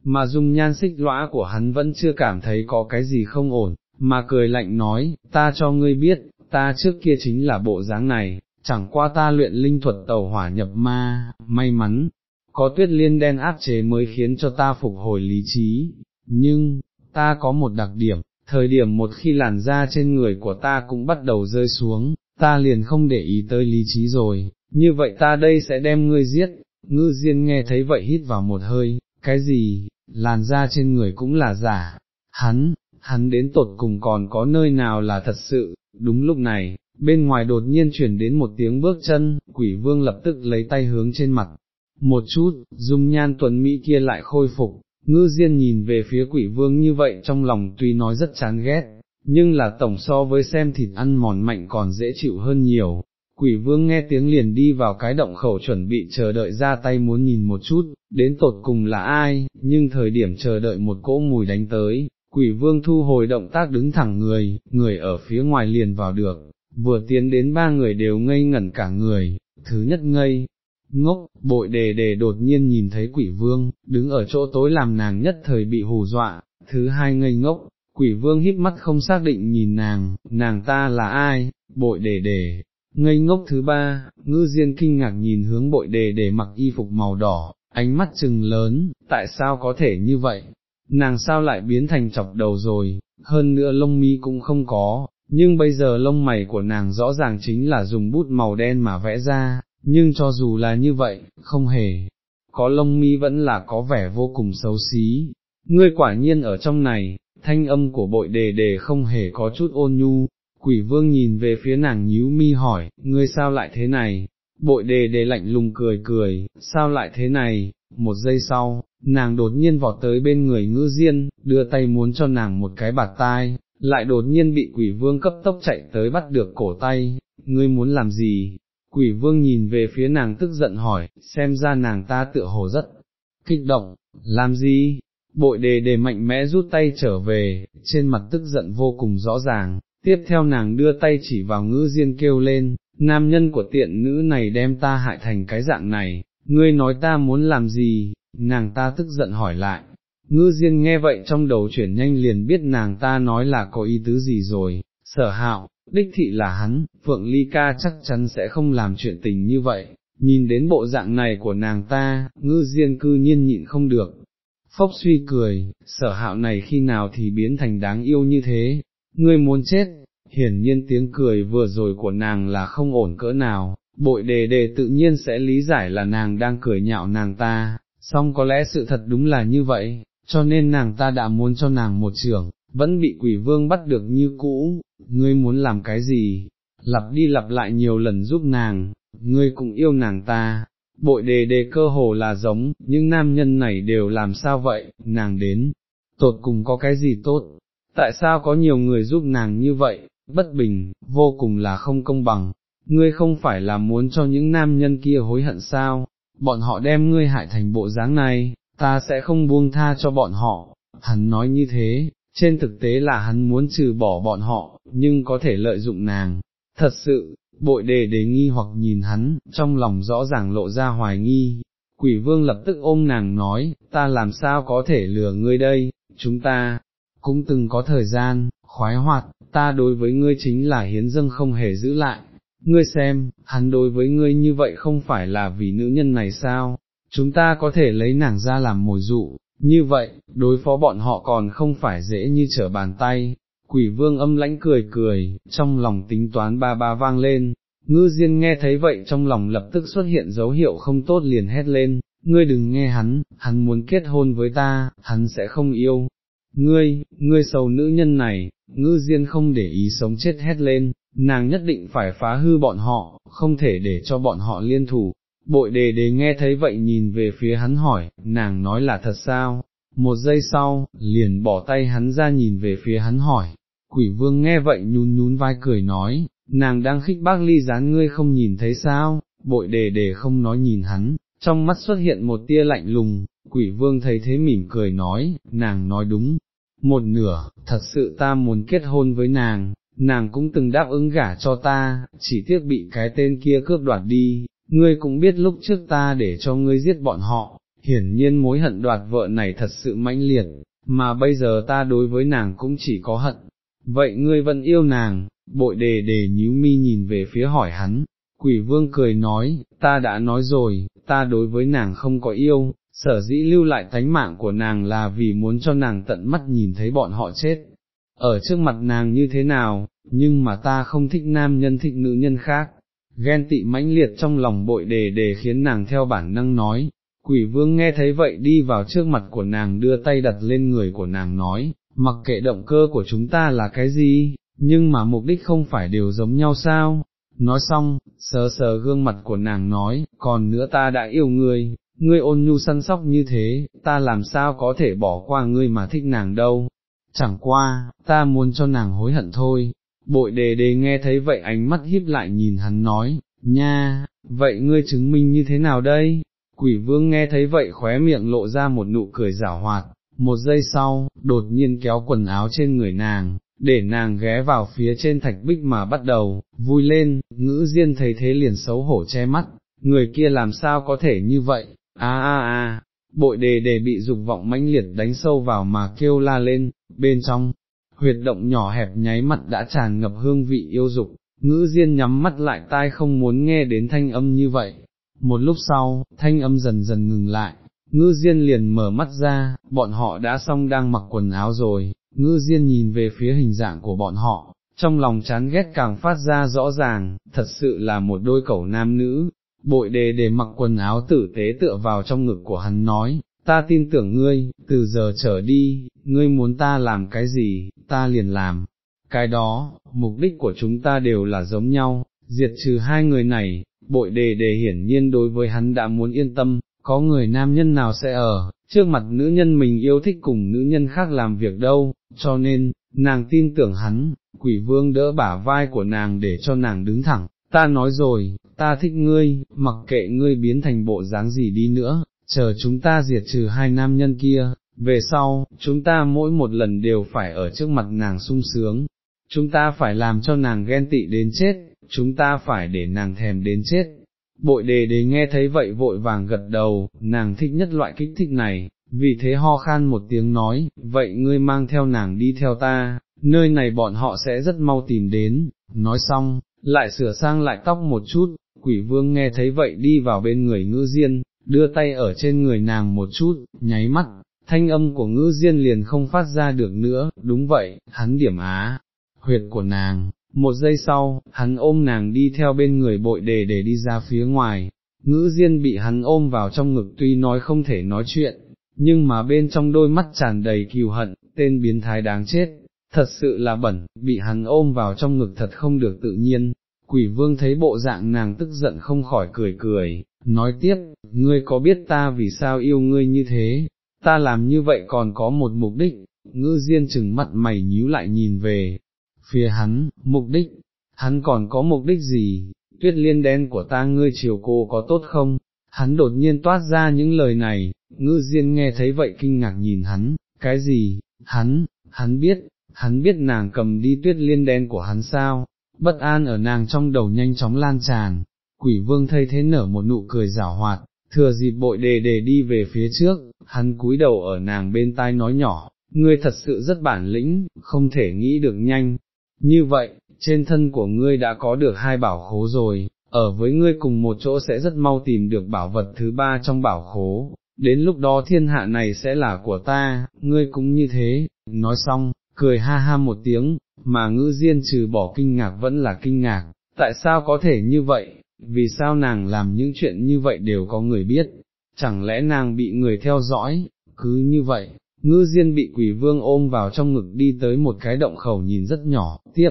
S1: mà dung nhan xích lõa của hắn vẫn chưa cảm thấy có cái gì không ổn, mà cười lạnh nói, ta cho ngươi biết, ta trước kia chính là bộ dáng này, chẳng qua ta luyện linh thuật tàu hỏa nhập ma, may mắn, có tuyết liên đen áp chế mới khiến cho ta phục hồi lý trí, nhưng, ta có một đặc điểm, thời điểm một khi làn da trên người của ta cũng bắt đầu rơi xuống, ta liền không để ý tới lý trí rồi, như vậy ta đây sẽ đem ngươi giết, ngư diên nghe thấy vậy hít vào một hơi, cái gì, làn da trên người cũng là giả, hắn, hắn đến tột cùng còn có nơi nào là thật sự, đúng lúc này, bên ngoài đột nhiên chuyển đến một tiếng bước chân, quỷ vương lập tức lấy tay hướng trên mặt, một chút, dung nhan tuấn Mỹ kia lại khôi phục, ngư diên nhìn về phía quỷ vương như vậy trong lòng tuy nói rất chán ghét, nhưng là tổng so với xem thịt ăn mòn mạnh còn dễ chịu hơn nhiều. Quỷ vương nghe tiếng liền đi vào cái động khẩu chuẩn bị chờ đợi ra tay muốn nhìn một chút, đến tột cùng là ai, nhưng thời điểm chờ đợi một cỗ mùi đánh tới, quỷ vương thu hồi động tác đứng thẳng người, người ở phía ngoài liền vào được, vừa tiến đến ba người đều ngây ngẩn cả người, thứ nhất ngây, ngốc, bội đề đề đột nhiên nhìn thấy quỷ vương, đứng ở chỗ tối làm nàng nhất thời bị hù dọa, thứ hai ngây ngốc, quỷ vương híp mắt không xác định nhìn nàng, nàng ta là ai, bội đề đề. Ngây ngốc thứ ba, ngư diên kinh ngạc nhìn hướng bội đề để mặc y phục màu đỏ, ánh mắt trừng lớn, tại sao có thể như vậy, nàng sao lại biến thành chọc đầu rồi, hơn nữa lông mi cũng không có, nhưng bây giờ lông mày của nàng rõ ràng chính là dùng bút màu đen mà vẽ ra, nhưng cho dù là như vậy, không hề, có lông mi vẫn là có vẻ vô cùng xấu xí. Ngươi quả nhiên ở trong này, thanh âm của bội đề đề không hề có chút ôn nhu, quỷ vương nhìn về phía nàng nhíu mi hỏi, ngươi sao lại thế này, bội đề đề lạnh lùng cười cười, sao lại thế này, một giây sau, nàng đột nhiên vọt tới bên người ngư diên, đưa tay muốn cho nàng một cái bạt tai, lại đột nhiên bị quỷ vương cấp tốc chạy tới bắt được cổ tay, ngươi muốn làm gì, Quỷ vương nhìn về phía nàng tức giận hỏi, xem ra nàng ta tựa hồ rất kích động, làm gì? Bội đề đề mạnh mẽ rút tay trở về, trên mặt tức giận vô cùng rõ ràng, tiếp theo nàng đưa tay chỉ vào ngữ diên kêu lên, nam nhân của tiện nữ này đem ta hại thành cái dạng này, ngươi nói ta muốn làm gì, nàng ta tức giận hỏi lại. Ngư Diên nghe vậy trong đầu chuyển nhanh liền biết nàng ta nói là có ý tứ gì rồi, sở hạo, đích thị là hắn, Phượng Ly Ca chắc chắn sẽ không làm chuyện tình như vậy, nhìn đến bộ dạng này của nàng ta, ngư diên cư nhiên nhịn không được. Phốc suy cười, sở hạo này khi nào thì biến thành đáng yêu như thế, ngươi muốn chết, hiển nhiên tiếng cười vừa rồi của nàng là không ổn cỡ nào, bội đề đề tự nhiên sẽ lý giải là nàng đang cười nhạo nàng ta, song có lẽ sự thật đúng là như vậy, cho nên nàng ta đã muốn cho nàng một trưởng, vẫn bị quỷ vương bắt được như cũ, ngươi muốn làm cái gì, lặp đi lặp lại nhiều lần giúp nàng, ngươi cũng yêu nàng ta, bội đề đề cơ hồ là giống, nhưng nam nhân này đều làm sao vậy, nàng đến, tột cùng có cái gì tốt, tại sao có nhiều người giúp nàng như vậy, bất bình, vô cùng là không công bằng, ngươi không phải là muốn cho những nam nhân kia hối hận sao, bọn họ đem ngươi hại thành bộ dáng này, ta sẽ không buông tha cho bọn họ, hắn nói như thế, trên thực tế là hắn muốn trừ bỏ bọn họ, nhưng có thể lợi dụng nàng. Thật sự, bội đề đề nghi hoặc nhìn hắn, trong lòng rõ ràng lộ ra hoài nghi. Quỷ vương lập tức ôm nàng nói, ta làm sao có thể lừa ngươi đây, chúng ta, cũng từng có thời gian, khoái hoạt, ta đối với ngươi chính là hiến dâng không hề giữ lại. Ngươi xem, hắn đối với ngươi như vậy không phải là vì nữ nhân này sao, chúng ta có thể lấy nàng ra làm mồi dụ, như vậy, đối phó bọn họ còn không phải dễ như trở bàn tay, quỷ vương âm lãnh cười cười, trong lòng tính toán ba ba vang lên, ngư diên nghe thấy vậy trong lòng lập tức xuất hiện dấu hiệu không tốt liền hét lên, ngươi đừng nghe hắn, hắn muốn kết hôn với ta, hắn sẽ không yêu. Ngươi, ngươi sầu nữ nhân này, ngư diên không để ý sống chết hét lên, nàng nhất định phải phá hư bọn họ, không thể để cho bọn họ liên thủ, Bội đề đề nghe thấy vậy nhìn về phía hắn hỏi, nàng nói là thật sao? Một giây sau, liền bỏ tay hắn ra nhìn về phía hắn hỏi, quỷ vương nghe vậy nhún nhún vai cười nói, nàng đang khích bác ly gián ngươi không nhìn thấy sao, bội đề đề không nói nhìn hắn, trong mắt xuất hiện một tia lạnh lùng, quỷ vương thấy thế mỉm cười nói, nàng nói đúng, một nửa, thật sự ta muốn kết hôn với nàng, nàng cũng từng đáp ứng gả cho ta, chỉ tiếc bị cái tên kia cướp đoạt đi, ngươi cũng biết lúc trước ta để cho ngươi giết bọn họ, hiển nhiên mối hận đoạt vợ này thật sự mãnh liệt, mà bây giờ ta đối với nàng cũng chỉ có hận, vậy ngươi vẫn yêu nàng, bội đề đề nhíu mi nhìn về phía hỏi hắn, quỷ vương cười nói, ta đã nói rồi, ta đối với nàng không có yêu, sở dĩ lưu lại tánh mạng của nàng là vì muốn cho nàng tận mắt nhìn thấy bọn họ chết. Ở trước mặt nàng như thế nào, nhưng mà ta không thích nam nhân thích nữ nhân khác, ghen tị mãnh liệt trong lòng bội đề đề khiến nàng theo bản năng nói, quỷ vương nghe thấy vậy đi vào trước mặt của nàng đưa tay đặt lên người của nàng nói, mặc kệ động cơ của chúng ta là cái gì, nhưng mà mục đích không phải đều giống nhau sao, nói xong, sờ sờ gương mặt của nàng nói, còn nữa ta đã yêu ngươi, ngươi ôn nhu săn sóc như thế, ta làm sao có thể bỏ qua ngươi mà thích nàng đâu, chẳng qua, ta muốn cho nàng hối hận thôi. Bội đề đề nghe thấy vậy ánh mắt híp lại nhìn hắn nói, nha, vậy ngươi chứng minh như thế nào đây? Quỷ vương nghe thấy vậy khóe miệng lộ ra một nụ cười giả hoạt, một giây sau, đột nhiên kéo quần áo trên người nàng, để nàng ghé vào phía trên thạch bích mà bắt đầu, vui lên, ngữ diên thấy thế liền xấu hổ che mắt, người kia làm sao có thể như vậy, a a a, bội đề đề bị dục vọng mãnh liệt đánh sâu vào mà kêu la lên, bên trong, huyệt động nhỏ hẹp nháy mặt đã tràn ngập hương vị yêu dục, ngữ diên nhắm mắt lại tai không muốn nghe đến thanh âm như vậy. Một lúc sau, thanh âm dần dần ngừng lại, ngư diên liền mở mắt ra, bọn họ đã xong đang mặc quần áo rồi, ngư diên nhìn về phía hình dạng của bọn họ, trong lòng chán ghét càng phát ra rõ ràng, thật sự là một đôi cẩu nam nữ, bội đề để mặc quần áo tử tế tựa vào trong ngực của hắn nói, ta tin tưởng ngươi, từ giờ trở đi, ngươi muốn ta làm cái gì, ta liền làm, cái đó, mục đích của chúng ta đều là giống nhau, diệt trừ hai người này, bội đề đề hiển nhiên đối với hắn đã muốn yên tâm, có người nam nhân nào sẽ ở, trước mặt nữ nhân mình yêu thích cùng nữ nhân khác làm việc đâu, cho nên, nàng tin tưởng hắn, quỷ vương đỡ bả vai của nàng để cho nàng đứng thẳng, ta nói rồi, ta thích ngươi, mặc kệ ngươi biến thành bộ dáng gì đi nữa, chờ chúng ta diệt trừ hai nam nhân kia, về sau, chúng ta mỗi một lần đều phải ở trước mặt nàng sung sướng, chúng ta phải làm cho nàng ghen tị đến chết, chúng ta phải để nàng thèm đến chết. Bội đề đế nghe thấy vậy vội vàng gật đầu, nàng thích nhất loại kích thích này, vì thế ho khan một tiếng nói, vậy ngươi mang theo nàng đi theo ta, nơi này bọn họ sẽ rất mau tìm đến, nói xong, lại sửa sang lại tóc một chút, quỷ vương nghe thấy vậy đi vào bên người ngư diên, đưa tay ở trên người nàng một chút, nháy mắt, thanh âm của ngữ diên liền không phát ra được nữa, đúng vậy, hắn điểm á, huyệt của nàng, một giây sau, hắn ôm nàng đi theo bên người bội đề để đi ra phía ngoài, ngữ diên bị hắn ôm vào trong ngực tuy nói không thể nói chuyện, nhưng mà bên trong đôi mắt tràn đầy kiều hận, tên biến thái đáng chết, thật sự là bẩn, bị hắn ôm vào trong ngực thật không được tự nhiên. Quỷ vương thấy bộ dạng nàng tức giận không khỏi cười cười, nói tiếp, ngươi có biết ta vì sao yêu ngươi như thế, ta làm như vậy còn có một mục đích, ngư diên chừng mặt mày nhíu lại nhìn về, phía hắn, mục đích, hắn còn có mục đích gì, tuyết liên đen của ta ngươi chiều cô có tốt không, hắn đột nhiên toát ra những lời này, ngư diên nghe thấy vậy kinh ngạc nhìn hắn, cái gì, hắn, hắn biết, hắn biết nàng cầm đi tuyết liên đen của hắn sao, bất an ở nàng trong đầu nhanh chóng lan tràn, quỷ vương thấy thế nở một nụ cười giảo hoạt, thừa dịp bội đề đề đi về phía trước, hắn cúi đầu ở nàng bên tai nói nhỏ, ngươi thật sự rất bản lĩnh, không thể nghĩ được nhanh, như vậy, trên thân của ngươi đã có được hai bảo khố rồi, ở với ngươi cùng một chỗ sẽ rất mau tìm được bảo vật thứ ba trong bảo khố, đến lúc đó thiên hạ này sẽ là của ta, ngươi cũng như thế, nói xong, cười ha ha một tiếng, mà ngữ diên trừ bỏ kinh ngạc vẫn là kinh ngạc, tại sao có thể như vậy, vì sao nàng làm những chuyện như vậy đều có người biết, chẳng lẽ nàng bị người theo dõi, cứ như vậy, ngư diên bị quỷ vương ôm vào trong ngực đi tới một cái động khẩu nhìn rất nhỏ, tiếp,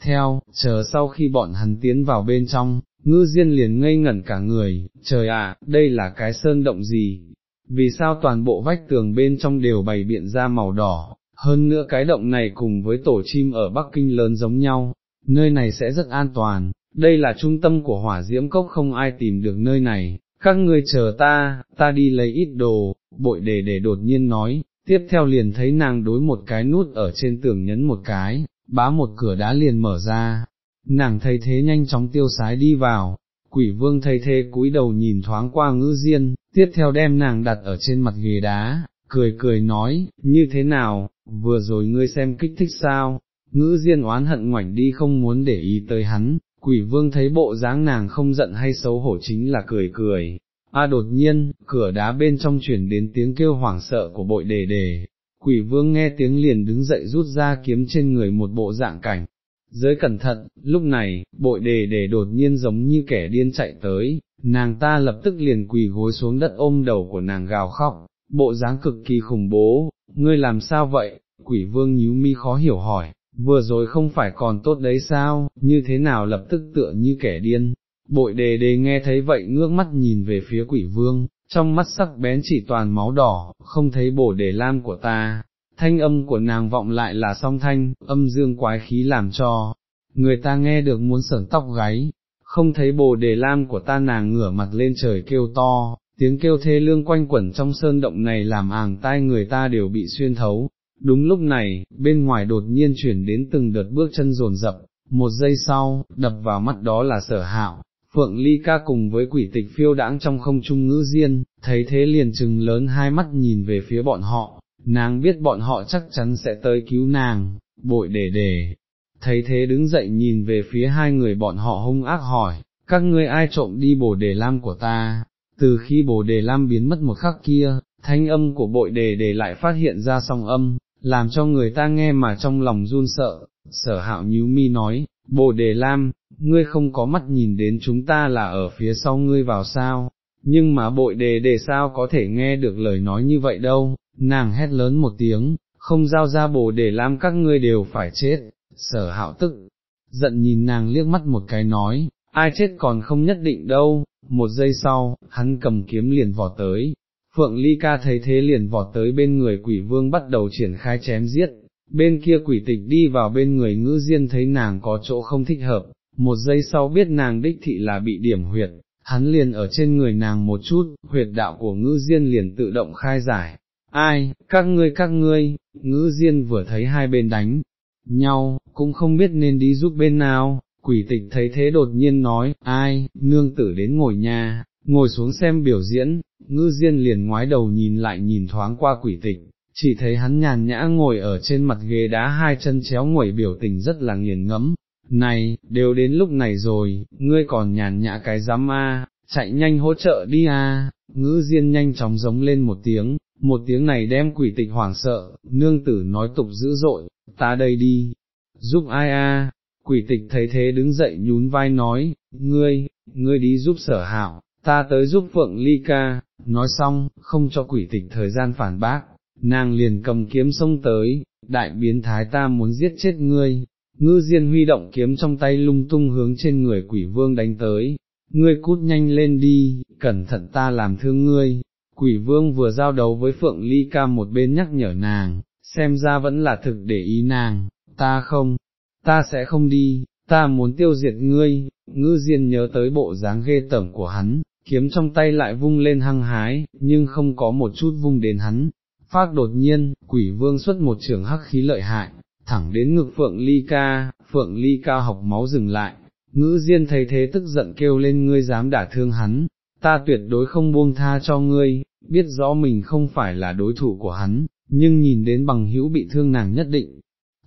S1: theo, chờ sau khi bọn hắn tiến vào bên trong, ngư diên liền ngây ngẩn cả người, trời ạ, đây là cái sơn động gì, vì sao toàn bộ vách tường bên trong đều bày biện ra màu đỏ, hơn nữa cái động này cùng với tổ chim ở Bắc Kinh lớn giống nhau, nơi này sẽ rất an toàn, đây là trung tâm của hỏa diễm cốc không ai tìm được nơi này, các ngươi chờ ta, ta đi lấy ít đồ, bội đề để đột nhiên nói, tiếp theo liền thấy nàng đối một cái nút ở trên tường nhấn một cái, bá một cửa đá liền mở ra, nàng thấy thế nhanh chóng tiêu sái đi vào, quỷ vương thấy thế cúi đầu nhìn thoáng qua ngữ diên, tiếp theo đem nàng đặt ở trên mặt ghế đá, cười cười nói, như thế nào, vừa rồi ngươi xem kích thích sao, ngữ diên oán hận ngoảnh đi không muốn để ý tới hắn, quỷ vương thấy bộ dáng nàng không giận hay xấu hổ chính là cười cười. A đột nhiên, cửa đá bên trong chuyển đến tiếng kêu hoảng sợ của bội đề đề, quỷ vương nghe tiếng liền đứng dậy rút ra kiếm trên người một bộ dạng cảnh. Giới cẩn thận, lúc này, bội đề đề đột nhiên giống như kẻ điên chạy tới, nàng ta lập tức liền quỳ gối xuống đất ôm đầu của nàng gào khóc, bộ dáng cực kỳ khủng bố, ngươi làm sao vậy, quỷ vương nhíu mi khó hiểu hỏi, vừa rồi không phải còn tốt đấy sao, như thế nào lập tức tựa như kẻ điên, bội đề đề nghe thấy vậy ngước mắt nhìn về phía quỷ vương, trong mắt sắc bén chỉ toàn máu đỏ, không thấy bổ đề lam của ta, thanh âm của nàng vọng lại là song thanh, âm dương quái khí làm cho, người ta nghe được muốn sởn tóc gáy, không thấy bồ đề lam của ta nàng ngửa mặt lên trời kêu to, tiếng kêu thê lương quanh quẩn trong sơn động này làm àng tai người ta đều bị xuyên thấu. Đúng lúc này, bên ngoài đột nhiên chuyển đến từng đợt bước chân rồn rập, một giây sau, đập vào mắt đó là sở hạo, Phượng Ly ca cùng với quỷ tịch phiêu đãng trong không trung ngữ diên, thấy thế liền trừng lớn hai mắt nhìn về phía bọn họ, nàng biết bọn họ chắc chắn sẽ tới cứu nàng, bội để để. Thấy thế đứng dậy nhìn về phía hai người bọn họ hung ác hỏi, các ngươi ai trộm đi bồ đề lam của ta, từ khi bồ đề lam biến mất một khắc kia, thanh âm của bội đề đề lại phát hiện ra song âm, làm cho người ta nghe mà trong lòng run sợ, sở hạo nhíu mi nói, bồ đề lam, ngươi không có mắt nhìn đến chúng ta là ở phía sau ngươi vào sao, nhưng mà bội đề đề sao có thể nghe được lời nói như vậy đâu, nàng hét lớn một tiếng, không giao ra bồ đề lam các ngươi đều phải chết, sở hạo tức, giận nhìn nàng liếc mắt một cái nói, ai chết còn không nhất định đâu, một giây sau, hắn cầm kiếm liền vò tới, Phượng Ly Ca thấy thế liền vọt tới bên người quỷ vương bắt đầu triển khai chém giết, bên kia quỷ tịch đi vào bên người ngữ diên thấy nàng có chỗ không thích hợp, một giây sau biết nàng đích thị là bị điểm huyệt, hắn liền ở trên người nàng một chút, huyệt đạo của ngữ diên liền tự động khai giải. Ai, các ngươi các ngươi, ngữ diên vừa thấy hai bên đánh nhau, cũng không biết nên đi giúp bên nào, quỷ tịch thấy thế đột nhiên nói, ai, nương tử đến ngồi nhà, ngồi xuống xem biểu diễn, ngữ diên liền ngoái đầu nhìn lại nhìn thoáng qua quỷ tịch, chỉ thấy hắn nhàn nhã ngồi ở trên mặt ghế đá hai chân chéo nguẩy biểu tình rất là nghiền ngẫm. Này, đều đến lúc này rồi, ngươi còn nhàn nhã cái giám a, chạy nhanh hỗ trợ đi a. ngữ diên nhanh chóng giống lên một tiếng, một tiếng này đem quỷ tịch hoảng sợ, nương tử nói tục dữ dội, ta đây đi, giúp ai a? quỷ tịch thấy thế đứng dậy nhún vai nói, ngươi, ngươi đi giúp sở hảo, ta tới giúp Phượng Ly ca, nói xong, không cho quỷ tịch thời gian phản bác, nàng liền cầm kiếm xông tới, đại biến thái ta muốn giết chết ngươi, ngư diên huy động kiếm trong tay lung tung hướng trên người quỷ vương đánh tới, ngươi cút nhanh lên đi, cẩn thận ta làm thương ngươi, quỷ vương vừa giao đấu với Phượng Ly ca một bên nhắc nhở nàng, xem ra vẫn là thực để ý nàng, ta không, ta sẽ không đi, ta muốn tiêu diệt ngươi, ngư diên nhớ tới bộ dáng ghê tởm của hắn, kiếm trong tay lại vung lên hăng hái, nhưng không có một chút vung đến hắn, Phác đột nhiên, quỷ vương xuất một trường hắc khí lợi hại, thẳng đến ngực Phượng Ly Ca, Phượng Ly Ca học máu dừng lại, ngữ diên thấy thế tức giận kêu lên ngươi dám đả thương hắn, ta tuyệt đối không buông tha cho ngươi, biết rõ mình không phải là đối thủ của hắn, nhưng nhìn đến bằng hữu bị thương nàng nhất định,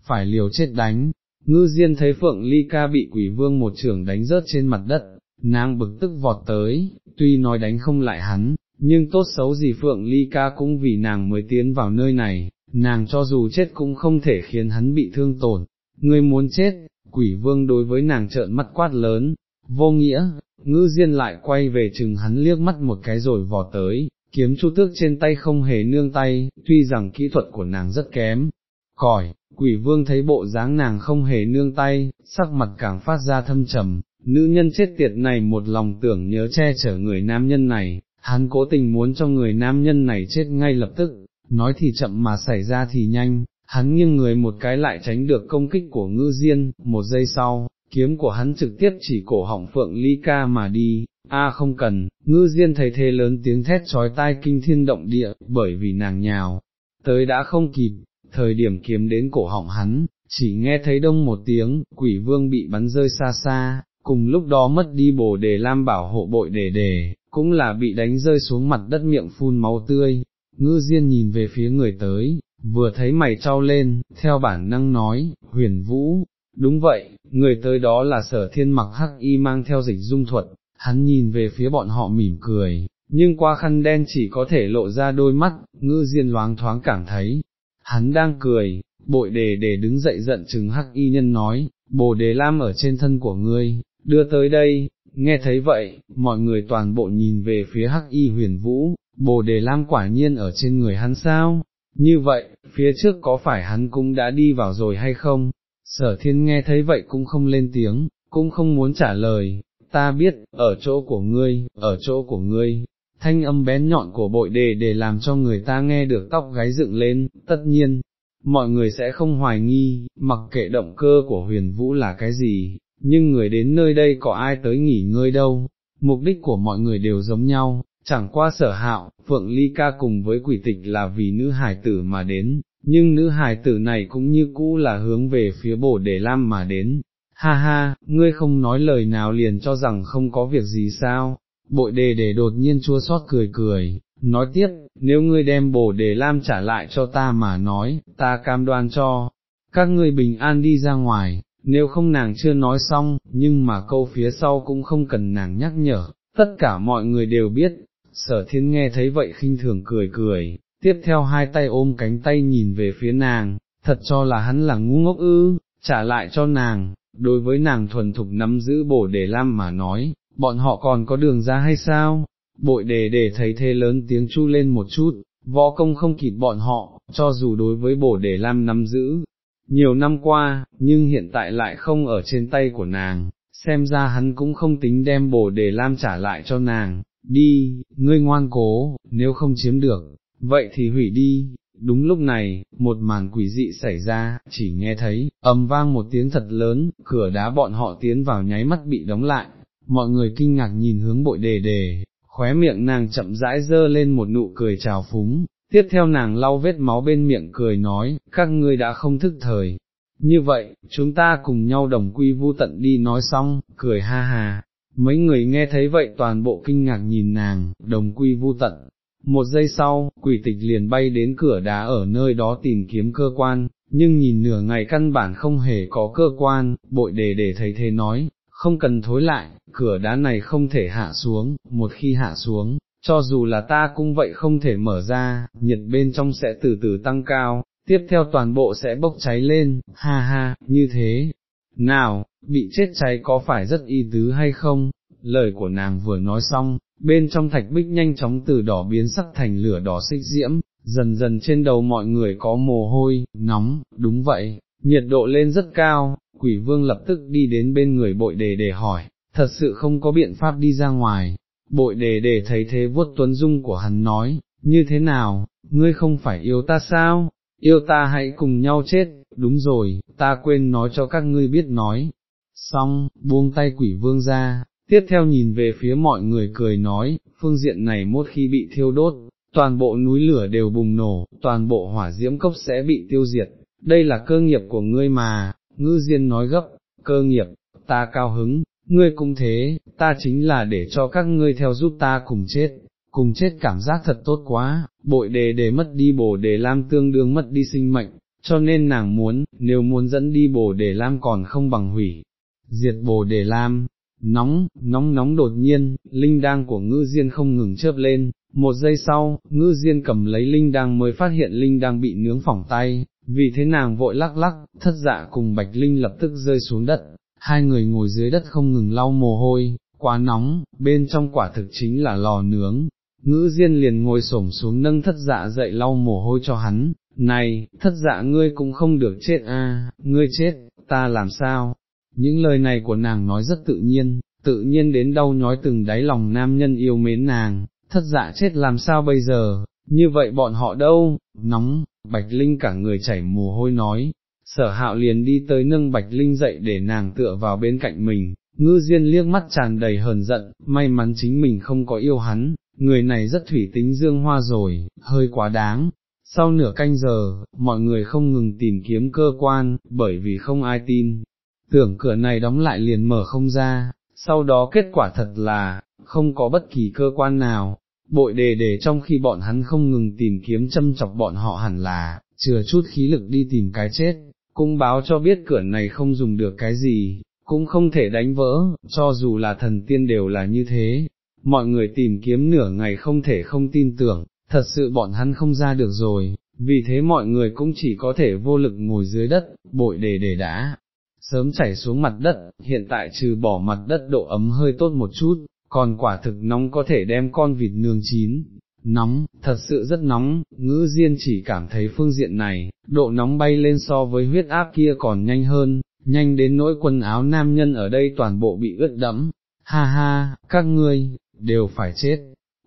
S1: phải liều chết đánh. Ngư Diên thấy Phượng Ly Ca bị quỷ vương một trường đánh rớt trên mặt đất, nàng bực tức vọt tới, tuy nói đánh không lại hắn, nhưng tốt xấu gì Phượng Ly Ca cũng vì nàng mới tiến vào nơi này, nàng cho dù chết cũng không thể khiến hắn bị thương tổn, ngươi muốn chết, quỷ vương đối với nàng trợn mắt quát lớn, vô nghĩa, Ngữ diên lại quay về chừng hắn liếc mắt một cái rồi vò tới, kiếm chu tước trên tay không hề nương tay, tuy rằng kỹ thuật của nàng rất kém, còi, quỷ vương thấy bộ dáng nàng không hề nương tay, sắc mặt càng phát ra thâm trầm, nữ nhân chết tiệt này một lòng tưởng nhớ che chở người nam nhân này, hắn cố tình muốn cho người nam nhân này chết ngay lập tức, nói thì chậm mà xảy ra thì nhanh, hắn nghiêng người một cái lại tránh được công kích của ngư diên, một giây sau, kiếm của hắn trực tiếp chỉ cổ họng phượng ly ca mà đi, a không cần, ngư diên thấy thế lớn tiếng thét trói tai kinh thiên động địa, bởi vì nàng nhào, tới đã không kịp, thời điểm kiếm đến cổ họng hắn, chỉ nghe thấy đông một tiếng, quỷ vương bị bắn rơi xa xa, cùng lúc đó mất đi bồ đề lam bảo hộ bội đề đề, cũng là bị đánh rơi xuống mặt đất miệng phun máu tươi, ngư diên nhìn về phía người tới, vừa thấy mày trao lên, theo bản năng nói, huyền vũ, đúng vậy, người tới đó là sở thiên mặc hắc y mang theo dịch dung thuật, hắn nhìn về phía bọn họ mỉm cười, nhưng qua khăn đen chỉ có thể lộ ra đôi mắt, ngư diên loáng thoáng cảm thấy, hắn đang cười, bội đề để đứng dậy giận chừng hắc y nhân nói, bồ đề lam ở trên thân của ngươi, đưa tới đây, nghe thấy vậy, mọi người toàn bộ nhìn về phía hắc y huyền vũ, bồ đề lam quả nhiên ở trên người hắn sao, như vậy, phía trước có phải hắn cũng đã đi vào rồi hay không, sở thiên nghe thấy vậy cũng không lên tiếng, cũng không muốn trả lời, ta biết, ở chỗ của ngươi, ở chỗ của ngươi, thanh âm bén nhọn của bội đề để làm cho người ta nghe được tóc gáy dựng lên, tất nhiên, mọi người sẽ không hoài nghi, mặc kệ động cơ của huyền vũ là cái gì, nhưng người đến nơi đây có ai tới nghỉ ngơi đâu, mục đích của mọi người đều giống nhau, chẳng qua sở hạo, Phượng Ly ca cùng với quỷ tịch là vì nữ hài tử mà đến, nhưng nữ hài tử này cũng như cũ là hướng về phía bổ để lam mà đến. Ha ha, ngươi không nói lời nào liền cho rằng không có việc gì sao, bội đề để đột nhiên chua xót cười cười, nói tiếp, nếu ngươi đem bổ đề lam trả lại cho ta mà nói, ta cam đoan cho, các ngươi bình an đi ra ngoài, nếu không nàng chưa nói xong, nhưng mà câu phía sau cũng không cần nàng nhắc nhở, tất cả mọi người đều biết, sở thiên nghe thấy vậy khinh thường cười cười, tiếp theo hai tay ôm cánh tay nhìn về phía nàng, thật cho là hắn là ngu ngốc ư, trả lại cho nàng, đối với nàng thuần thục nắm giữ bổ đề lam mà nói, bọn họ còn có đường ra hay sao, bội đề để thấy thế lớn tiếng chu lên một chút, võ công không kịp bọn họ, cho dù đối với bổ đề lam nắm giữ, nhiều năm qua, nhưng hiện tại lại không ở trên tay của nàng, xem ra hắn cũng không tính đem bổ đề lam trả lại cho nàng, đi, ngươi ngoan cố, nếu không chiếm được, vậy thì hủy đi. Đúng lúc này, một màn quỷ dị xảy ra, chỉ nghe thấy, ầm vang một tiếng thật lớn, cửa đá bọn họ tiến vào nháy mắt bị đóng lại, mọi người kinh ngạc nhìn hướng bội đề đề, khóe miệng nàng chậm rãi dơ lên một nụ cười trào phúng, tiếp theo nàng lau vết máu bên miệng cười nói, các ngươi đã không thức thời. Như vậy, chúng ta cùng nhau đồng quy vu tận đi nói xong, cười ha ha, mấy người nghe thấy vậy toàn bộ kinh ngạc nhìn nàng, đồng quy vu tận. Một giây sau, quỷ tịch liền bay đến cửa đá ở nơi đó tìm kiếm cơ quan, nhưng nhìn nửa ngày căn bản không hề có cơ quan, bội đề để thấy thế nói, không cần thối lại, cửa đá này không thể hạ xuống, một khi hạ xuống, cho dù là ta cũng vậy không thể mở ra, nhiệt bên trong sẽ từ từ tăng cao, tiếp theo toàn bộ sẽ bốc cháy lên, ha ha, như thế. Nào, bị chết cháy có phải rất y tứ hay không? Lời của nàng vừa nói xong, bên trong thạch bích nhanh chóng từ đỏ biến sắc thành lửa đỏ xích diễm, dần dần trên đầu mọi người có mồ hôi, nóng, đúng vậy, nhiệt độ lên rất cao, quỷ vương lập tức đi đến bên người bội đề để hỏi, thật sự không có biện pháp đi ra ngoài, bội đề để thấy thế vuốt tuấn dung của hắn nói, như thế nào, ngươi không phải yêu ta sao, yêu ta hãy cùng nhau chết, đúng rồi, ta quên nói cho các ngươi biết nói, xong, buông tay quỷ vương ra, tiếp theo nhìn về phía mọi người cười nói, phương diện này một khi bị thiêu đốt, toàn bộ núi lửa đều bùng nổ, toàn bộ hỏa diễm cốc sẽ bị tiêu diệt, đây là cơ nghiệp của ngươi mà, ngư diên nói gấp, cơ nghiệp, ta cao hứng, ngươi cũng thế, ta chính là để cho các ngươi theo giúp ta cùng chết, cùng chết cảm giác thật tốt quá, bội đề để mất đi bổ đề lam tương đương mất đi sinh mệnh, cho nên nàng muốn, nếu muốn dẫn đi bổ đề lam còn không bằng hủy, diệt bồ đề lam, nóng, nóng nóng đột nhiên, linh đang của ngư diên không ngừng chớp lên, một giây sau, ngư diên cầm lấy linh đang mới phát hiện linh đang bị nướng phỏng tay, vì thế nàng vội lắc lắc, thất dạ cùng bạch linh lập tức rơi xuống đất, hai người ngồi dưới đất không ngừng lau mồ hôi, quá nóng, bên trong quả thực chính là lò nướng. Ngữ Diên liền ngồi xổm xuống nâng thất dạ dậy lau mồ hôi cho hắn, này, thất dạ ngươi cũng không được chết a, ngươi chết, ta làm sao, những lời này của nàng nói rất tự nhiên, tự nhiên đến đâu nhói từng đáy lòng nam nhân yêu mến nàng, thất dạ chết làm sao bây giờ, như vậy bọn họ đâu, nóng, Bạch Linh cả người chảy mồ hôi nói, sở hạo liền đi tới nâng Bạch Linh dậy để nàng tựa vào bên cạnh mình, ngư diên liếc mắt tràn đầy hờn giận, may mắn chính mình không có yêu hắn, người này rất thủy tính dương hoa rồi, hơi quá đáng. Sau nửa canh giờ, mọi người không ngừng tìm kiếm cơ quan, bởi vì không ai tin. Tưởng cửa này đóng lại liền mở không ra, sau đó kết quả thật là, không có bất kỳ cơ quan nào, bội đề đề trong khi bọn hắn không ngừng tìm kiếm châm chọc bọn họ hẳn là, chừa chút khí lực đi tìm cái chết, cung báo cho biết cửa này không dùng được cái gì, cũng không thể đánh vỡ, cho dù là thần tiên đều là như thế, mọi người tìm kiếm nửa ngày không thể không tin tưởng, thật sự bọn hắn không ra được rồi, vì thế mọi người cũng chỉ có thể vô lực ngồi dưới đất, bội đề để đá, sớm chảy xuống mặt đất, hiện tại trừ bỏ mặt đất độ ấm hơi tốt một chút, còn quả thực nóng có thể đem con vịt nương chín. Nóng, thật sự rất nóng, ngữ diên chỉ cảm thấy phương diện này, độ nóng bay lên so với huyết áp kia còn nhanh hơn, nhanh đến nỗi quần áo nam nhân ở đây toàn bộ bị ướt đẫm, ha ha, các ngươi, đều phải chết.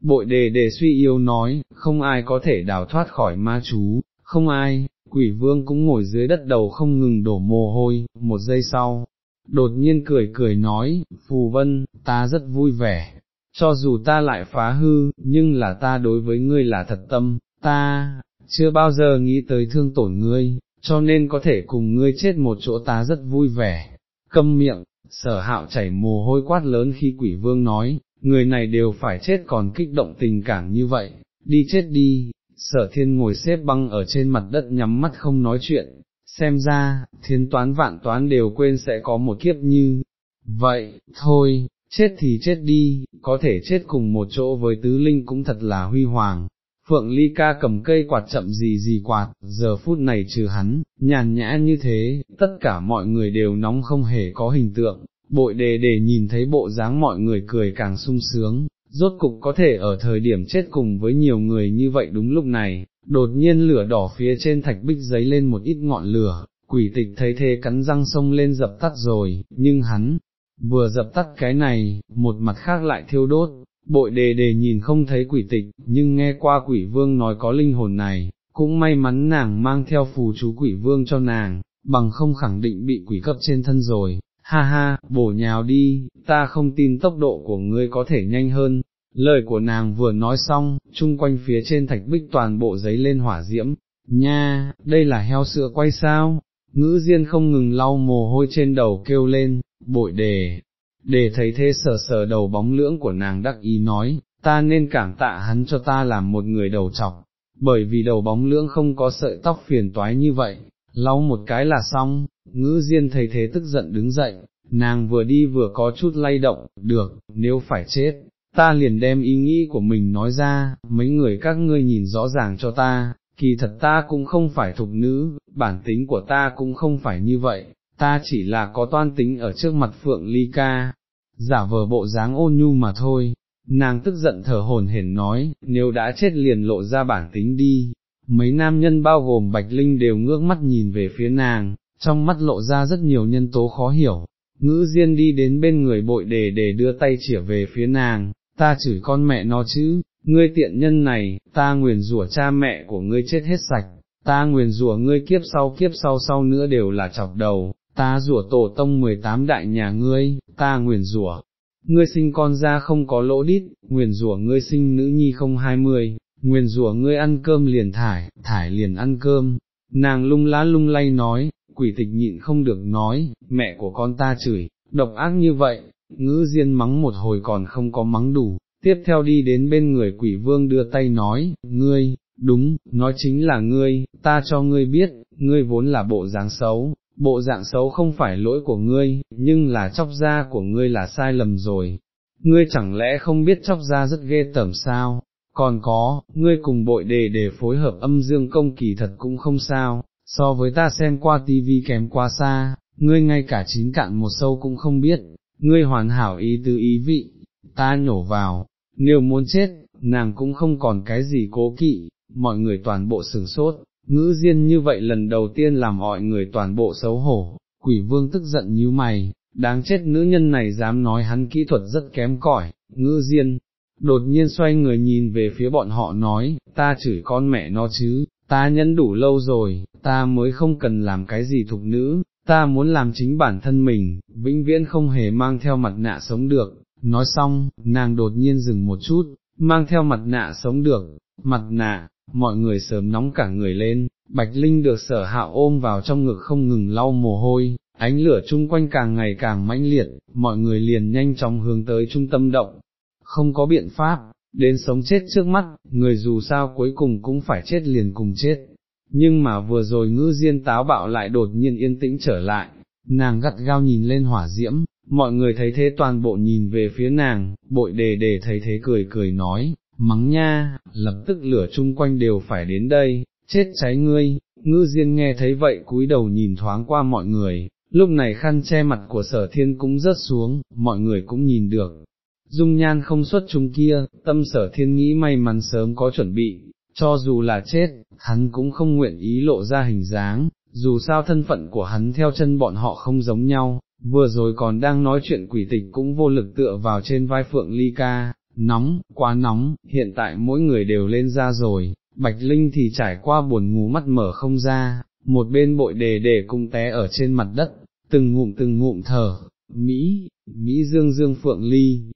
S1: Bội đề đề suy yếu nói, không ai có thể đào thoát khỏi ma chú, không ai, quỷ vương cũng ngồi dưới đất đầu không ngừng đổ mồ hôi, một giây sau, đột nhiên cười cười nói, Phù Vân, ta rất vui vẻ, cho dù ta lại phá hư, nhưng là ta đối với ngươi là thật tâm, ta, chưa bao giờ nghĩ tới thương tổn ngươi, cho nên có thể cùng ngươi chết một chỗ ta rất vui vẻ. Câm miệng, sở hạo chảy mồ hôi quát lớn khi quỷ vương nói, người này đều phải chết còn kích động tình cảm như vậy, đi chết đi, sở thiên ngồi xếp băng ở trên mặt đất nhắm mắt không nói chuyện, xem ra, thiên toán vạn toán đều quên sẽ có một kiếp như, vậy, thôi, chết thì chết đi, có thể chết cùng một chỗ với tứ linh cũng thật là huy hoàng. Phượng Ly ca cầm cây quạt chậm gì gì quạt, giờ phút này trừ hắn, nhàn nhã như thế, tất cả mọi người đều nóng không hề có hình tượng, bội đề để nhìn thấy bộ dáng mọi người cười càng sung sướng, rốt cục có thể ở thời điểm chết cùng với nhiều người như vậy đúng lúc này, đột nhiên lửa đỏ phía trên thạch bích giấy lên một ít ngọn lửa, quỷ tịch thấy thế cắn răng sông lên dập tắt rồi, nhưng hắn, vừa dập tắt cái này, một mặt khác lại thiêu đốt, bội đề đề nhìn không thấy quỷ tịch, nhưng nghe qua quỷ vương nói có linh hồn này, cũng may mắn nàng mang theo phù chú quỷ vương cho nàng, bằng không khẳng định bị quỷ cấp trên thân rồi, ha ha, bổ nhào đi, ta không tin tốc độ của ngươi có thể nhanh hơn. Lời của nàng vừa nói xong, chung quanh phía trên thạch bích toàn bộ giấy lên hỏa diễm, nha, đây là heo sữa quay sao, ngữ diên không ngừng lau mồ hôi trên đầu kêu lên, bội đề, để thấy thế sờ sờ đầu bóng lưỡng của nàng đắc ý nói, ta nên cảm tạ hắn cho ta làm một người đầu chọc, bởi vì đầu bóng lưỡng không có sợi tóc phiền toái như vậy, lau một cái là xong, ngữ diên thấy thế tức giận đứng dậy, nàng vừa đi vừa có chút lay động, được, nếu phải chết, ta liền đem ý nghĩ của mình nói ra, mấy người các ngươi nhìn rõ ràng cho ta, kỳ thật ta cũng không phải thục nữ, bản tính của ta cũng không phải như vậy, ta chỉ là có toan tính ở trước mặt Phượng Ly Ca, giả vờ bộ dáng ôn nhu mà thôi. Nàng tức giận thở hồn hển nói, nếu đã chết liền lộ ra bản tính đi, mấy nam nhân bao gồm Bạch Linh đều ngước mắt nhìn về phía nàng, trong mắt lộ ra rất nhiều nhân tố khó hiểu, ngữ diên đi đến bên người bội đề để đưa tay chỉa về phía nàng, ta chửi con mẹ nó chứ, ngươi tiện nhân này, ta nguyền rủa cha mẹ của ngươi chết hết sạch, ta nguyền rủa ngươi kiếp sau kiếp sau sau nữa đều là chọc đầu, ta rủa tổ tông 18 đại nhà ngươi, ta nguyền rủa. Ngươi sinh con ra không có lỗ đít, nguyền rủa ngươi sinh nữ nhi không hai mươi, nguyền rủa ngươi ăn cơm liền thải, thải liền ăn cơm, nàng lung lá lung lay nói, quỷ tịch nhịn không được nói, mẹ của con ta chửi, độc ác như vậy, ngữ diên mắng một hồi còn không có mắng đủ, tiếp theo đi đến bên người quỷ vương đưa tay nói, ngươi, đúng, nói chính là ngươi, ta cho ngươi biết, ngươi vốn là bộ dáng xấu, bộ dạng xấu không phải lỗi của ngươi, nhưng là chóc da của ngươi là sai lầm rồi, ngươi chẳng lẽ không biết chóc da rất ghê tởm sao, còn có, ngươi cùng bội đề để phối hợp âm dương công kỳ thật cũng không sao, so với ta xem qua tivi kém quá xa, ngươi ngay cả chín cạn một sâu cũng không biết, ngươi hoàn hảo ý tứ ý vị, ta nhổ vào, nếu muốn chết, nàng cũng không còn cái gì cố kỵ, mọi người toàn bộ sửng sốt, ngữ diên như vậy lần đầu tiên làm mọi người toàn bộ xấu hổ, quỷ vương tức giận như mày, đáng chết nữ nhân này dám nói hắn kỹ thuật rất kém cỏi, ngữ diên, đột nhiên xoay người nhìn về phía bọn họ nói, ta chửi con mẹ nó chứ, ta nhẫn đủ lâu rồi, ta mới không cần làm cái gì thục nữ, ta muốn làm chính bản thân mình, vĩnh viễn không hề mang theo mặt nạ sống được, nói xong, nàng đột nhiên dừng một chút, mang theo mặt nạ sống được, mặt nạ, mọi người sớm nóng cả người lên, Bạch Linh được sở hạ ôm vào trong ngực không ngừng lau mồ hôi, ánh lửa chung quanh càng ngày càng mãnh liệt, mọi người liền nhanh chóng hướng tới trung tâm động, không có biện pháp, đến sống chết trước mắt, người dù sao cuối cùng cũng phải chết liền cùng chết. Nhưng mà vừa rồi ngư diên táo bạo lại đột nhiên yên tĩnh trở lại, nàng gắt gao nhìn lên hỏa diễm, mọi người thấy thế toàn bộ nhìn về phía nàng, bội đề đề thấy thế cười cười nói, mắng nha, lập tức lửa chung quanh đều phải đến đây, chết cháy ngươi, ngư diên nghe thấy vậy cúi đầu nhìn thoáng qua mọi người, lúc này khăn che mặt của sở thiên cũng rớt xuống, mọi người cũng nhìn được. Dung nhan không xuất chúng kia, tâm sở thiên nghĩ may mắn sớm có chuẩn bị, cho dù là chết, hắn cũng không nguyện ý lộ ra hình dáng, dù sao thân phận của hắn theo chân bọn họ không giống nhau, vừa rồi còn đang nói chuyện quỷ tịch cũng vô lực tựa vào trên vai phượng ly ca, nóng, quá nóng, hiện tại mỗi người đều lên ra rồi, Bạch Linh thì trải qua buồn ngủ mắt mở không ra, một bên bội đề đề cung té ở trên mặt đất, từng ngụm từng ngụm thở, Mỹ, Mỹ dương dương phượng ly,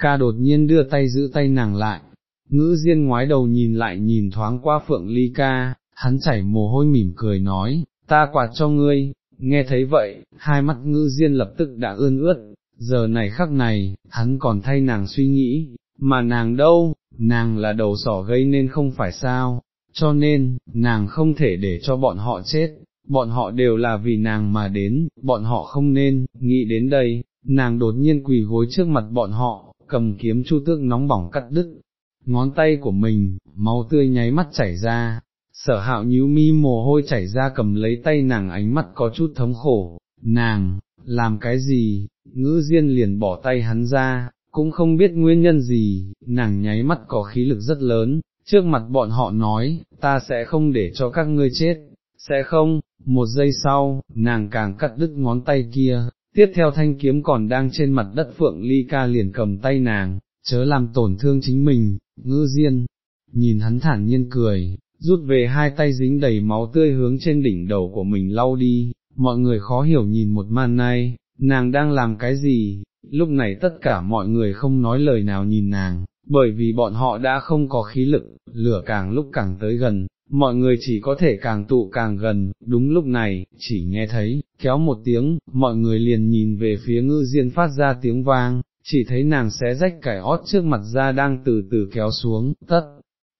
S1: ca đột nhiên đưa tay giữ tay nàng lại, ngữ diên ngoái đầu nhìn lại nhìn thoáng qua phượng ly ca, hắn chảy mồ hôi mỉm cười nói, ta quạt cho ngươi, nghe thấy vậy, hai mắt ngữ diên lập tức đã ươn ướt, giờ này khắc này, hắn còn thay nàng suy nghĩ, mà nàng đâu, nàng là đầu sỏ gây nên không phải sao, cho nên, nàng không thể để cho bọn họ chết, bọn họ đều là vì nàng mà đến, bọn họ không nên, nghĩ đến đây, nàng đột nhiên quỳ gối trước mặt bọn họ, cầm kiếm chu tước nóng bỏng cắt đứt, ngón tay của mình, máu tươi nháy mắt chảy ra, sở hạo nhíu mi mồ hôi chảy ra cầm lấy tay nàng ánh mắt có chút thống khổ, nàng, làm cái gì, ngữ diên liền bỏ tay hắn ra, cũng không biết nguyên nhân gì, nàng nháy mắt có khí lực rất lớn, trước mặt bọn họ nói, ta sẽ không để cho các ngươi chết, sẽ không, một giây sau, nàng càng cắt đứt ngón tay kia, tiếp theo thanh kiếm còn đang trên mặt đất phượng ly ca liền cầm tay nàng, chớ làm tổn thương chính mình, ngư diên, nhìn hắn thản nhiên cười, rút về hai tay dính đầy máu tươi hướng trên đỉnh đầu của mình lau đi, mọi người khó hiểu nhìn một màn này, nàng đang làm cái gì, lúc này tất cả mọi người không nói lời nào nhìn nàng, bởi vì bọn họ đã không có khí lực, lửa càng lúc càng tới gần, mọi người chỉ có thể càng tụ càng gần, đúng lúc này, chỉ nghe thấy, kéo một tiếng, mọi người liền nhìn về phía ngư diên phát ra tiếng vang, chỉ thấy nàng xé rách cải ót trước mặt ra đang từ từ kéo xuống, tất,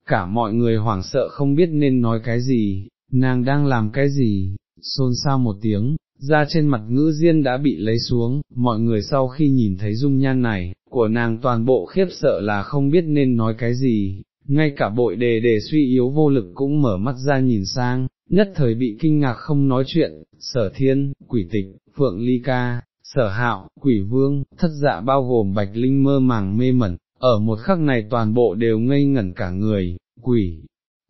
S1: cả mọi người hoảng sợ không biết nên nói cái gì, nàng đang làm cái gì, xôn xao một tiếng, da trên mặt ngữ diên đã bị lấy xuống, mọi người sau khi nhìn thấy dung nhan này, của nàng toàn bộ khiếp sợ là không biết nên nói cái gì, ngay cả bội đề đề suy yếu vô lực cũng mở mắt ra nhìn sang, nhất thời bị kinh ngạc không nói chuyện, sở thiên, quỷ tịch, phượng ly ca, sở hạo, quỷ vương, thất dạ bao gồm bạch linh mơ màng mê mẩn, ở một khắc này toàn bộ đều ngây ngẩn cả người, quỷ.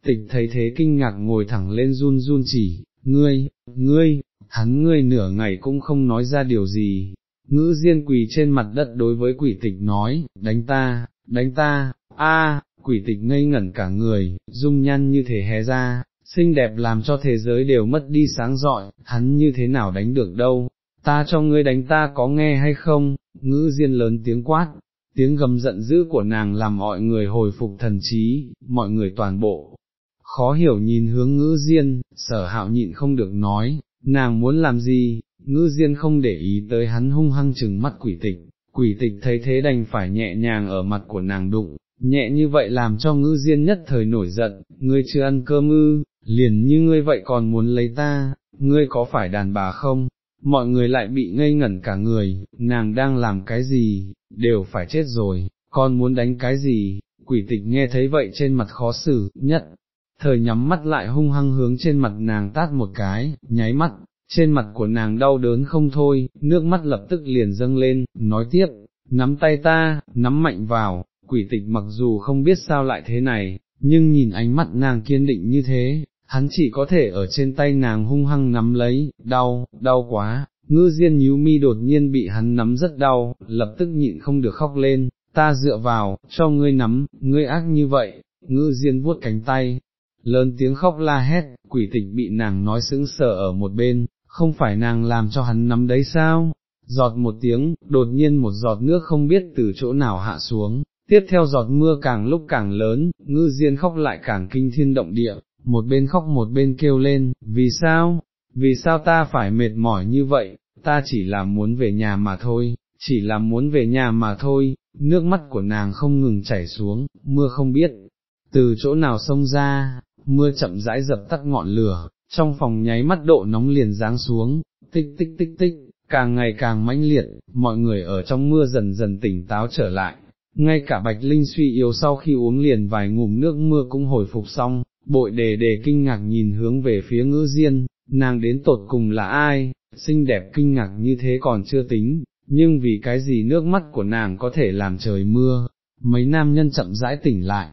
S1: Tịch thấy thế kinh ngạc ngồi thẳng lên run run chỉ, ngươi, ngươi, hắn ngươi nửa ngày cũng không nói ra điều gì, ngữ diên quỳ trên mặt đất đối với quỷ tịch nói, đánh ta, đánh ta, a, quỷ tịch ngây ngẩn cả người, dung nhăn như thể hé ra, xinh đẹp làm cho thế giới đều mất đi sáng rọi, hắn như thế nào đánh được đâu, ta cho ngươi đánh ta có nghe hay không, ngữ diên lớn tiếng quát, tiếng gầm giận dữ của nàng làm mọi người hồi phục thần trí, mọi người toàn bộ. Khó hiểu nhìn hướng ngữ diên, sở hạo nhịn không được nói, nàng muốn làm gì, ngữ diên không để ý tới hắn hung hăng chừng mắt quỷ tịch, quỷ tịch thấy thế đành phải nhẹ nhàng ở mặt của nàng đụng, nhẹ như vậy làm cho ngữ diên nhất thời nổi giận, ngươi chưa ăn cơm ư, liền như ngươi vậy còn muốn lấy ta, ngươi có phải đàn bà không? Mọi người lại bị ngây ngẩn cả người, nàng đang làm cái gì, đều phải chết rồi, con muốn đánh cái gì, quỷ tịch nghe thấy vậy trên mặt khó xử, nhất, thời nhắm mắt lại hung hăng hướng trên mặt nàng tát một cái, nháy mắt, trên mặt của nàng đau đớn không thôi, nước mắt lập tức liền dâng lên, nói tiếp, nắm tay ta, nắm mạnh vào, quỷ tịch mặc dù không biết sao lại thế này, nhưng nhìn ánh mắt nàng kiên định như thế, hắn chỉ có thể ở trên tay nàng hung hăng nắm lấy, đau, đau quá, ngư diên nhíu mi đột nhiên bị hắn nắm rất đau, lập tức nhịn không được khóc lên, ta dựa vào, cho ngươi nắm, ngươi ác như vậy, ngư diên vuốt cánh tay, lớn tiếng khóc la hét, quỷ tịch bị nàng nói sững sờ ở một bên, không phải nàng làm cho hắn nắm đấy sao? Giọt một tiếng, đột nhiên một giọt nước không biết từ chỗ nào hạ xuống, tiếp theo giọt mưa càng lúc càng lớn, ngư diên khóc lại càng kinh thiên động địa, một bên khóc một bên kêu lên, vì sao, vì sao ta phải mệt mỏi như vậy, ta chỉ là muốn về nhà mà thôi, chỉ là muốn về nhà mà thôi, nước mắt của nàng không ngừng chảy xuống, mưa không biết, từ chỗ nào xông ra, mưa chậm rãi dập tắt ngọn lửa, trong phòng nháy mắt độ nóng liền giáng xuống, tích tích tích tích, càng ngày càng mãnh liệt, mọi người ở trong mưa dần dần tỉnh táo trở lại, ngay cả Bạch Linh suy yếu sau khi uống liền vài ngụm nước mưa cũng hồi phục xong, bội đề đề kinh ngạc nhìn hướng về phía ngữ diên, nàng đến tột cùng là ai, xinh đẹp kinh ngạc như thế còn chưa tính, nhưng vì cái gì nước mắt của nàng có thể làm trời mưa, mấy nam nhân chậm rãi tỉnh lại.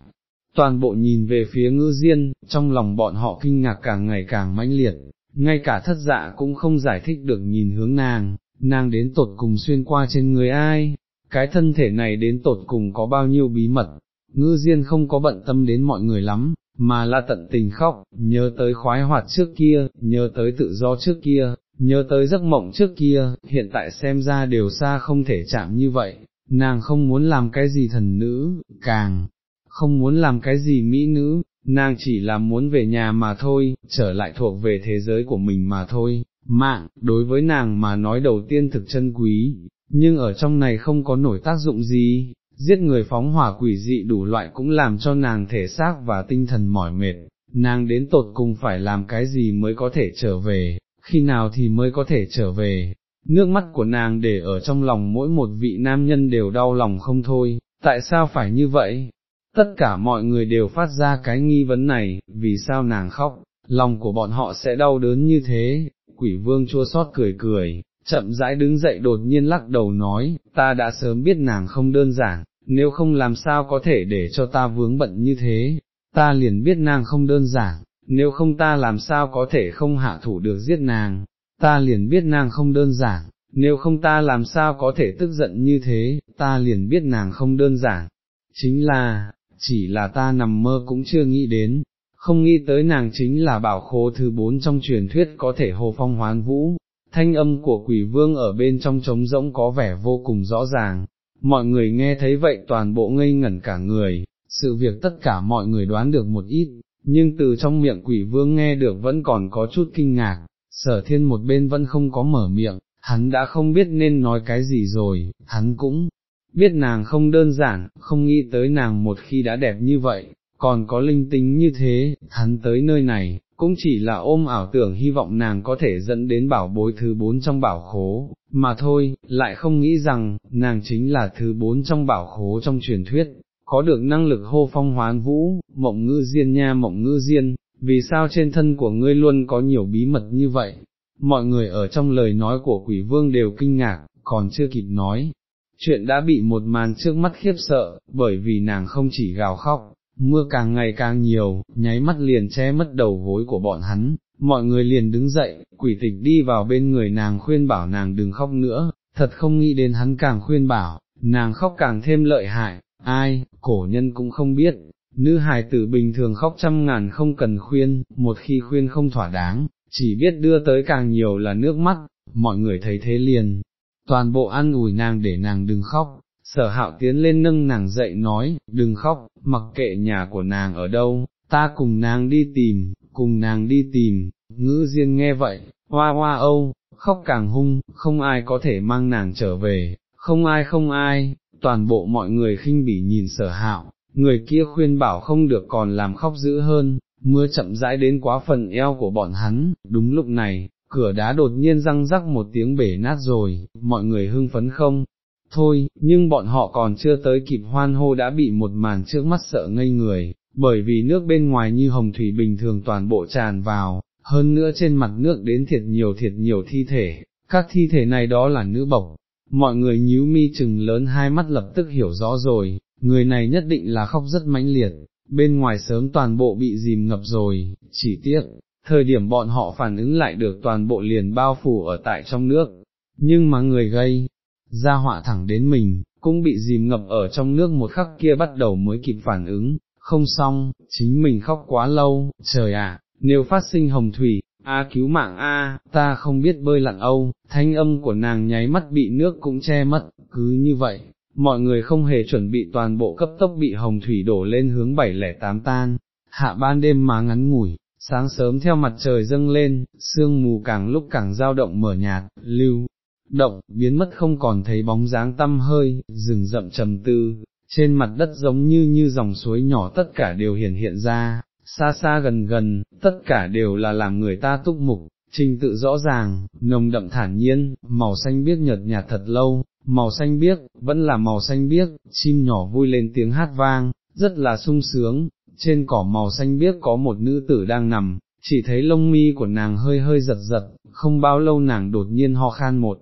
S1: Toàn bộ nhìn về phía Ngư diên, trong lòng bọn họ kinh ngạc càng ngày càng mãnh liệt, ngay cả thất dạ cũng không giải thích được nhìn hướng nàng, nàng đến tột cùng xuyên qua trên người ai, cái thân thể này đến tột cùng có bao nhiêu bí mật, ngư diên không có bận tâm đến mọi người lắm, mà là tận tình khóc, nhớ tới khoái hoạt trước kia, nhớ tới tự do trước kia, nhớ tới giấc mộng trước kia, hiện tại xem ra đều xa không thể chạm như vậy, nàng không muốn làm cái gì thần nữ, càng không muốn làm cái gì mỹ nữ, nàng chỉ là muốn về nhà mà thôi, trở lại thuộc về thế giới của mình mà thôi. Mạng, đối với nàng mà nói đầu tiên thực chân quý, nhưng ở trong này không có nổi tác dụng gì, giết người phóng hỏa quỷ dị đủ loại cũng làm cho nàng thể xác và tinh thần mỏi mệt, nàng đến tột cùng phải làm cái gì mới có thể trở về, khi nào thì mới có thể trở về. Nước mắt của nàng để ở trong lòng mỗi một vị nam nhân đều đau lòng không thôi, tại sao phải như vậy? Tất cả mọi người đều phát ra cái nghi vấn này, vì sao nàng khóc, lòng của bọn họ sẽ đau đớn như thế, quỷ vương chua xót cười cười, chậm rãi đứng dậy đột nhiên lắc đầu nói, ta đã sớm biết nàng không đơn giản, nếu không làm sao có thể để cho ta vướng bận như thế, ta liền biết nàng không đơn giản, nếu không ta làm sao có thể không hạ thủ được giết nàng, ta liền biết nàng không đơn giản, nếu không ta làm sao có thể tức giận như thế, ta liền biết nàng không đơn giản, chính là, chỉ là ta nằm mơ cũng chưa nghĩ đến, không nghĩ tới nàng chính là bảo khố thứ bốn trong truyền thuyết có thể hồ phong hoán vũ, thanh âm của quỷ vương ở bên trong trống rỗng có vẻ vô cùng rõ ràng, mọi người nghe thấy vậy toàn bộ ngây ngẩn cả người, sự việc tất cả mọi người đoán được một ít, nhưng từ trong miệng quỷ vương nghe được vẫn còn có chút kinh ngạc, sở thiên một bên vẫn không có mở miệng, hắn đã không biết nên nói cái gì rồi, hắn cũng biết nàng không đơn giản, không nghĩ tới nàng một khi đã đẹp như vậy, còn có linh tính như thế, hắn tới nơi này, cũng chỉ là ôm ảo tưởng hy vọng nàng có thể dẫn đến bảo bối thứ bốn trong bảo khố, mà thôi, lại không nghĩ rằng, nàng chính là thứ bốn trong bảo khố trong truyền thuyết, có được năng lực hô phong hoán vũ, mộng ngư diên nha mộng ngư diên, vì sao trên thân của ngươi luôn có nhiều bí mật như vậy? Mọi người ở trong lời nói của quỷ vương đều kinh ngạc, còn chưa kịp nói. Chuyện đã bị một màn trước mắt khiếp sợ, bởi vì nàng không chỉ gào khóc, mưa càng ngày càng nhiều, nháy mắt liền che mất đầu gối của bọn hắn, mọi người liền đứng dậy, quỷ tịch đi vào bên người nàng khuyên bảo nàng đừng khóc nữa, thật không nghĩ đến hắn càng khuyên bảo, nàng khóc càng thêm lợi hại, ai, cổ nhân cũng không biết, nữ hài tử bình thường khóc trăm ngàn không cần khuyên, một khi khuyên không thỏa đáng, chỉ biết đưa tới càng nhiều là nước mắt, mọi người thấy thế liền, toàn bộ ăn ủi nàng để nàng đừng khóc, sở hạo tiến lên nâng nàng dậy nói, đừng khóc, mặc kệ nhà của nàng ở đâu, ta cùng nàng đi tìm, cùng nàng đi tìm, ngữ diên nghe vậy, hoa hoa âu, khóc càng hung, không ai có thể mang nàng trở về, không ai không ai, toàn bộ mọi người khinh bỉ nhìn sở hạo, người kia khuyên bảo không được còn làm khóc dữ hơn, mưa chậm rãi đến quá phần eo của bọn hắn, đúng lúc này, cửa đá đột nhiên răng rắc một tiếng bể nát rồi, mọi người hưng phấn không, thôi, nhưng bọn họ còn chưa tới kịp hoan hô đã bị một màn trước mắt sợ ngây người, bởi vì nước bên ngoài như hồng thủy bình thường toàn bộ tràn vào, hơn nữa trên mặt nước đến thiệt nhiều thiệt nhiều thi thể, các thi thể này đó là nữ bộc. Mọi người nhíu mi chừng lớn hai mắt lập tức hiểu rõ rồi, người này nhất định là khóc rất mãnh liệt, bên ngoài sớm toàn bộ bị dìm ngập rồi, chỉ tiếc, thời điểm bọn họ phản ứng lại được toàn bộ liền bao phủ ở tại trong nước, nhưng mà người gây, ra họa thẳng đến mình, cũng bị dìm ngập ở trong nước một khắc kia bắt đầu mới kịp phản ứng, không xong, chính mình khóc quá lâu, trời ạ, nếu phát sinh hồng thủy, a cứu mạng a, ta không biết bơi lặn âu, thanh âm của nàng nháy mắt bị nước cũng che mất, cứ như vậy, mọi người không hề chuẩn bị toàn bộ cấp tốc bị hồng thủy đổ lên hướng 708 tan, hạ ban đêm má ngắn ngủi, sáng sớm theo mặt trời dâng lên, sương mù càng lúc càng dao động mở nhạt, lưu, động, biến mất không còn thấy bóng dáng tăm hơi, rừng rậm trầm tư, trên mặt đất giống như như dòng suối nhỏ tất cả đều hiển hiện ra, xa xa gần gần, tất cả đều là làm người ta túc mục, trình tự rõ ràng, nồng đậm thản nhiên, màu xanh biếc nhợt nhạt thật lâu, màu xanh biếc, vẫn là màu xanh biếc, chim nhỏ vui lên tiếng hát vang, rất là sung sướng, trên cỏ màu xanh biếc có một nữ tử đang nằm, chỉ thấy lông mi của nàng hơi hơi giật giật, không bao lâu nàng đột nhiên ho khan một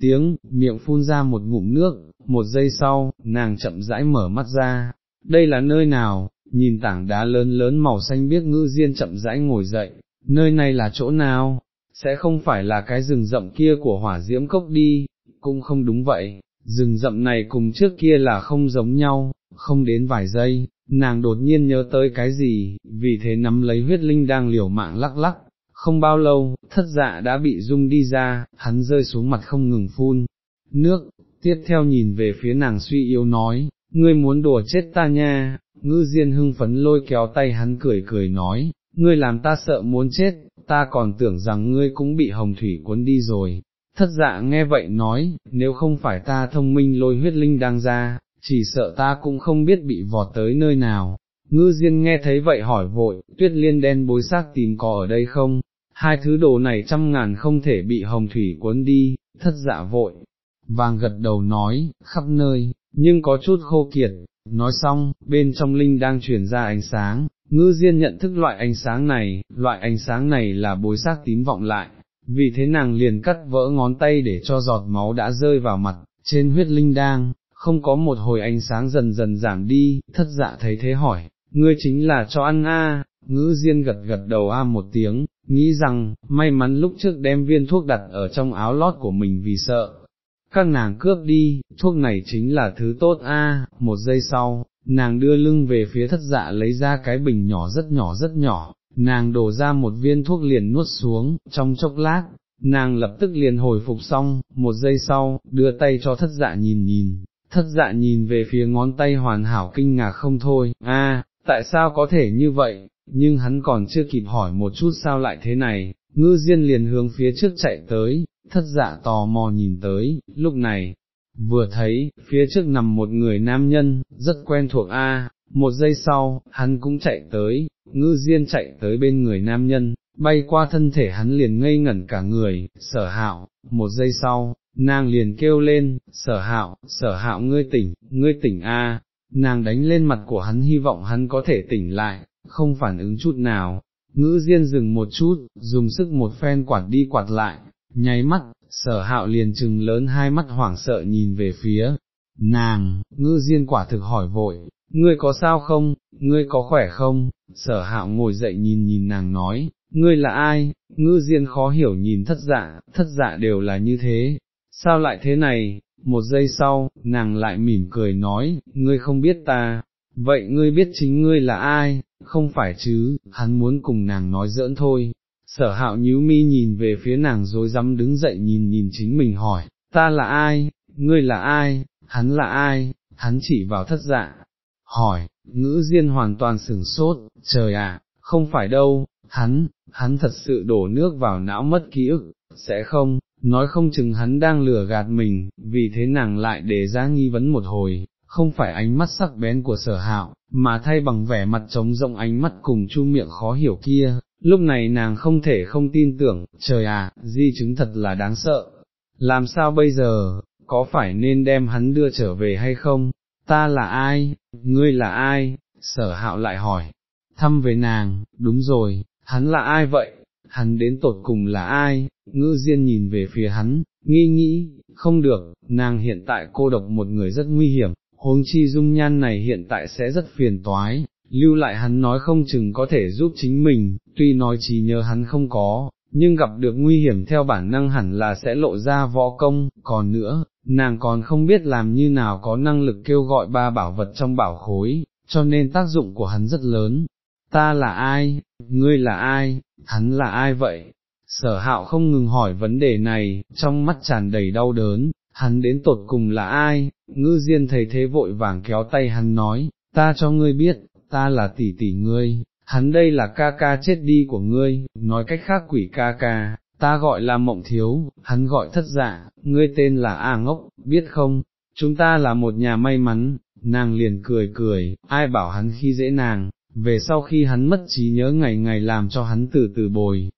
S1: tiếng, miệng phun ra một ngụm nước, một giây sau, nàng chậm rãi mở mắt ra, đây là nơi nào, nhìn tảng đá lớn lớn màu xanh biếc ngư diên chậm rãi ngồi dậy, nơi này là chỗ nào, sẽ không phải là cái rừng rậm kia của hỏa diễm cốc đi, cũng không đúng vậy, rừng rậm này cùng trước kia là không giống nhau, không đến vài giây, nàng đột nhiên nhớ tới cái gì, vì thế nắm lấy huyết linh đang liều mạng lắc lắc, không bao lâu, thất dạ đã bị rung đi ra, hắn rơi xuống mặt không ngừng phun, nước, tiếp theo nhìn về phía nàng suy yếu nói, ngươi muốn đùa chết ta nha, ngư diên hưng phấn lôi kéo tay hắn cười cười nói, ngươi làm ta sợ muốn chết, ta còn tưởng rằng ngươi cũng bị hồng thủy cuốn đi rồi. Thất dạ nghe vậy nói, nếu không phải ta thông minh lôi huyết linh đang ra, chỉ sợ ta cũng không biết bị vọt tới nơi nào. Ngư Diên nghe thấy vậy hỏi vội, tuyết liên đen bối xác tìm có ở đây không? Hai thứ đồ này trăm ngàn không thể bị hồng thủy cuốn đi, thất dạ vội, vàng gật đầu nói, khắp nơi, nhưng có chút khô kiệt, nói xong, bên trong linh đang truyền ra ánh sáng, ngư diên nhận thức loại ánh sáng này, loại ánh sáng này là bối xác tím vọng lại, vì thế nàng liền cắt vỡ ngón tay để cho giọt máu đã rơi vào mặt, trên huyết linh đang, không có một hồi ánh sáng dần dần giảm đi, thất dạ thấy thế hỏi, ngươi chính là cho ăn a? Ngữ diên gật gật đầu a một tiếng, nghĩ rằng, may mắn lúc trước đem viên thuốc đặt ở trong áo lót của mình vì sợ, các nàng cướp đi, thuốc này chính là thứ tốt a. một giây sau, nàng đưa lưng về phía thất dạ lấy ra cái bình nhỏ rất nhỏ rất nhỏ, nàng đổ ra một viên thuốc liền nuốt xuống, trong chốc lát, nàng lập tức liền hồi phục xong, một giây sau, đưa tay cho thất dạ nhìn nhìn, thất dạ nhìn về phía ngón tay hoàn hảo kinh ngạc không thôi, a, tại sao có thể như vậy, nhưng hắn còn chưa kịp hỏi một chút sao lại thế này, ngư diên liền hướng phía trước chạy tới, thất dạ tò mò nhìn tới, lúc này, vừa thấy, phía trước nằm một người nam nhân, rất quen thuộc a. một giây sau, hắn cũng chạy tới, ngư diên chạy tới bên người nam nhân, bay qua thân thể hắn liền ngây ngẩn cả người, sở hạo, một giây sau, nàng liền kêu lên, sở hạo, sở hạo ngươi tỉnh, ngươi tỉnh a. nàng đánh lên mặt của hắn hy vọng hắn có thể tỉnh lại, không phản ứng chút nào, ngữ diên dừng một chút, dùng sức một phen quạt đi quạt lại, nháy mắt, sở hạo liền trừng lớn hai mắt hoảng sợ nhìn về phía, nàng, ngữ diên quả thực hỏi vội, ngươi có sao không, ngươi có khỏe không, sở hạo ngồi dậy nhìn nhìn nàng nói, ngươi là ai, ngư diên khó hiểu nhìn thất dạ, thất dạ đều là như thế, sao lại thế này, một giây sau, nàng lại mỉm cười nói, ngươi không biết ta, vậy ngươi biết chính ngươi là ai, không phải chứ, hắn muốn cùng nàng nói giỡn thôi, sở hạo nhíu mi nhìn về phía nàng rồi dám đứng dậy nhìn nhìn chính mình hỏi, ta là ai, ngươi là ai, hắn là ai, hắn chỉ vào thất dạ, hỏi, ngữ diên hoàn toàn sửng sốt, trời ạ, không phải đâu, hắn, hắn thật sự đổ nước vào não mất ký ức, sẽ không, nói không chừng hắn đang lừa gạt mình, vì thế nàng lại để ra nghi vấn một hồi, không phải ánh mắt sắc bén của sở hạo, mà thay bằng vẻ mặt trống rộng ánh mắt cùng chu miệng khó hiểu kia, lúc này nàng không thể không tin tưởng, trời à, di chứng thật là đáng sợ, làm sao bây giờ, có phải nên đem hắn đưa trở về hay không, ta là ai, ngươi là ai, sở hạo lại hỏi, thăm về nàng, đúng rồi, hắn là ai vậy, hắn đến tột cùng là ai, ngư diên nhìn về phía hắn, nghi nghĩ, không được, nàng hiện tại cô độc một người rất nguy hiểm, huống chi dung nhan này hiện tại sẽ rất phiền toái, lưu lại hắn nói không chừng có thể giúp chính mình, tuy nói chỉ nhớ hắn không có, nhưng gặp được nguy hiểm theo bản năng hẳn là sẽ lộ ra võ công, còn nữa, nàng còn không biết làm như nào có năng lực kêu gọi ba bảo vật trong bảo khối, cho nên tác dụng của hắn rất lớn. Ta là ai? Ngươi là ai? Hắn là ai vậy? Sở hạo không ngừng hỏi vấn đề này, trong mắt tràn đầy đau đớn, hắn đến tột cùng là ai, ngư diên thấy thế vội vàng kéo tay hắn nói, ta cho ngươi biết, ta là tỷ tỷ ngươi, hắn đây là ca ca chết đi của ngươi, nói cách khác quỷ ca ca, ta gọi là mộng thiếu, hắn gọi thất dạ, ngươi tên là A ngốc, biết không, chúng ta là một nhà may mắn, nàng liền cười cười, ai bảo hắn khi dễ nàng, về sau khi hắn mất trí nhớ ngày ngày làm cho hắn từ từ bồi,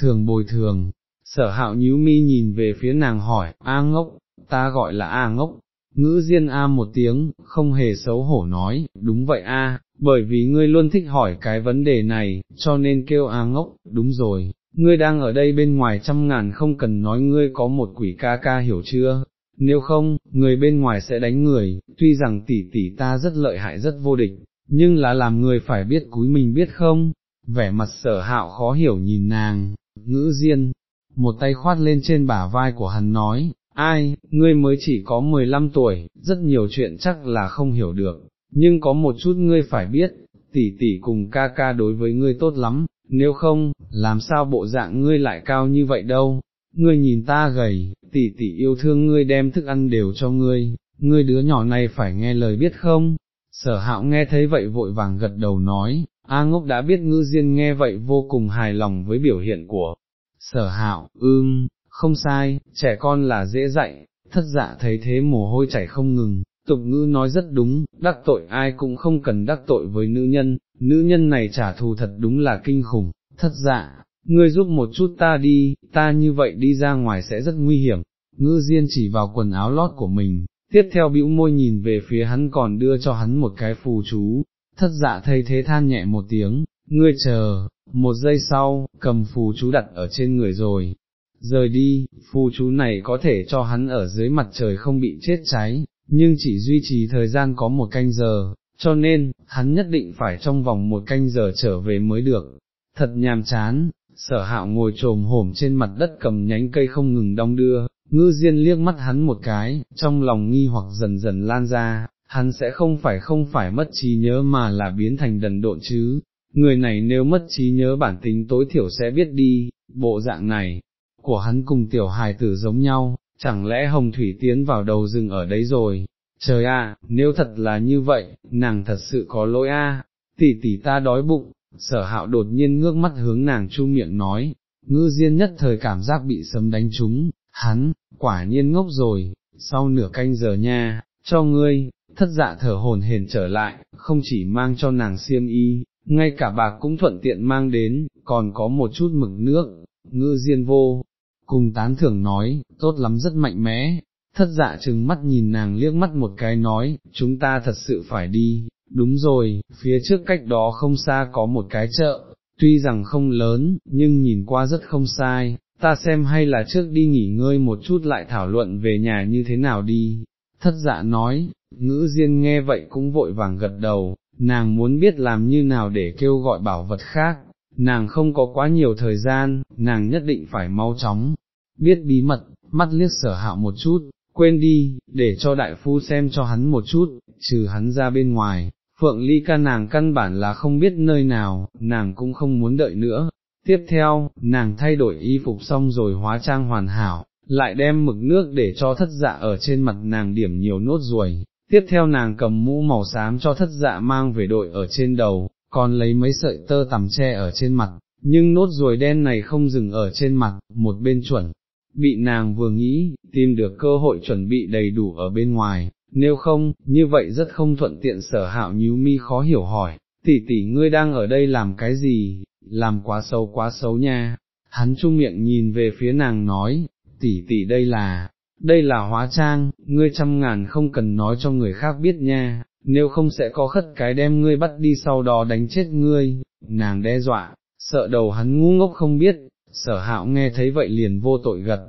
S1: thường bồi thường, sở hạo nhíu mi nhìn về phía nàng hỏi, A ngốc, ta gọi là A ngốc, ngữ diên A một tiếng, không hề xấu hổ nói, đúng vậy A, bởi vì ngươi luôn thích hỏi cái vấn đề này, cho nên kêu A ngốc, đúng rồi, ngươi đang ở đây bên ngoài trăm ngàn không cần nói ngươi có một quỷ ca ca hiểu chưa, nếu không, người bên ngoài sẽ đánh người, tuy rằng tỷ tỷ ta rất lợi hại rất vô địch, nhưng là làm người phải biết cúi mình biết không, vẻ mặt sở hạo khó hiểu nhìn nàng, ngữ diên, một tay khoát lên trên bả vai của hắn nói, ai, ngươi mới chỉ có 15 tuổi, rất nhiều chuyện chắc là không hiểu được, nhưng có một chút ngươi phải biết, tỷ tỷ cùng ca ca đối với ngươi tốt lắm, nếu không, làm sao bộ dạng ngươi lại cao như vậy đâu, ngươi nhìn ta gầy, tỷ tỷ yêu thương ngươi đem thức ăn đều cho ngươi, ngươi đứa nhỏ này phải nghe lời biết không? Sở hạo nghe thấy vậy vội vàng gật đầu nói, A ngốc đã biết ngư diên nghe vậy vô cùng hài lòng với biểu hiện của sở hạo, ưm, không sai, trẻ con là dễ dạy, thất dạ thấy thế mồ hôi chảy không ngừng, tục ngữ nói rất đúng, đắc tội ai cũng không cần đắc tội với nữ nhân, nữ nhân này trả thù thật đúng là kinh khủng, thất dạ, ngươi giúp một chút ta đi, ta như vậy đi ra ngoài sẽ rất nguy hiểm, ngư diên chỉ vào quần áo lót của mình, tiếp theo bĩu môi nhìn về phía hắn còn đưa cho hắn một cái phù chú, thất dạ thấy thế than nhẹ một tiếng, ngươi chờ, một giây sau, cầm phù chú đặt ở trên người rồi, rời đi, phù chú này có thể cho hắn ở dưới mặt trời không bị chết cháy, nhưng chỉ duy trì thời gian có một canh giờ, cho nên, hắn nhất định phải trong vòng một canh giờ trở về mới được. Thật nhàm chán, sở hạo ngồi trồm hổm trên mặt đất cầm nhánh cây không ngừng đong đưa, ngư diên liếc mắt hắn một cái, trong lòng nghi hoặc dần dần lan ra, hắn sẽ không phải không phải mất trí nhớ mà là biến thành đần độn chứ, người này nếu mất trí nhớ bản tính tối thiểu sẽ biết đi, bộ dạng này, của hắn cùng tiểu hài tử giống nhau, chẳng lẽ hồng thủy tiến vào đầu rừng ở đấy rồi, trời ạ, nếu thật là như vậy, nàng thật sự có lỗi a, tỷ tỷ ta đói bụng, sở hạo đột nhiên ngước mắt hướng nàng chu miệng nói, ngư diên nhất thời cảm giác bị sấm đánh trúng, hắn, quả nhiên ngốc rồi, sau nửa canh giờ nha, cho ngươi, thất dạ thở hồn hển trở lại, không chỉ mang cho nàng xiêm y, ngay cả bạc cũng thuận tiện mang đến, còn có một chút mực nước, ngư diên vô, cùng tán thưởng nói, tốt lắm rất mạnh mẽ, thất dạ chừng mắt nhìn nàng liếc mắt một cái nói, chúng ta thật sự phải đi, đúng rồi, phía trước cách đó không xa có một cái chợ, tuy rằng không lớn, nhưng nhìn qua rất không sai, ta xem hay là trước đi nghỉ ngơi một chút lại thảo luận về nhà như thế nào đi. Thất dạ nói, ngữ diên nghe vậy cũng vội vàng gật đầu, nàng muốn biết làm như nào để kêu gọi bảo vật khác, nàng không có quá nhiều thời gian, nàng nhất định phải mau chóng, biết bí mật, mắt liếc sở hạo một chút, quên đi, để cho đại phu xem cho hắn một chút, trừ hắn ra bên ngoài, phượng ly ca nàng căn bản là không biết nơi nào, nàng cũng không muốn đợi nữa. Tiếp theo, nàng thay đổi y phục xong rồi hóa trang hoàn hảo, lại đem mực nước để cho thất dạ ở trên mặt nàng điểm nhiều nốt ruồi, tiếp theo nàng cầm mũ màu xám cho thất dạ mang về đội ở trên đầu, còn lấy mấy sợi tơ tằm che ở trên mặt, nhưng nốt ruồi đen này không dừng ở trên mặt, một bên chuẩn, bị nàng vừa nghĩ, tìm được cơ hội chuẩn bị đầy đủ ở bên ngoài, nếu không, như vậy rất không thuận tiện sở hạo nhíu mi khó hiểu hỏi, tỷ tỷ ngươi đang ở đây làm cái gì, làm quá xấu quá xấu nha, hắn chung miệng nhìn về phía nàng nói, tỷ tỷ đây là, đây là hóa trang, ngươi trăm ngàn không cần nói cho người khác biết nha, nếu không sẽ có khất cái đem ngươi bắt đi sau đó đánh chết ngươi, nàng đe dọa, sợ đầu hắn ngu ngốc không biết, sở hạo nghe thấy vậy liền vô tội gật.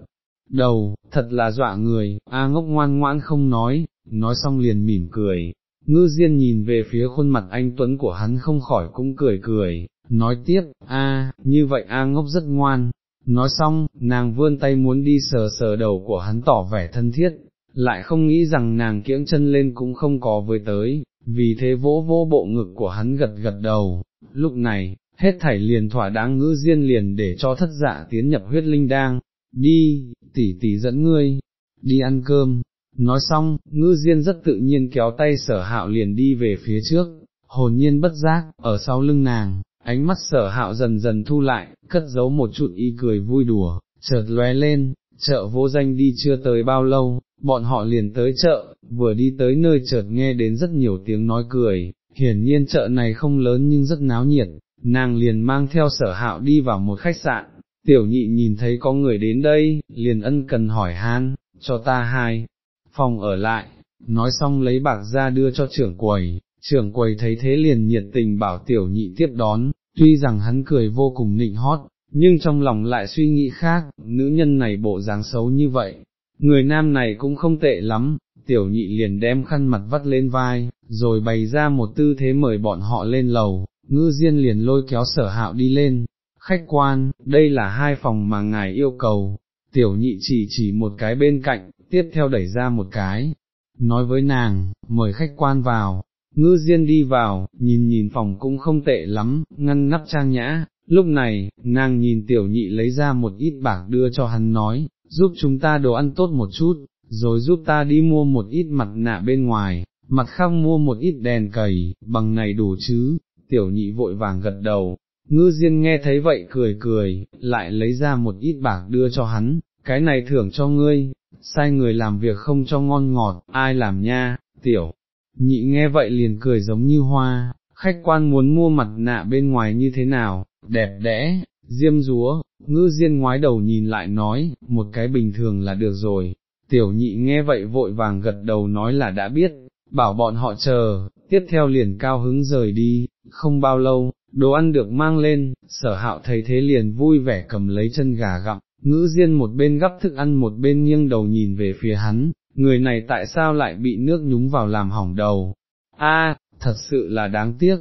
S1: Đầu, thật là dọa người, A à ngốc ngoan ngoãn không nói, nói xong liền mỉm cười, ngư diên nhìn về phía khuôn mặt anh Tuấn của hắn không khỏi cũng cười cười, nói tiếp, a như vậy A ngốc rất ngoan, nói xong, nàng vươn tay muốn đi sờ sờ đầu của hắn tỏ vẻ thân thiết, lại không nghĩ rằng nàng kiễng chân lên cũng không có với tới, vì thế vỗ vỗ bộ ngực của hắn gật gật đầu, lúc này, hết thảy liền thỏa đáng ngữ diên liền để cho thất dạ tiến nhập huyết linh đang, đi, tỷ tỷ dẫn ngươi, đi ăn cơm. Nói xong, ngữ diên rất tự nhiên kéo tay sở hạo liền đi về phía trước, hồn nhiên bất giác, ở sau lưng nàng, ánh mắt sở hạo dần dần thu lại, cất giấu một chút y cười vui đùa, chợt lóe lên, chợ vô danh đi chưa tới bao lâu, bọn họ liền tới chợ, vừa đi tới nơi chợt nghe đến rất nhiều tiếng nói cười, hiển nhiên chợ này không lớn nhưng rất náo nhiệt, nàng liền mang theo sở hạo đi vào một khách sạn, tiểu nhị nhìn thấy có người đến đây, liền ân cần hỏi han, cho ta hai, phòng ở lại, nói xong lấy bạc ra đưa cho trưởng quầy, trưởng quầy thấy thế liền nhiệt tình bảo tiểu nhị tiếp đón, tuy rằng hắn cười vô cùng nịnh hót, nhưng trong lòng lại suy nghĩ khác, nữ nhân này bộ dáng xấu như vậy, người nam này cũng không tệ lắm, tiểu nhị liền đem khăn mặt vắt lên vai, rồi bày ra một tư thế mời bọn họ lên lầu, ngư diên liền lôi kéo sở hạo đi lên, khách quan, đây là hai phòng mà ngài yêu cầu, tiểu nhị chỉ chỉ một cái bên cạnh, tiếp theo đẩy ra một cái, nói với nàng, mời khách quan vào, ngư diên đi vào, nhìn nhìn phòng cũng không tệ lắm, ngăn nắp trang nhã, lúc này, nàng nhìn tiểu nhị lấy ra một ít bạc đưa cho hắn nói, giúp chúng ta đồ ăn tốt một chút, rồi giúp ta đi mua một ít mặt nạ bên ngoài, mặt khác mua một ít đèn cầy, bằng này đủ chứ, tiểu nhị vội vàng gật đầu, ngư diên nghe thấy vậy cười cười, lại lấy ra một ít bạc đưa cho hắn, cái này thưởng cho ngươi, sai người làm việc không cho ngon ngọt, ai làm nha, tiểu, nhị nghe vậy liền cười giống như hoa, khách quan muốn mua mặt nạ bên ngoài như thế nào, đẹp đẽ, diêm rúa, ngư diên ngoái đầu nhìn lại nói, một cái bình thường là được rồi, tiểu nhị nghe vậy vội vàng gật đầu nói là đã biết, bảo bọn họ chờ, tiếp theo liền cao hứng rời đi, không bao lâu, đồ ăn được mang lên, sở hạo thấy thế liền vui vẻ cầm lấy chân gà gặm, ngữ diên một bên gắp thức ăn một bên nghiêng đầu nhìn về phía hắn, người này tại sao lại bị nước nhúng vào làm hỏng đầu, a thật sự là đáng tiếc,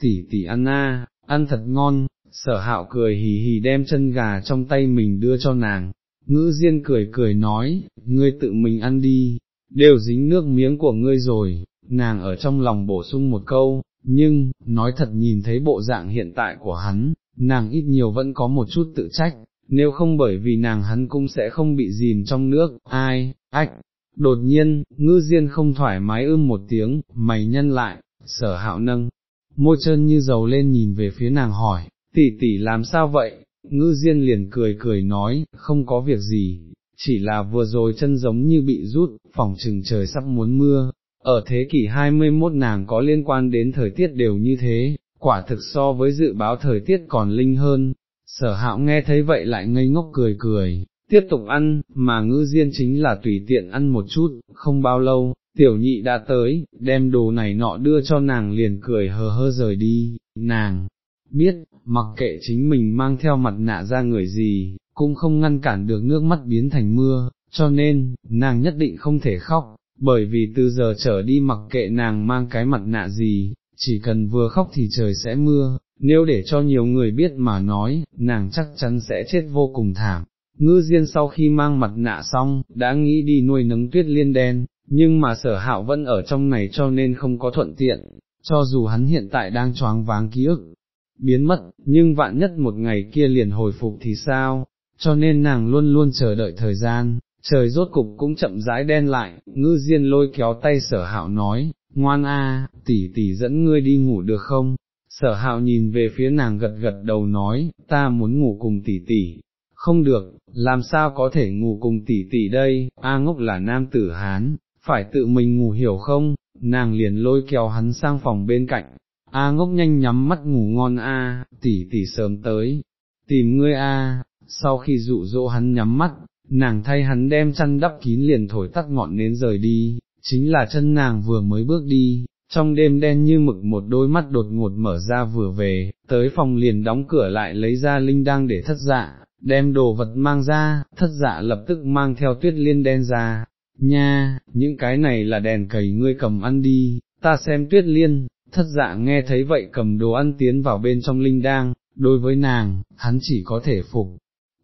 S1: tỷ tỷ ăn a ăn thật ngon, sở hạo cười hì hì đem chân gà trong tay mình đưa cho nàng, ngữ diên cười cười nói, ngươi tự mình ăn đi, đều dính nước miếng của ngươi rồi, nàng ở trong lòng bổ sung một câu, nhưng, nói thật nhìn thấy bộ dạng hiện tại của hắn, nàng ít nhiều vẫn có một chút tự trách, nếu không bởi vì nàng hắn cũng sẽ không bị dìm trong nước, ai, ách. Đột nhiên, ngư diên không thoải mái ưm một tiếng, mày nhân lại, sở hạo nâng, môi chân như dầu lên nhìn về phía nàng hỏi, tỷ tỷ làm sao vậy, ngư diên liền cười cười nói, không có việc gì, chỉ là vừa rồi chân giống như bị rút, phòng trừng trời sắp muốn mưa, ở thế kỷ 21 nàng có liên quan đến thời tiết đều như thế, quả thực so với dự báo thời tiết còn linh hơn, sở hạo nghe thấy vậy lại ngây ngốc cười cười, tiếp tục ăn, mà ngư diên chính là tùy tiện ăn một chút, không bao lâu, tiểu nhị đã tới, đem đồ này nọ đưa cho nàng liền cười hờ hơ rời đi, nàng, biết, mặc kệ chính mình mang theo mặt nạ ra người gì, cũng không ngăn cản được nước mắt biến thành mưa, cho nên, nàng nhất định không thể khóc, bởi vì từ giờ trở đi mặc kệ nàng mang cái mặt nạ gì, chỉ cần vừa khóc thì trời sẽ mưa, nếu để cho nhiều người biết mà nói, nàng chắc chắn sẽ chết vô cùng thảm. Ngư Diên sau khi mang mặt nạ xong, đã nghĩ đi nuôi nấng tuyết liên đen, nhưng mà sở hạo vẫn ở trong này cho nên không có thuận tiện, cho dù hắn hiện tại đang choáng váng ký ức, biến mất, nhưng vạn nhất một ngày kia liền hồi phục thì sao, cho nên nàng luôn luôn chờ đợi thời gian, trời rốt cục cũng chậm rãi đen lại, ngư diên lôi kéo tay sở hạo nói, ngoan a, tỷ tỷ dẫn ngươi đi ngủ được không? Sở hạo nhìn về phía nàng gật gật đầu nói, ta muốn ngủ cùng tỷ tỷ, không được, làm sao có thể ngủ cùng tỷ tỷ đây, A ngốc là nam tử Hán, phải tự mình ngủ hiểu không, nàng liền lôi kéo hắn sang phòng bên cạnh, A ngốc nhanh nhắm mắt ngủ ngon A, tỷ tỷ sớm tới, tìm ngươi A, sau khi dụ dỗ hắn nhắm mắt, nàng thay hắn đem chăn đắp kín liền thổi tắt ngọn nến rời đi, chính là chân nàng vừa mới bước đi, trong đêm đen như mực một đôi mắt đột ngột mở ra vừa về, tới phòng liền đóng cửa lại lấy ra linh đang để thất dạ, đem đồ vật mang ra, thất dạ lập tức mang theo tuyết liên đen ra, nha, những cái này là đèn cầy ngươi cầm ăn đi, ta xem tuyết liên, thất dạ nghe thấy vậy cầm đồ ăn tiến vào bên trong linh đang, đối với nàng, hắn chỉ có thể phục,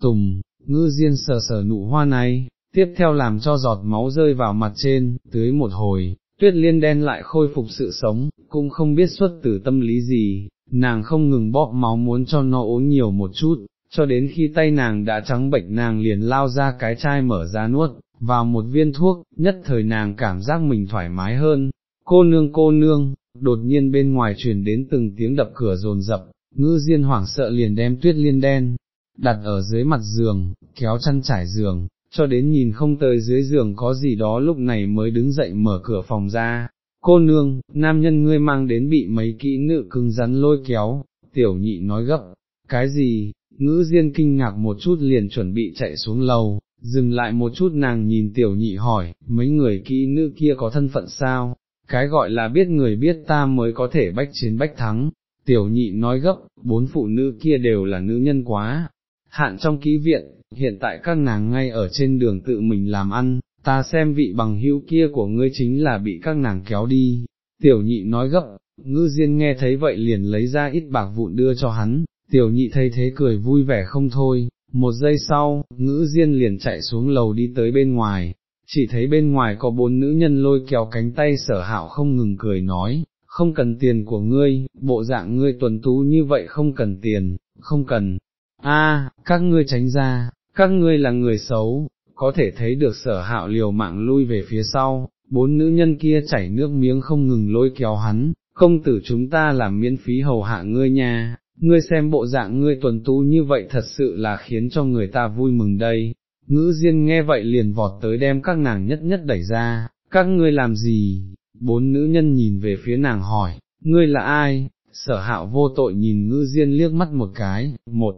S1: tùng, ngư diên sờ sờ nụ hoa này, tiếp theo làm cho giọt máu rơi vào mặt trên, tưới một hồi, tuyết liên đen lại khôi phục sự sống, cũng không biết xuất từ tâm lý gì, nàng không ngừng bóp máu muốn cho nó uống nhiều một chút, cho đến khi tay nàng đã trắng bệnh nàng liền lao ra cái chai mở ra nuốt, vào một viên thuốc, nhất thời nàng cảm giác mình thoải mái hơn, cô nương cô nương, đột nhiên bên ngoài truyền đến từng tiếng đập cửa rồn rập, ngư diên hoảng sợ liền đem tuyết liên đen, đặt ở dưới mặt giường, kéo chăn trải giường, cho đến nhìn không tới dưới giường có gì đó lúc này mới đứng dậy mở cửa phòng ra. Cô nương, nam nhân ngươi mang đến bị mấy kỹ nữ cứng rắn lôi kéo, tiểu nhị nói gấp, cái gì, ngữ diên kinh ngạc một chút liền chuẩn bị chạy xuống lầu, dừng lại một chút nàng nhìn tiểu nhị hỏi, mấy người kỹ nữ kia có thân phận sao, cái gọi là biết người biết ta mới có thể bách chiến bách thắng, tiểu nhị nói gấp, bốn phụ nữ kia đều là nữ nhân quá, hạn trong kỹ viện, hiện tại các nàng ngay ở trên đường tự mình làm ăn, ta xem vị bằng hữu kia của ngươi chính là bị các nàng kéo đi, tiểu nhị nói gấp, ngư diên nghe thấy vậy liền lấy ra ít bạc vụn đưa cho hắn, tiểu nhị thấy thế cười vui vẻ không thôi, một giây sau, ngữ diên liền chạy xuống lầu đi tới bên ngoài, chỉ thấy bên ngoài có bốn nữ nhân lôi kéo cánh tay sở hạo không ngừng cười nói, không cần tiền của ngươi, bộ dạng ngươi tuần tú như vậy không cần tiền, không cần, a, các ngươi tránh ra, các ngươi là người xấu, có thể thấy được sở hạo liều mạng lui về phía sau, bốn nữ nhân kia chảy nước miếng không ngừng lôi kéo hắn, công tử chúng ta làm miễn phí hầu hạ ngươi nha, ngươi xem bộ dạng ngươi tuần tú như vậy thật sự là khiến cho người ta vui mừng đây. Ngữ Diên nghe vậy liền vọt tới đem các nàng nhất nhất đẩy ra, các ngươi làm gì? Bốn nữ nhân nhìn về phía nàng hỏi, ngươi là ai? Sở hạo vô tội nhìn ngữ Diên liếc mắt một cái, một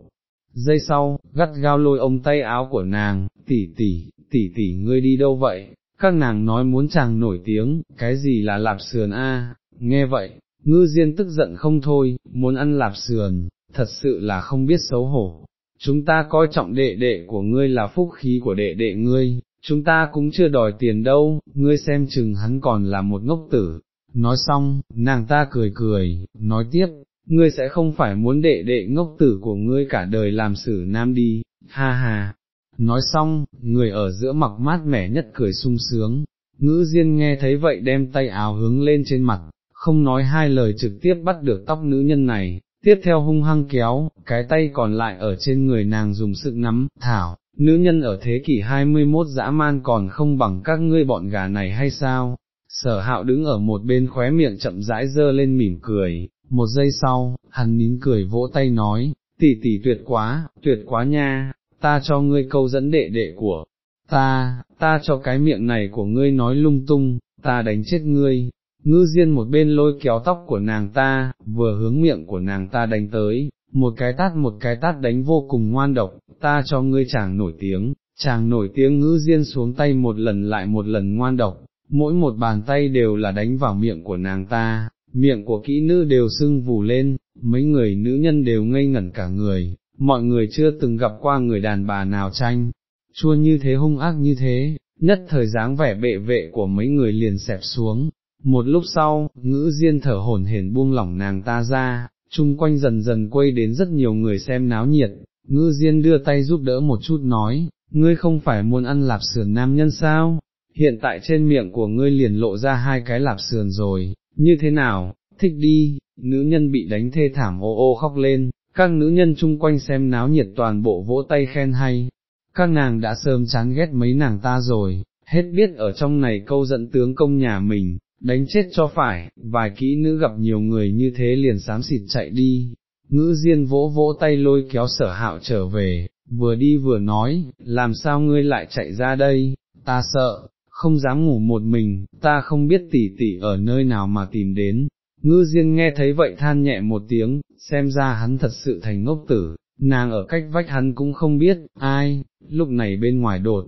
S1: giây sau, gắt gao lôi ông tay áo của nàng, tỷ tỷ, tỷ tỷ ngươi đi đâu vậy? Các nàng nói muốn chàng nổi tiếng, cái gì là lạp sườn a? nghe vậy, ngư diên tức giận không thôi, muốn ăn lạp sườn, thật sự là không biết xấu hổ. Chúng ta coi trọng đệ đệ của ngươi là phúc khí của đệ đệ ngươi, chúng ta cũng chưa đòi tiền đâu, ngươi xem chừng hắn còn là một ngốc tử. Nói xong, nàng ta cười cười, nói tiếp, ngươi sẽ không phải muốn đệ đệ ngốc tử của ngươi cả đời làm xử nam đi, ha ha. Nói xong, người ở giữa mặc mát mẻ nhất cười sung sướng, ngữ diên nghe thấy vậy đem tay áo hướng lên trên mặt, không nói hai lời trực tiếp bắt được tóc nữ nhân này, tiếp theo hung hăng kéo, cái tay còn lại ở trên người nàng dùng sức nắm, thảo, nữ nhân ở thế kỷ 21 dã man còn không bằng các ngươi bọn gà này hay sao? Sở hạo đứng ở một bên khóe miệng chậm rãi dơ lên mỉm cười, một giây sau, hắn nín cười vỗ tay nói, tỷ tỷ tuyệt quá, tuyệt quá nha, ta cho ngươi câu dẫn đệ đệ của ta, ta cho cái miệng này của ngươi nói lung tung, ta đánh chết ngươi, ngư diên một bên lôi kéo tóc của nàng ta, vừa hướng miệng của nàng ta đánh tới, một cái tát một cái tát đánh vô cùng ngoan độc, ta cho ngươi chàng nổi tiếng, chàng nổi tiếng ngư diên xuống tay một lần lại một lần ngoan độc, mỗi một bàn tay đều là đánh vào miệng của nàng ta, miệng của kỹ nữ đều sưng vù lên, mấy người nữ nhân đều ngây ngẩn cả người, mọi người chưa từng gặp qua người đàn bà nào tranh, chua như thế hung ác như thế, nhất thời dáng vẻ bệ vệ của mấy người liền xẹp xuống, một lúc sau, ngữ diên thở hổn hển buông lỏng nàng ta ra, chung quanh dần dần quay đến rất nhiều người xem náo nhiệt, ngữ diên đưa tay giúp đỡ một chút nói, ngươi không phải muốn ăn lạp sườn nam nhân sao, hiện tại trên miệng của ngươi liền lộ ra hai cái lạp sườn rồi, như thế nào, thích đi, nữ nhân bị đánh thê thảm ô ô khóc lên, các nữ nhân chung quanh xem náo nhiệt toàn bộ vỗ tay khen hay, các nàng đã sớm chán ghét mấy nàng ta rồi, hết biết ở trong này câu dẫn tướng công nhà mình, đánh chết cho phải, vài kỹ nữ gặp nhiều người như thế liền sám xịt chạy đi, ngữ diên vỗ vỗ tay lôi kéo sở hạo trở về, vừa đi vừa nói, làm sao ngươi lại chạy ra đây, ta sợ, không dám ngủ một mình, ta không biết tỉ tỉ ở nơi nào mà tìm đến. Ngư Diên nghe thấy vậy than nhẹ một tiếng, xem ra hắn thật sự thành ngốc tử, nàng ở cách vách hắn cũng không biết, ai, lúc này bên ngoài đột,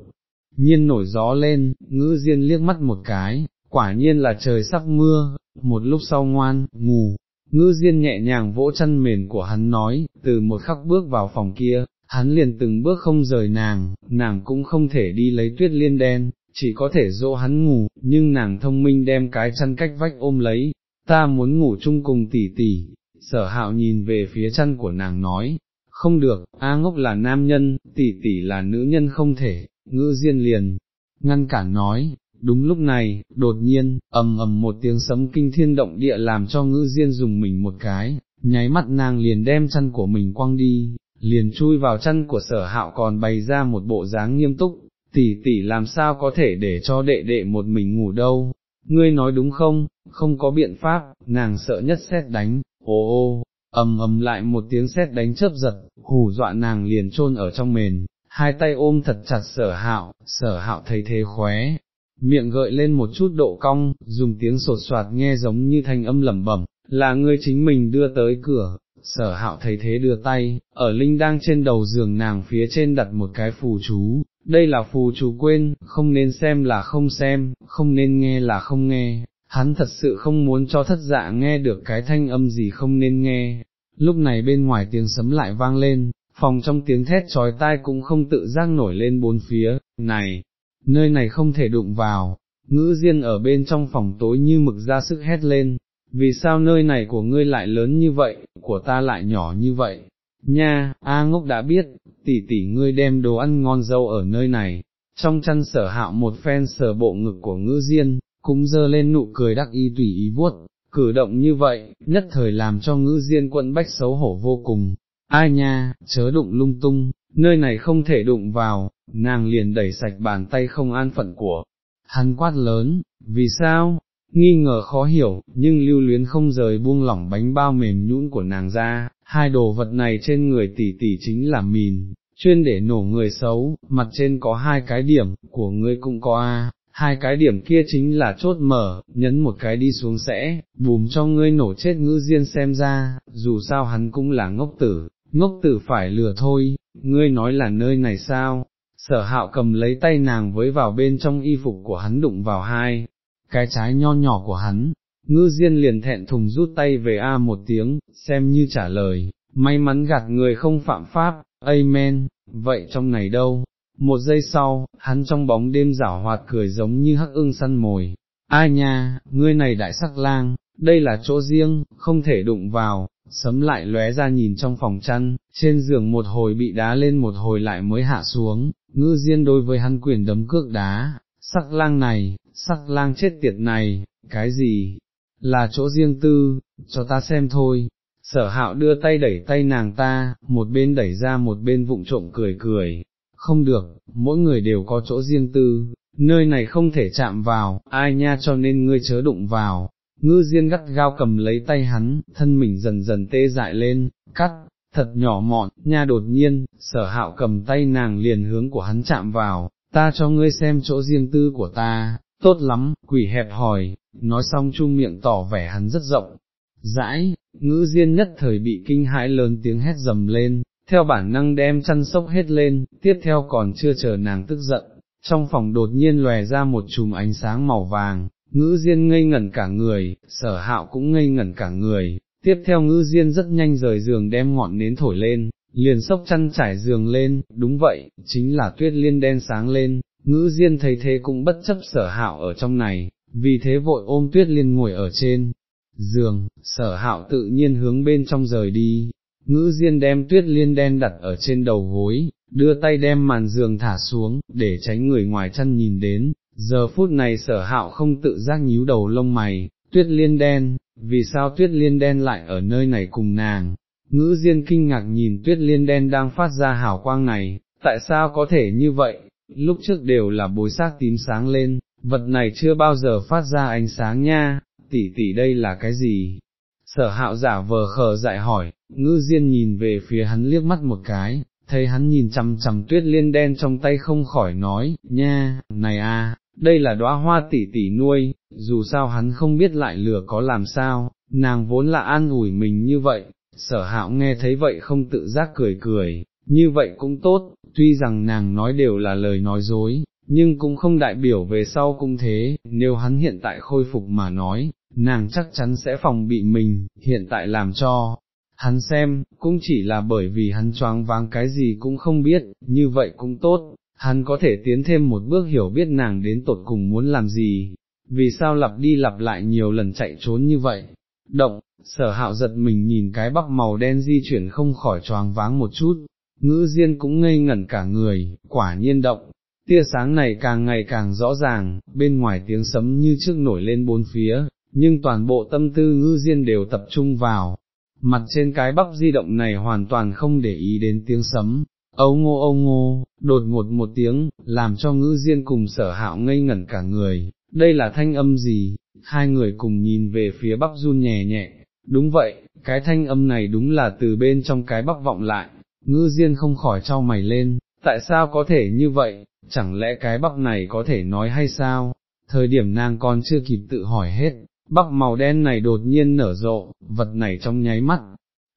S1: nhiên nổi gió lên, ngữ Diên liếc mắt một cái, quả nhiên là trời sắp mưa, một lúc sau ngoan, ngủ, Ngư Diên nhẹ nhàng vỗ chân mền của hắn nói, từ một khắc bước vào phòng kia, hắn liền từng bước không rời nàng, nàng cũng không thể đi lấy tuyết liên đen, chỉ có thể dỗ hắn ngủ, nhưng nàng thông minh đem cái chăn cách vách ôm lấy, ta muốn ngủ chung cùng tỷ tỷ, sở hạo nhìn về phía chăn của nàng nói, không được, A ngốc là nam nhân, tỷ tỷ là nữ nhân không thể, ngữ diên liền, ngăn cản nói, đúng lúc này, đột nhiên, ầm ầm một tiếng sấm kinh thiên động địa làm cho ngữ diên dùng mình một cái, nháy mắt nàng liền đem chăn của mình quăng đi, liền chui vào chăn của sở hạo còn bày ra một bộ dáng nghiêm túc, tỷ tỷ làm sao có thể để cho đệ đệ một mình ngủ đâu, ngươi nói đúng không, không có biện pháp, nàng sợ nhất xét đánh, ô ô, ầm ầm lại một tiếng xét đánh chớp giật, hù dọa nàng liền chôn ở trong mền, hai tay ôm thật chặt sở hạo, sở hạo thấy thế khóe, miệng gợi lên một chút độ cong, dùng tiếng sột soạt nghe giống như thanh âm lẩm bẩm, là ngươi chính mình đưa tới cửa, sở hạo thấy thế đưa tay, ở linh đang trên đầu giường nàng phía trên đặt một cái phù chú, đây là phù chú quên, không nên xem là không xem, không nên nghe là không nghe, hắn thật sự không muốn cho thất dạ nghe được cái thanh âm gì không nên nghe. Lúc này bên ngoài tiếng sấm lại vang lên, phòng trong tiếng thét trói tai cũng không tự giác nổi lên bốn phía, này, nơi này không thể đụng vào, ngữ diên ở bên trong phòng tối như mực ra sức hét lên, vì sao nơi này của ngươi lại lớn như vậy, của ta lại nhỏ như vậy, nha, A ngốc đã biết, tỷ tỷ ngươi đem đồ ăn ngon dâu ở nơi này, trong chăn sở hạo một phen sở bộ ngực của ngữ diên, cũng dơ lên nụ cười đắc y tùy ý vuốt, cử động như vậy, nhất thời làm cho ngữ diên quận bách xấu hổ vô cùng, ai nha, chớ đụng lung tung, nơi này không thể đụng vào, nàng liền đẩy sạch bàn tay không an phận của, hắn quát lớn, vì sao, nghi ngờ khó hiểu, nhưng lưu luyến không rời buông lỏng bánh bao mềm nhũn của nàng ra, hai đồ vật này trên người tỷ tỷ chính là mìn, chuyên để nổ người xấu, mặt trên có hai cái điểm, của ngươi cũng có A, hai cái điểm kia chính là chốt mở, nhấn một cái đi xuống sẽ, bùm cho ngươi nổ chết ngữ diên xem ra, dù sao hắn cũng là ngốc tử, ngốc tử phải lừa thôi, ngươi nói là nơi này sao, sở hạo cầm lấy tay nàng với vào bên trong y phục của hắn đụng vào hai, cái trái nho nhỏ của hắn, ngư diên liền thẹn thùng rút tay về A một tiếng, xem như trả lời, may mắn gạt người không phạm pháp, amen, vậy trong này đâu, một giây sau, hắn trong bóng đêm giảo hoạt cười giống như hắc ưng săn mồi, ai nha, ngươi này đại sắc lang, đây là chỗ riêng, không thể đụng vào, sấm lại lóe ra nhìn trong phòng chăn, trên giường một hồi bị đá lên một hồi lại mới hạ xuống, ngư diên đối với hắn quyền đấm cước đá, sắc lang này, sắc lang chết tiệt này, cái gì, là chỗ riêng tư, cho ta xem thôi. Sở hạo đưa tay đẩy tay nàng ta, một bên đẩy ra một bên vụng trộm cười cười, không được, mỗi người đều có chỗ riêng tư, nơi này không thể chạm vào, ai nha cho nên ngươi chớ đụng vào, ngư diên gắt gao cầm lấy tay hắn, thân mình dần dần tê dại lên, cắt, thật nhỏ mọn, nha đột nhiên, sở hạo cầm tay nàng liền hướng của hắn chạm vào, ta cho ngươi xem chỗ riêng tư của ta, tốt lắm, quỷ hẹp hỏi, nói xong chung miệng tỏ vẻ hắn rất rộng, dãi, ngữ diên nhất thời bị kinh hãi lớn tiếng hét dầm lên, theo bản năng đem chăn sốc hết lên, tiếp theo còn chưa chờ nàng tức giận, trong phòng đột nhiên lòe ra một chùm ánh sáng màu vàng, ngữ diên ngây ngẩn cả người, sở hạo cũng ngây ngẩn cả người, tiếp theo ngữ diên rất nhanh rời giường đem ngọn nến thổi lên, liền sốc chăn trải giường lên, đúng vậy, chính là tuyết liên đen sáng lên, ngữ diên thấy thế cũng bất chấp sở hạo ở trong này, vì thế vội ôm tuyết liên ngồi ở trên giường, sở hạo tự nhiên hướng bên trong rời đi, ngữ diên đem tuyết liên đen đặt ở trên đầu gối, đưa tay đem màn giường thả xuống, để tránh người ngoài chăn nhìn đến, giờ phút này sở hạo không tự giác nhíu đầu lông mày, tuyết liên đen, vì sao tuyết liên đen lại ở nơi này cùng nàng, ngữ diên kinh ngạc nhìn tuyết liên đen đang phát ra hào quang này, tại sao có thể như vậy, lúc trước đều là bối xác tím sáng lên, vật này chưa bao giờ phát ra ánh sáng nha, tỷ tỷ đây là cái gì? Sở hạo giả vờ khờ dại hỏi, ngư diên nhìn về phía hắn liếc mắt một cái, thấy hắn nhìn chằm chằm tuyết liên đen trong tay không khỏi nói, nha, này a, đây là đóa hoa tỷ tỷ nuôi, dù sao hắn không biết lại lừa có làm sao, nàng vốn là an ủi mình như vậy, sở hạo nghe thấy vậy không tự giác cười cười, như vậy cũng tốt, tuy rằng nàng nói đều là lời nói dối, nhưng cũng không đại biểu về sau cũng thế, nếu hắn hiện tại khôi phục mà nói, nàng chắc chắn sẽ phòng bị mình, hiện tại làm cho, hắn xem, cũng chỉ là bởi vì hắn choáng váng cái gì cũng không biết, như vậy cũng tốt, hắn có thể tiến thêm một bước hiểu biết nàng đến tột cùng muốn làm gì, vì sao lặp đi lặp lại nhiều lần chạy trốn như vậy, động, sở hạo giật mình nhìn cái bắp màu đen di chuyển không khỏi choáng váng một chút, ngữ diên cũng ngây ngẩn cả người, quả nhiên động, tia sáng này càng ngày càng rõ ràng, bên ngoài tiếng sấm như trước nổi lên bốn phía, nhưng toàn bộ tâm tư ngữ diên đều tập trung vào, mặt trên cái bắp di động này hoàn toàn không để ý đến tiếng sấm, âu ngô âu ngô, đột ngột một tiếng, làm cho ngữ diên cùng sở hạo ngây ngẩn cả người, đây là thanh âm gì, hai người cùng nhìn về phía bắp run nhẹ nhẹ, đúng vậy, cái thanh âm này đúng là từ bên trong cái bắp vọng lại, ngữ diên không khỏi trao mày lên, tại sao có thể như vậy, chẳng lẽ cái bắp này có thể nói hay sao, thời điểm nàng còn chưa kịp tự hỏi hết, bắp màu đen này đột nhiên nở rộ, vật này trong nháy mắt,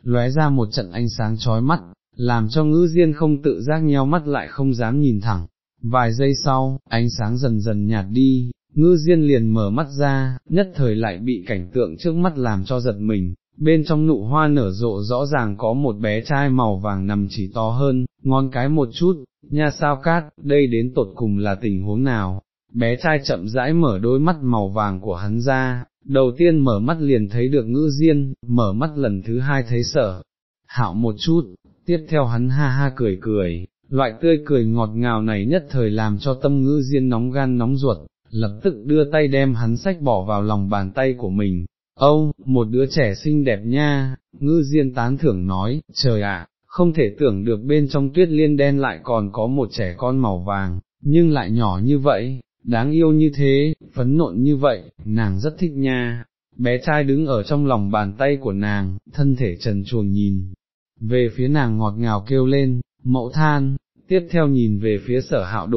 S1: lóe ra một trận ánh sáng chói mắt, làm cho ngữ diên không tự giác nheo mắt lại không dám nhìn thẳng. Vài giây sau, ánh sáng dần dần nhạt đi, ngư diên liền mở mắt ra, nhất thời lại bị cảnh tượng trước mắt làm cho giật mình, bên trong nụ hoa nở rộ rõ ràng có một bé trai màu vàng nằm chỉ to hơn, ngon cái một chút, nha sao cát, đây đến tột cùng là tình huống nào, bé trai chậm rãi mở đôi mắt màu vàng của hắn ra, đầu tiên mở mắt liền thấy được ngữ diên, mở mắt lần thứ hai thấy sở, hạo một chút, tiếp theo hắn ha ha cười cười, loại tươi cười ngọt ngào này nhất thời làm cho tâm ngữ diên nóng gan nóng ruột, lập tức đưa tay đem hắn sách bỏ vào lòng bàn tay của mình. Âu, một đứa trẻ xinh đẹp nha, ngư diên tán thưởng nói, trời ạ, không thể tưởng được bên trong tuyết liên đen lại còn có một trẻ con màu vàng, nhưng lại nhỏ như vậy, đáng yêu như thế, phấn nộn như vậy, nàng rất thích nha. Bé trai đứng ở trong lòng bàn tay của nàng, thân thể trần chuồng nhìn, về phía nàng ngọt ngào kêu lên, mẫu than, tiếp theo nhìn về phía sở hạo đồ.